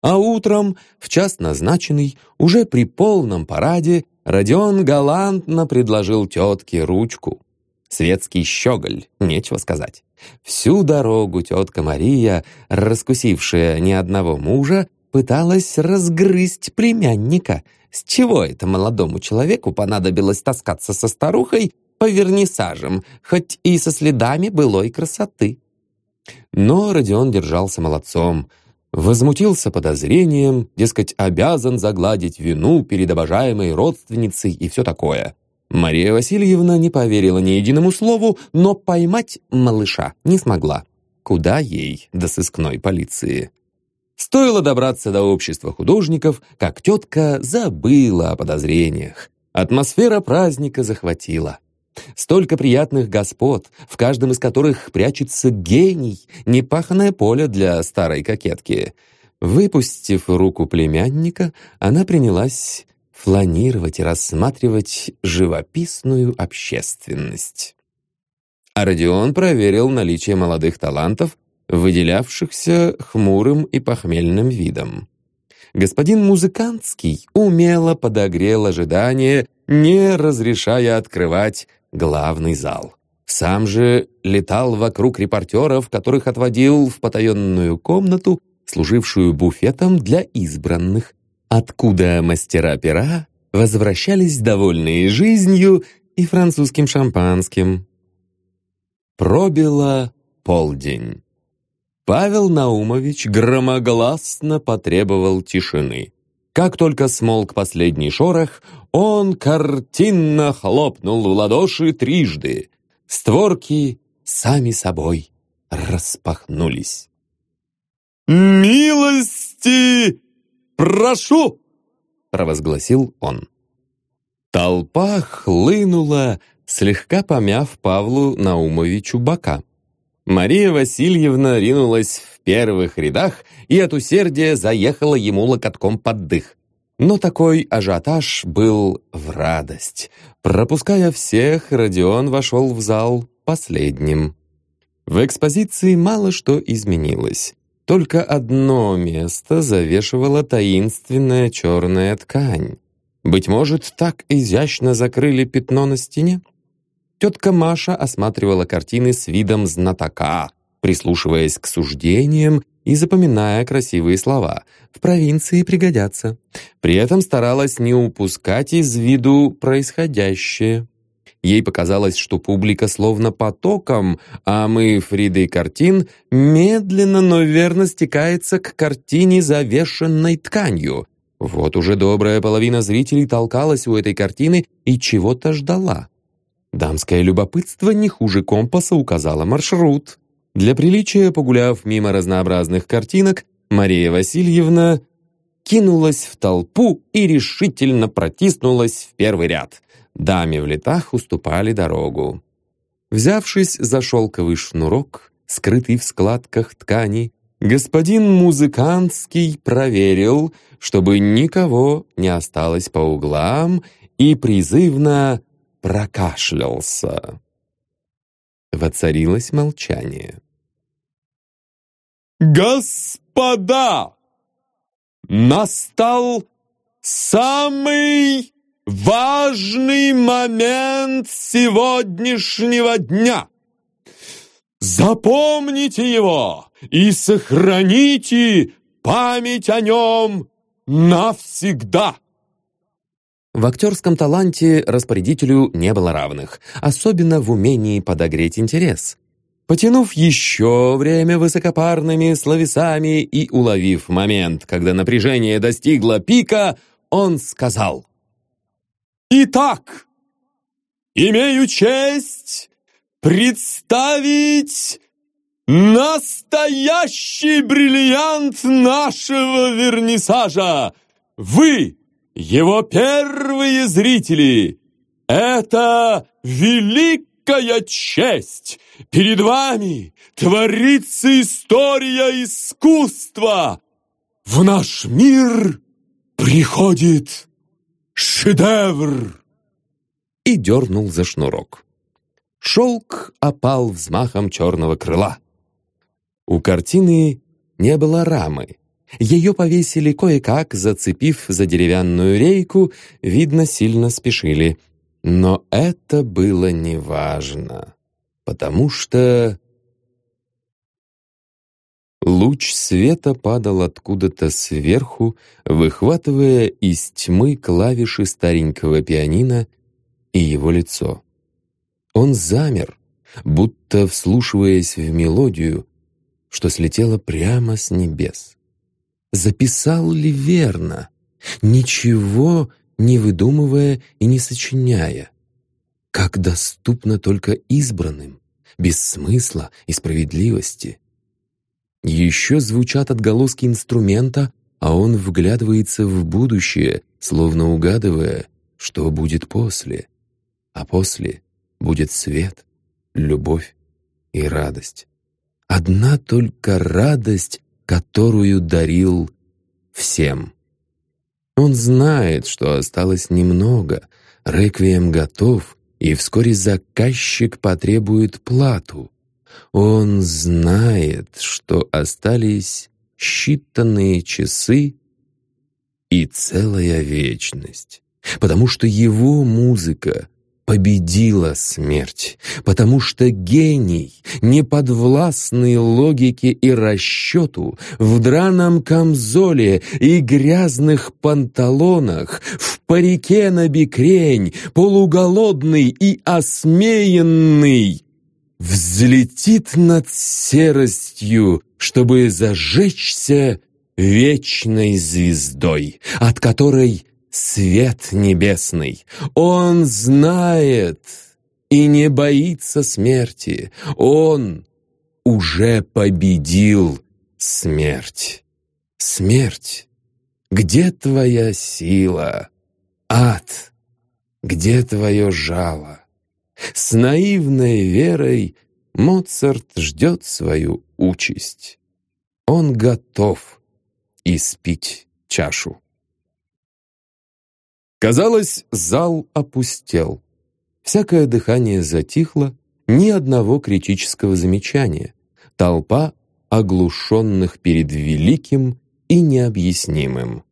А утром, в час назначенный, уже при полном параде, Родион галантно предложил тетке ручку. Светский щеголь, нечего сказать. Всю дорогу тетка Мария, раскусившая ни одного мужа, пыталась разгрызть племянника. С чего это молодому человеку понадобилось таскаться со старухой по вернисажам, хоть и со следами былой красоты? Но Родион держался молодцом, возмутился подозрением, дескать, обязан загладить вину перед обожаемой родственницей и все такое. Мария Васильевна не поверила ни единому слову, но поймать малыша не смогла. Куда ей до сыскной полиции? Стоило добраться до общества художников, как тетка забыла о подозрениях. Атмосфера праздника захватила. Столько приятных господ, в каждом из которых прячется гений, непаханное поле для старой кокетки. Выпустив руку племянника, она принялась фланировать и рассматривать живописную общественность. А Родион проверил наличие молодых талантов, выделявшихся хмурым и похмельным видом. Господин Музыкантский умело подогрел ожидание, не разрешая открывать главный зал. Сам же летал вокруг репортеров, которых отводил в потаенную комнату, служившую буфетом для избранных, откуда мастера пера возвращались довольные жизнью и французским шампанским. Пробило полдень. Павел Наумович громогласно потребовал тишины. Как только смолк последний шорох, он картинно хлопнул в ладоши трижды. Створки сами собой распахнулись. «Милости «Прошу!» — провозгласил он. Толпа хлынула, слегка помяв Павлу Наумовичу бока. Мария Васильевна ринулась в первых рядах и от усердия заехала ему локотком под дых. Но такой ажиотаж был в радость. Пропуская всех, Родион вошел в зал последним. В экспозиции мало что изменилось. Только одно место завешивала таинственная черная ткань. Быть может, так изящно закрыли пятно на стене? Тетка Маша осматривала картины с видом знатока, прислушиваясь к суждениям и запоминая красивые слова. В провинции пригодятся. При этом старалась не упускать из виду происходящее. Ей показалось, что публика словно потоком, а мы Фридой картин, медленно, но верно стекается к картине, завешенной тканью. Вот уже добрая половина зрителей толкалась у этой картины и чего-то ждала. Дамское любопытство не хуже компаса указало маршрут. Для приличия, погуляв мимо разнообразных картинок, Мария Васильевна кинулась в толпу и решительно протиснулась в первый ряд — Даме в летах уступали дорогу. Взявшись за шелковый шнурок, скрытый в складках ткани, господин Музыкантский проверил, чтобы никого не осталось по углам, и призывно прокашлялся. Воцарилось молчание. «Господа! Настал самый важный момент сегодняшнего дня. Запомните его и сохраните память о нем навсегда. В актерском таланте распорядителю не было равных, особенно в умении подогреть интерес. Потянув еще время высокопарными словесами и уловив момент, когда напряжение достигло пика, он сказал «Итак, имею честь представить настоящий бриллиант нашего вернисажа! Вы, его первые зрители! Это великая честь! Перед вами творится история искусства! В наш мир приходит шедевр!» И дернул за шнурок. Шелк опал взмахом черного крыла. У картины не было рамы. Ее повесили кое-как, зацепив за деревянную рейку, видно, сильно спешили. Но это было неважно, потому что... Луч света падал откуда-то сверху, выхватывая из тьмы клавиши старенького пианино и его лицо. Он замер, будто вслушиваясь в мелодию, что слетела прямо с небес. Записал ли верно, ничего не выдумывая и не сочиняя, как доступно только избранным, без смысла и справедливости. Еще звучат отголоски инструмента, а он вглядывается в будущее, словно угадывая, что будет после. А после будет свет, любовь и радость. Одна только радость, которую дарил всем. Он знает, что осталось немного, реквием готов, и вскоре заказчик потребует плату. Он знает, что остались считанные часы и целая вечность, потому что его музыка победила смерть, потому что гений, не подвластный логике и расчету, в драном камзоле и грязных панталонах, в парике на бикрень, полуголодный и осмеянный, взлетит над серостью, чтобы зажечься вечной звездой, от которой свет небесный. Он знает и не боится смерти. Он уже победил смерть. Смерть, где твоя сила? Ад, где твое жало? С наивной верой Моцарт ждет свою участь. Он готов испить чашу. Казалось, зал опустел. Всякое дыхание затихло, ни одного критического замечания. Толпа оглушенных перед великим и необъяснимым.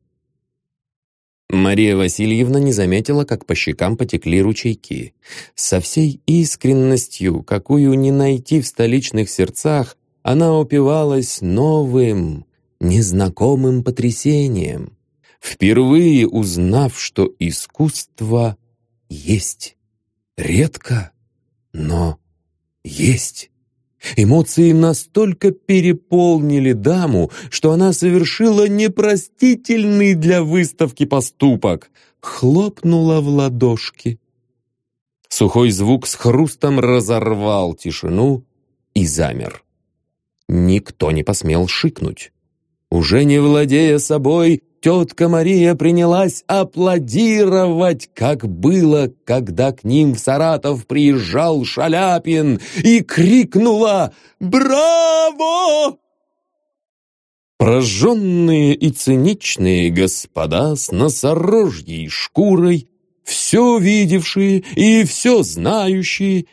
Мария Васильевна не заметила, как по щекам потекли ручейки. Со всей искренностью, какую не найти в столичных сердцах, она упивалась новым, незнакомым потрясением впервые узнав, что искусство есть. Редко, но есть. Эмоции настолько переполнили даму, что она совершила непростительный для выставки поступок. Хлопнула в ладошки. Сухой звук с хрустом разорвал тишину и замер. Никто не посмел шикнуть. Уже не владея собой, тетка Мария принялась аплодировать, как было, когда к ним в Саратов приезжал Шаляпин, и крикнула «Браво!». Прожженные и циничные господа с носорожьей шкурой, все видевшие и все знающие,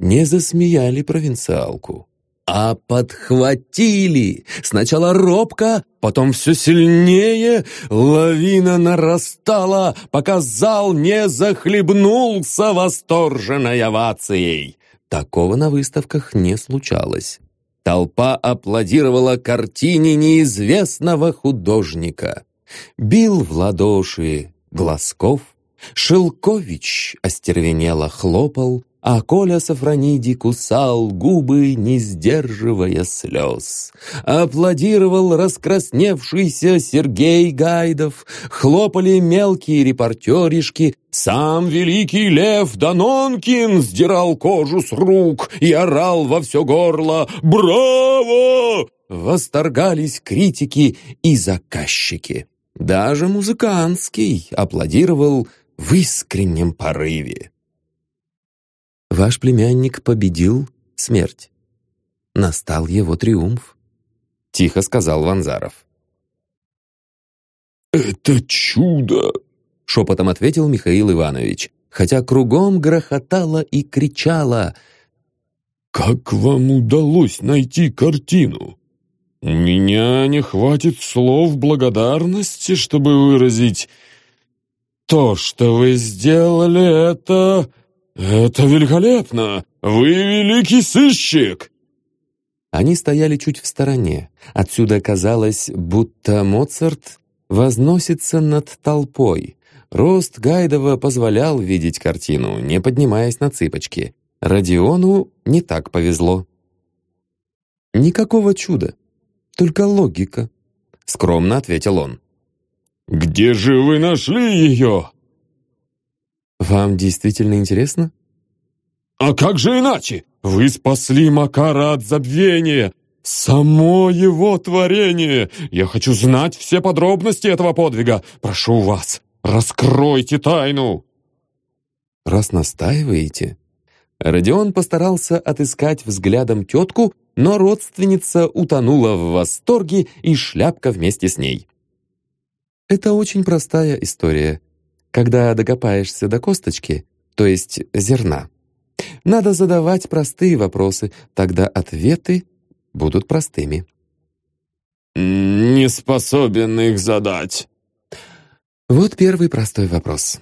не засмеяли провинциалку а подхватили. Сначала робко, потом все сильнее. Лавина нарастала, пока зал не захлебнулся восторженной овацией. Такого на выставках не случалось. Толпа аплодировала картине неизвестного художника. Бил в ладоши Глазков, Шелкович остервенело хлопал, а Коля Сафрониди кусал губы, не сдерживая слез. Аплодировал раскрасневшийся Сергей Гайдов, хлопали мелкие репортеришки, сам великий лев Данонкин сдирал кожу с рук и орал во все горло «Браво!» Восторгались критики и заказчики. Даже музыкантский аплодировал в искреннем порыве. Ваш племянник победил смерть. Настал его триумф, — тихо сказал Ванзаров. «Это чудо!» — шепотом ответил Михаил Иванович, хотя кругом грохотало и кричало. «Как вам удалось найти картину? У меня не хватит слов благодарности, чтобы выразить то, что вы сделали, это «Это великолепно! Вы великий сыщик!» Они стояли чуть в стороне. Отсюда казалось, будто Моцарт возносится над толпой. Рост Гайдова позволял видеть картину, не поднимаясь на цыпочки. Родиону не так повезло. «Никакого чуда, только логика», — скромно ответил он. «Где же вы нашли ее?» «Вам действительно интересно?» «А как же иначе? Вы спасли Макара от забвения! Само его творение! Я хочу знать все подробности этого подвига! Прошу вас, раскройте тайну!» «Раз настаиваете...» Родион постарался отыскать взглядом тетку, но родственница утонула в восторге и шляпка вместе с ней. Это очень простая история когда докопаешься до косточки, то есть зерна. Надо задавать простые вопросы, тогда ответы будут простыми. «Не способен их задать». Вот первый простой вопрос.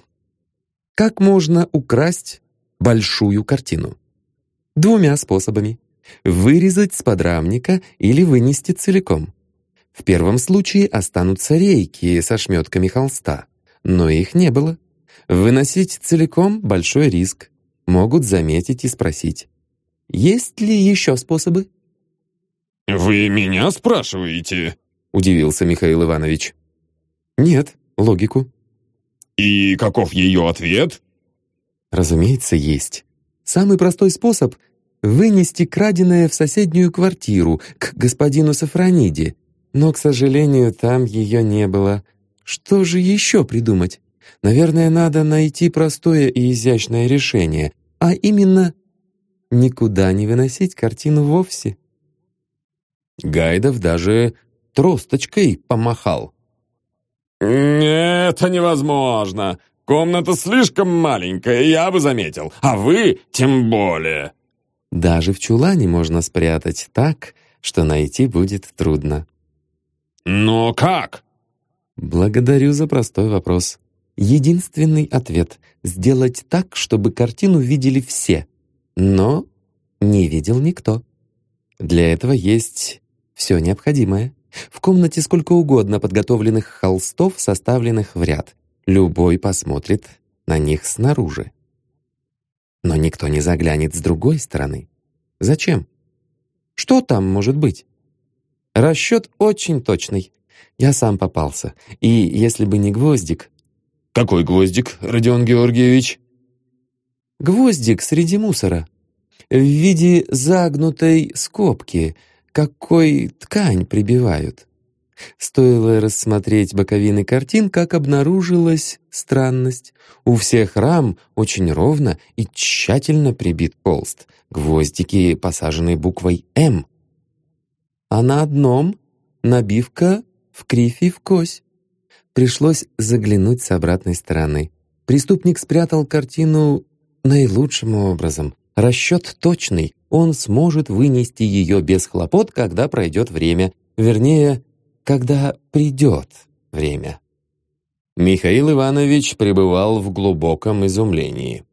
Как можно украсть большую картину? Двумя способами. Вырезать с подрамника или вынести целиком. В первом случае останутся рейки со шметками холста но их не было. Выносить целиком — большой риск. Могут заметить и спросить. Есть ли еще способы? «Вы меня спрашиваете?» — удивился Михаил Иванович. «Нет, логику». «И каков ее ответ?» «Разумеется, есть. Самый простой способ — вынести краденое в соседнюю квартиру, к господину Сафрониде. Но, к сожалению, там ее не было. Что же еще придумать? Наверное, надо найти простое и изящное решение, а именно никуда не выносить картину вовсе. Гайдов даже тросточкой помахал. «Это невозможно! Комната слишком маленькая, я бы заметил, а вы тем более!» Даже в чулане можно спрятать так, что найти будет трудно. «Но как?» Благодарю за простой вопрос. Единственный ответ — сделать так, чтобы картину видели все, но не видел никто. Для этого есть все необходимое. В комнате сколько угодно подготовленных холстов, составленных в ряд. Любой посмотрит на них снаружи. Но никто не заглянет с другой стороны. Зачем? Что там может быть? Расчет очень точный. Я сам попался. И если бы не гвоздик... Какой гвоздик, Родион Георгиевич? Гвоздик среди мусора. В виде загнутой скобки, какой ткань прибивают. Стоило рассмотреть боковины картин, как обнаружилась странность. У всех рам очень ровно и тщательно прибит холст. Гвоздики посажены буквой «М». А на одном набивка в кривь и в кось. Пришлось заглянуть с обратной стороны. Преступник спрятал картину наилучшим образом. Расчет точный, он сможет вынести ее без хлопот, когда пройдет время. Вернее, когда придет время. Михаил Иванович пребывал в глубоком изумлении.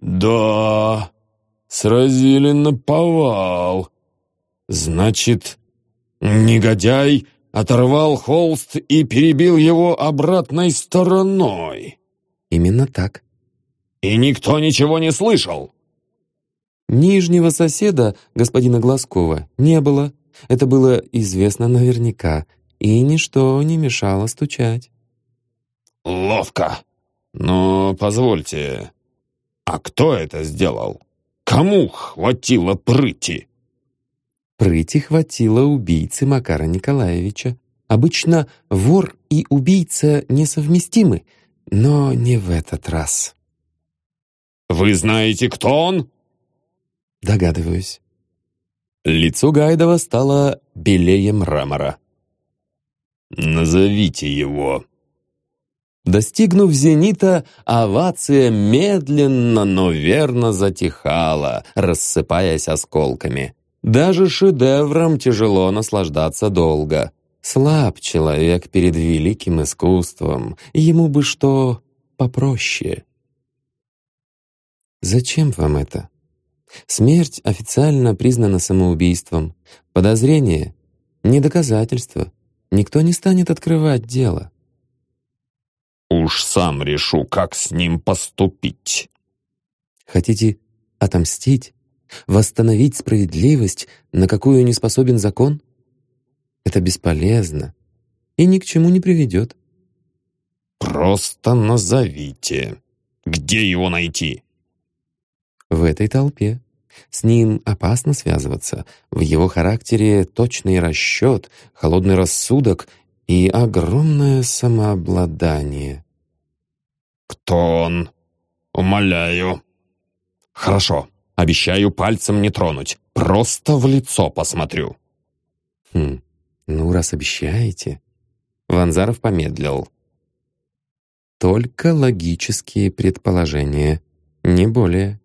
«Да, сразили на повал. Значит, негодяй оторвал холст и перебил его обратной стороной. Именно так. И никто ничего не слышал. Нижнего соседа, господина Глазкова, не было. Это было известно наверняка, и ничто не мешало стучать. «Ловко. Но позвольте, а кто это сделал? Кому хватило прыти?» Прыти хватило убийцы Макара Николаевича. Обычно вор и убийца несовместимы, но не в этот раз. «Вы знаете, кто он?» Догадываюсь. Лицо Гайдова стало белее мрамора. «Назовите его». Достигнув зенита, овация медленно, но верно затихала, рассыпаясь осколками. Даже шедевром тяжело наслаждаться долго. Слаб человек перед великим искусством, ему бы что попроще. Зачем вам это? Смерть официально признана самоубийством. Подозрение — не доказательство. Никто не станет открывать дело. «Уж сам решу, как с ним поступить». Хотите отомстить? Восстановить справедливость, на какую не способен закон? Это бесполезно и ни к чему не приведет. «Просто назовите. Где его найти?» в этой толпе. С ним опасно связываться. В его характере точный расчет, холодный рассудок и огромное самообладание. «Кто он? Умоляю». «Хорошо, обещаю пальцем не тронуть. Просто в лицо посмотрю». «Хм, ну, раз обещаете...» Ванзаров помедлил. «Только логические предположения, не более».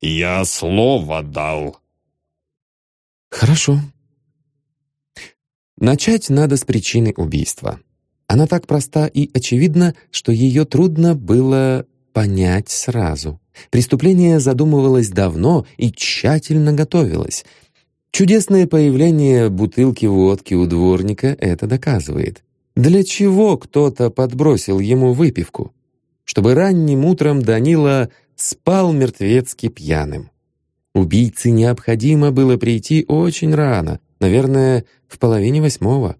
«Я слово дал». «Хорошо». Начать надо с причины убийства. Она так проста и очевидна, что ее трудно было понять сразу. Преступление задумывалось давно и тщательно готовилось. Чудесное появление бутылки водки у дворника это доказывает. Для чего кто-то подбросил ему выпивку? Чтобы ранним утром Данила спал мертвецки пьяным. Убийце необходимо было прийти очень рано, наверное, в половине восьмого.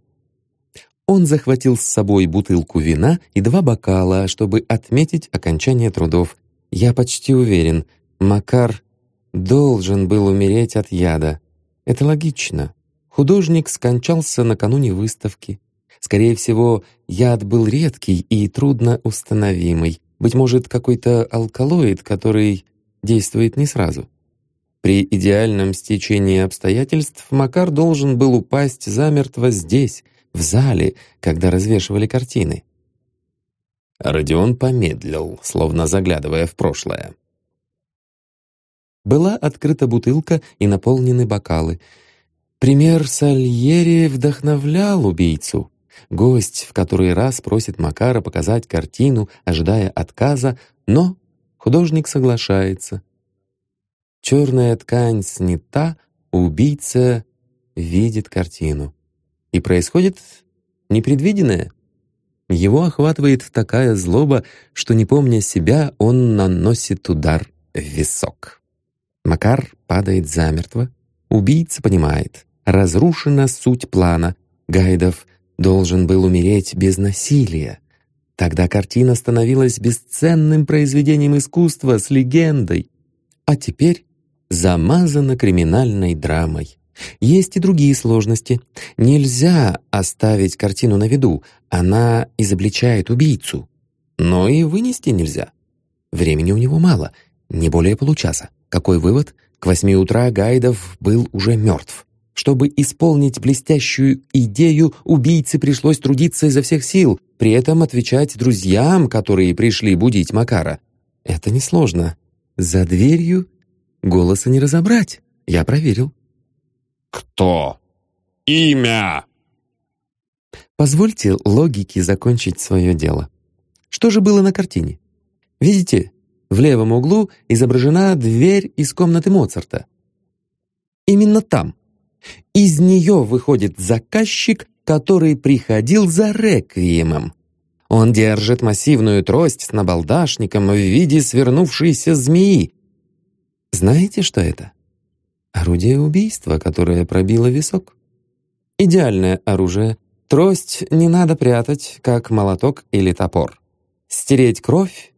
Он захватил с собой бутылку вина и два бокала, чтобы отметить окончание трудов. Я почти уверен, Макар должен был умереть от яда. Это логично. Художник скончался накануне выставки. Скорее всего, яд был редкий и трудно установимый. Быть может, какой-то алкалоид, который действует не сразу. При идеальном стечении обстоятельств Макар должен был упасть замертво здесь, в зале, когда развешивали картины. Родион помедлил, словно заглядывая в прошлое. Была открыта бутылка и наполнены бокалы. Пример Сальери вдохновлял убийцу. Гость в который раз просит Макара показать картину, ожидая отказа, но художник соглашается. Черная ткань снята, убийца видит картину. И происходит непредвиденное. Его охватывает такая злоба, что, не помня себя, он наносит удар в висок. Макар падает замертво. Убийца понимает. Разрушена суть плана. Гайдов должен был умереть без насилия. Тогда картина становилась бесценным произведением искусства с легендой. А теперь замазана криминальной драмой. Есть и другие сложности. Нельзя оставить картину на виду, она изобличает убийцу. Но и вынести нельзя. Времени у него мало, не более получаса. Какой вывод? К восьми утра Гайдов был уже мертв. Чтобы исполнить блестящую идею, убийце пришлось трудиться изо всех сил, при этом отвечать друзьям, которые пришли будить Макара. Это несложно. За дверью голоса не разобрать. Я проверил. «Кто? Имя?» Позвольте логике закончить свое дело. Что же было на картине? Видите, в левом углу изображена дверь из комнаты Моцарта. Именно там, из нее выходит заказчик, который приходил за реквиемом. Он держит массивную трость с набалдашником в виде свернувшейся змеи. Знаете, что это? Орудие убийства, которое пробило висок. Идеальное оружие. Трость не надо прятать, как молоток или топор. Стереть кровь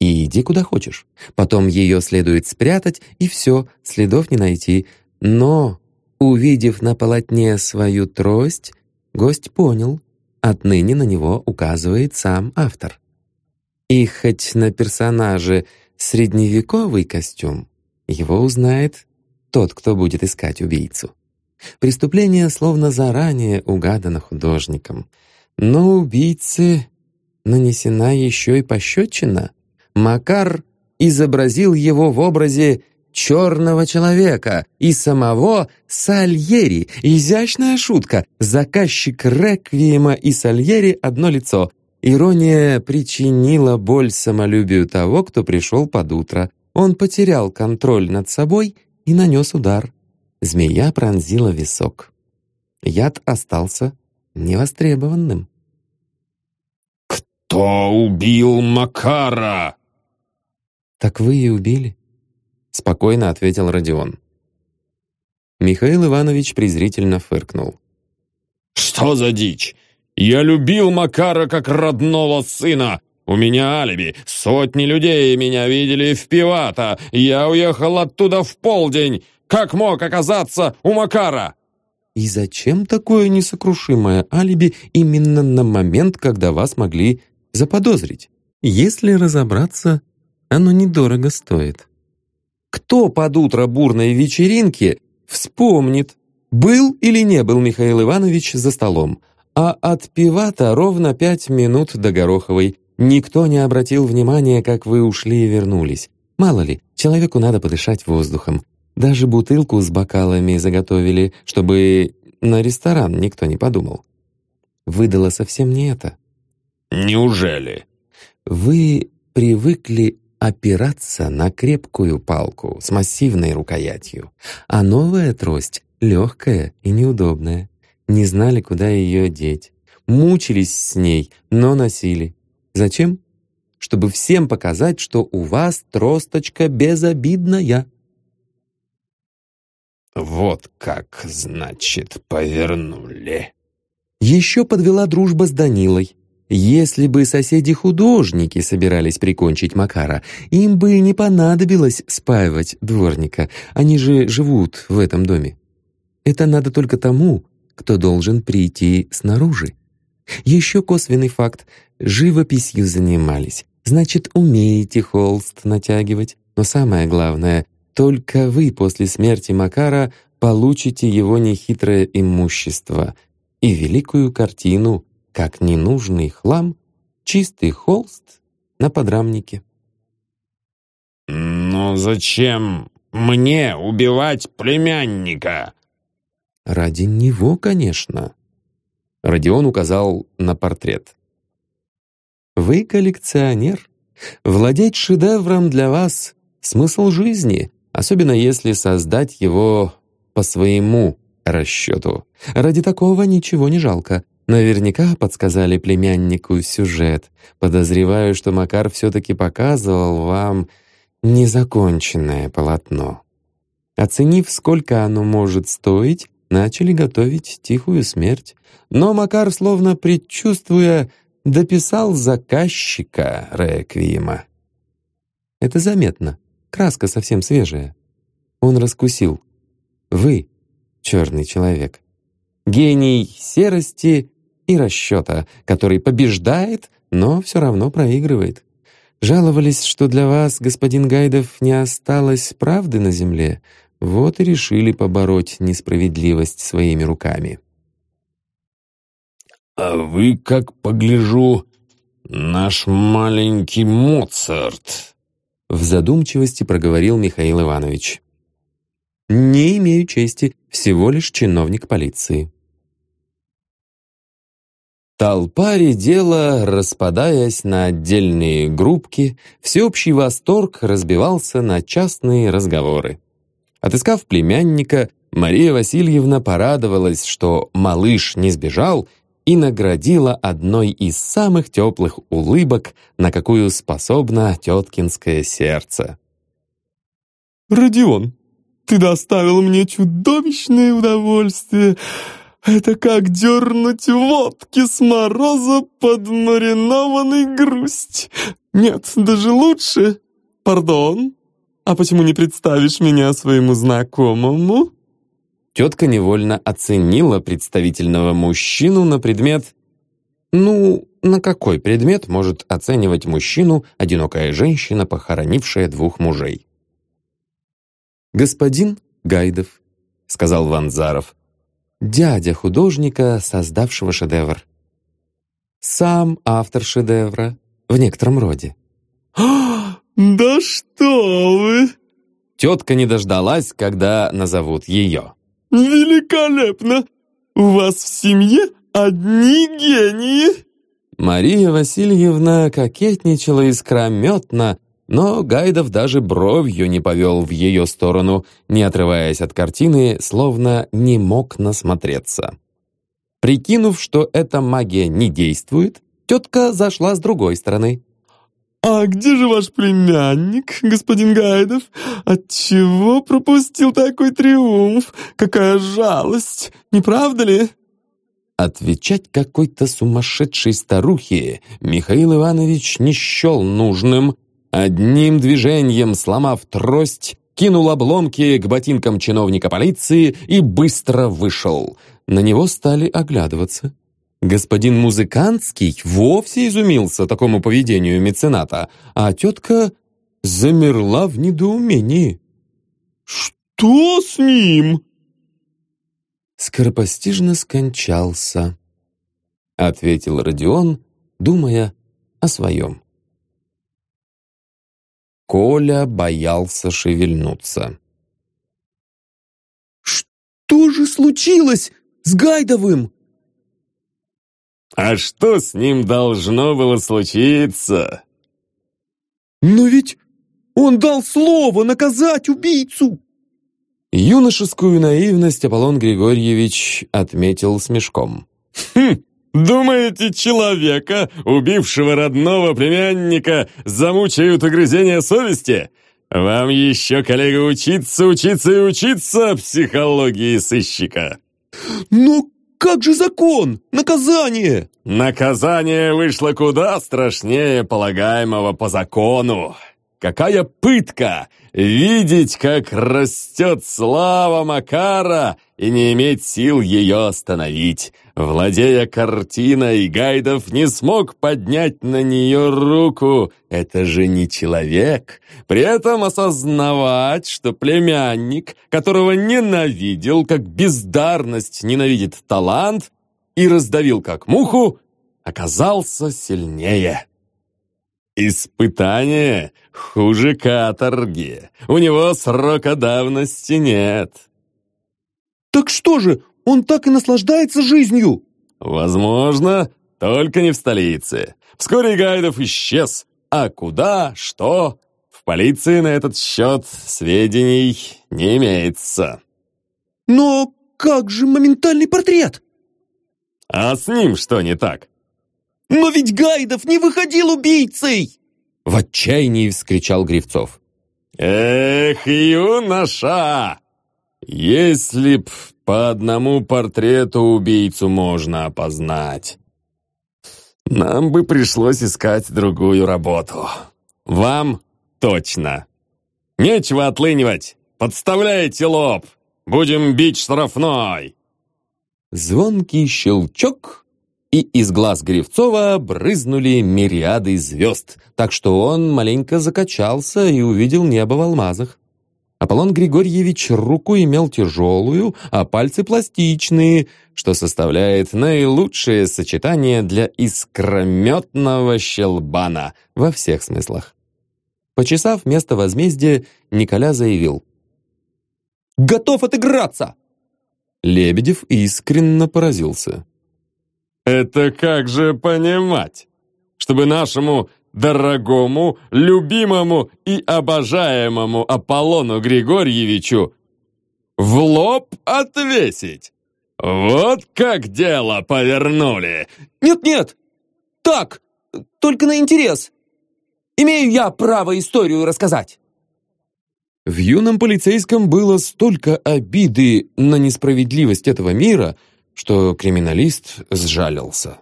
и иди куда хочешь. Потом ее следует спрятать, и все, следов не найти. Но, увидев на полотне свою трость, гость понял, отныне на него указывает сам автор. И хоть на персонаже средневековый костюм, его узнает тот, кто будет искать убийцу. Преступление словно заранее угадано художником. Но убийце нанесена еще и пощечина. Макар изобразил его в образе черного человека и самого Сальери. Изящная шутка. Заказчик Реквиема и Сальери одно лицо. Ирония причинила боль самолюбию того, кто пришел под утро. Он потерял контроль над собой и нанес удар. Змея пронзила висок. Яд остался невостребованным. «Кто убил Макара?» «Так вы и убили», — спокойно ответил Родион. Михаил Иванович презрительно фыркнул. «Что за дичь? Я любил Макара как родного сына. У меня алиби. Сотни людей меня видели в Пивата. Я уехал оттуда в полдень. Как мог оказаться у Макара?» «И зачем такое несокрушимое алиби именно на момент, когда вас могли заподозрить? Если разобраться, оно недорого стоит». Кто под утро бурной вечеринки вспомнит, был или не был Михаил Иванович за столом, а от пивата ровно пять минут до Гороховой. Никто не обратил внимания, как вы ушли и вернулись. Мало ли, человеку надо подышать воздухом. Даже бутылку с бокалами заготовили, чтобы на ресторан никто не подумал. Выдало совсем не это. «Неужели?» Вы привыкли опираться на крепкую палку с массивной рукоятью, а новая трость легкая и неудобная. Не знали, куда ее деть. Мучились с ней, но носили. Зачем? Чтобы всем показать, что у вас тросточка безобидная. Вот как, значит, повернули. Еще подвела дружба с Данилой. Если бы соседи-художники собирались прикончить Макара, им бы не понадобилось спаивать дворника. Они же живут в этом доме. Это надо только тому, кто должен прийти снаружи. Еще косвенный факт. Живописью занимались. Значит, умеете холст натягивать. Но самое главное, только вы после смерти Макара получите его нехитрое имущество и великую картину, как ненужный хлам, чистый холст на подрамнике. «Но зачем мне убивать племянника?» «Ради него, конечно», Родион указал на портрет. «Вы коллекционер. Владеть шедевром для вас — смысл жизни, особенно если создать его по своему расчету. Ради такого ничего не жалко. Наверняка подсказали племяннику сюжет. Подозреваю, что Макар все-таки показывал вам незаконченное полотно. Оценив, сколько оно может стоить, начали готовить тихую смерть. Но Макар, словно предчувствуя, дописал заказчика реквиема. Это заметно. Краска совсем свежая. Он раскусил. Вы — черный человек. Гений серости и расчета, который побеждает, но все равно проигрывает. Жаловались, что для вас, господин Гайдов, не осталось правды на земле, вот и решили побороть несправедливость своими руками. «А вы, как погляжу, наш маленький Моцарт», в задумчивости проговорил Михаил Иванович. «Не имею чести, всего лишь чиновник полиции». Толпа редела, распадаясь на отдельные группки, всеобщий восторг разбивался на частные разговоры. Отыскав племянника, Мария Васильевна порадовалась, что малыш не сбежал и наградила одной из самых теплых улыбок, на какую способно теткинское сердце. Родион, ты доставил мне чудовищное удовольствие. Это как дернуть водки с мороза под маринованный грусть. Нет, даже лучше. Пардон, а почему не представишь меня своему знакомому?» Тетка невольно оценила представительного мужчину на предмет... Ну, на какой предмет может оценивать мужчину одинокая женщина, похоронившая двух мужей? «Господин Гайдов», — сказал Ванзаров, дядя художника, создавшего шедевр. Сам автор шедевра, в некотором роде. «Да что вы!» Тетка не дождалась, когда назовут ее. «Великолепно! У вас в семье одни гении!» Мария Васильевна кокетничала искрометно, но Гайдов даже бровью не повел в ее сторону, не отрываясь от картины, словно не мог насмотреться. Прикинув, что эта магия не действует, тетка зашла с другой стороны. «А где же ваш племянник, господин Гайдов? Отчего пропустил такой триумф? Какая жалость, не правда ли?» Отвечать какой-то сумасшедшей старухе Михаил Иванович не счел нужным. Одним движением, сломав трость, кинул обломки к ботинкам чиновника полиции и быстро вышел. На него стали оглядываться. Господин Музыкантский вовсе изумился такому поведению мецената, а тетка замерла в недоумении. «Что с ним?» «Скоропостижно скончался», — ответил Родион, думая о своем. Коля боялся шевельнуться. «Что же случилось с Гайдовым?» А что с ним должно было случиться? «Но ведь он дал слово наказать убийцу!» Юношескую наивность Аполлон Григорьевич отметил смешком. «Хм, думаете, человека, убившего родного племянника, замучают угрызения совести? Вам еще, коллега, учиться, учиться и учиться психологии сыщика!» «Но как же закон? Наказание!» «Наказание вышло куда страшнее полагаемого по закону. Какая пытка видеть, как растет слава Макара и не иметь сил ее остановить. Владея картиной, Гайдов не смог поднять на нее руку. Это же не человек. При этом осознавать, что племянник, которого ненавидел, как бездарность ненавидит талант, и раздавил как муху, оказался сильнее. Испытание хуже каторги. У него срока давности нет. «Так что же, он так и наслаждается жизнью?» «Возможно, только не в столице. Вскоре Гайдов исчез. А куда, что? В полиции на этот счет сведений не имеется». «Но как же моментальный портрет?» «А с ним что не так?» «Но ведь Гайдов не выходил убийцей!» В отчаянии вскричал Гривцов. «Эх, юноша! Если б по одному портрету убийцу можно опознать, нам бы пришлось искать другую работу. Вам точно. Нечего отлынивать. Подставляйте лоб. Будем бить штрафной». Звонкий щелчок, и из глаз Гривцова брызнули мириады звезд, так что он маленько закачался и увидел небо в алмазах. Аполлон Григорьевич руку имел тяжелую, а пальцы пластичные, что составляет наилучшее сочетание для искрометного щелбана во всех смыслах. Почесав место возмездия, Николя заявил. «Готов отыграться!» Лебедев искренне поразился. Это как же понимать? Чтобы нашему дорогому, любимому и обожаемому Аполлону Григорьевичу в лоб отвесить? Вот как дело повернули! Нет-нет! Так, только на интерес. Имею я право историю рассказать. В юном полицейском было столько обиды на несправедливость этого мира, что криминалист сжалился.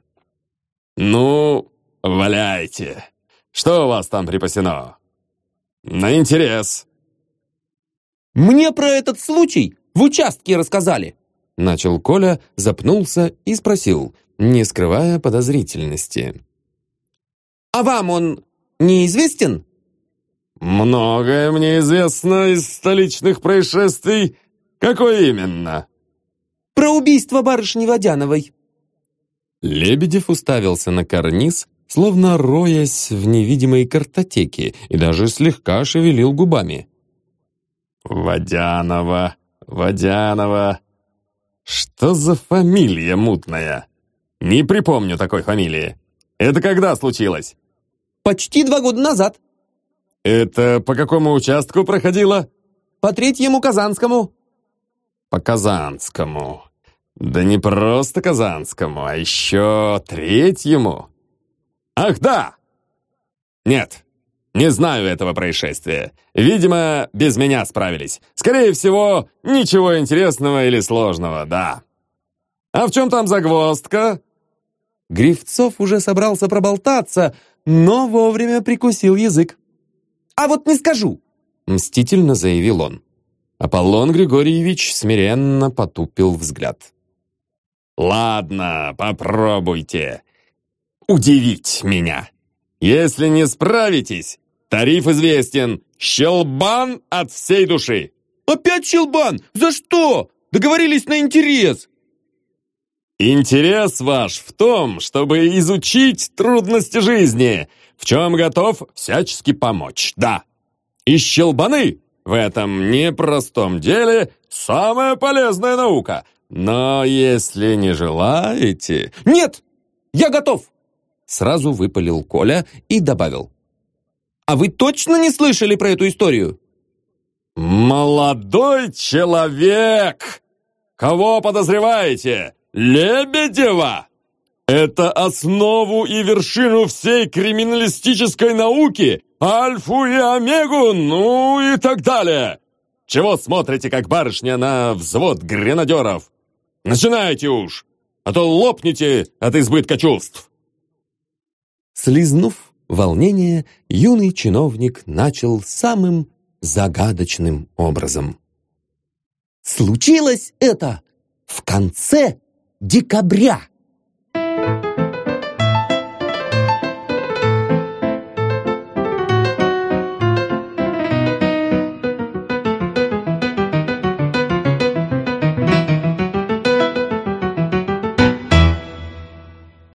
«Ну, валяйте. Что у вас там припасено?» «На интерес». «Мне про этот случай в участке рассказали», начал Коля, запнулся и спросил, не скрывая подозрительности. «А вам он неизвестен?» «Многое мне известно из столичных происшествий. Какое именно?» «Про убийство барышни Водяновой». Лебедев уставился на карниз, словно роясь в невидимой картотеке, и даже слегка шевелил губами. «Водянова, Водянова. Что за фамилия мутная? Не припомню такой фамилии. Это когда случилось?» «Почти два года назад», «Это по какому участку проходило?» «По третьему Казанскому». «По Казанскому. Да не просто Казанскому, а еще третьему. Ах, да! Нет, не знаю этого происшествия. Видимо, без меня справились. Скорее всего, ничего интересного или сложного, да. А в чем там загвоздка?» Гривцов уже собрался проболтаться, но вовремя прикусил язык. «А вот не скажу!» — мстительно заявил он. Аполлон Григорьевич смиренно потупил взгляд. «Ладно, попробуйте. Удивить меня. Если не справитесь, тариф известен. Щелбан от всей души!» «Опять щелбан? За что? Договорились на интерес!» «Интерес ваш в том, чтобы изучить трудности жизни, в чем готов всячески помочь, да. И щелбаны в этом непростом деле самая полезная наука. Но если не желаете... Нет, я готов! Сразу выпалил Коля и добавил. А вы точно не слышали про эту историю? «Молодой человек! Кого подозреваете? Лебедева?» Это основу и вершину всей криминалистической науки, альфу и омегу, ну и так далее. Чего смотрите, как барышня на взвод гренадеров? Начинайте уж, а то лопнете от избытка чувств. Слизнув волнение, юный чиновник начал самым загадочным образом. Случилось это в конце декабря. Thank you.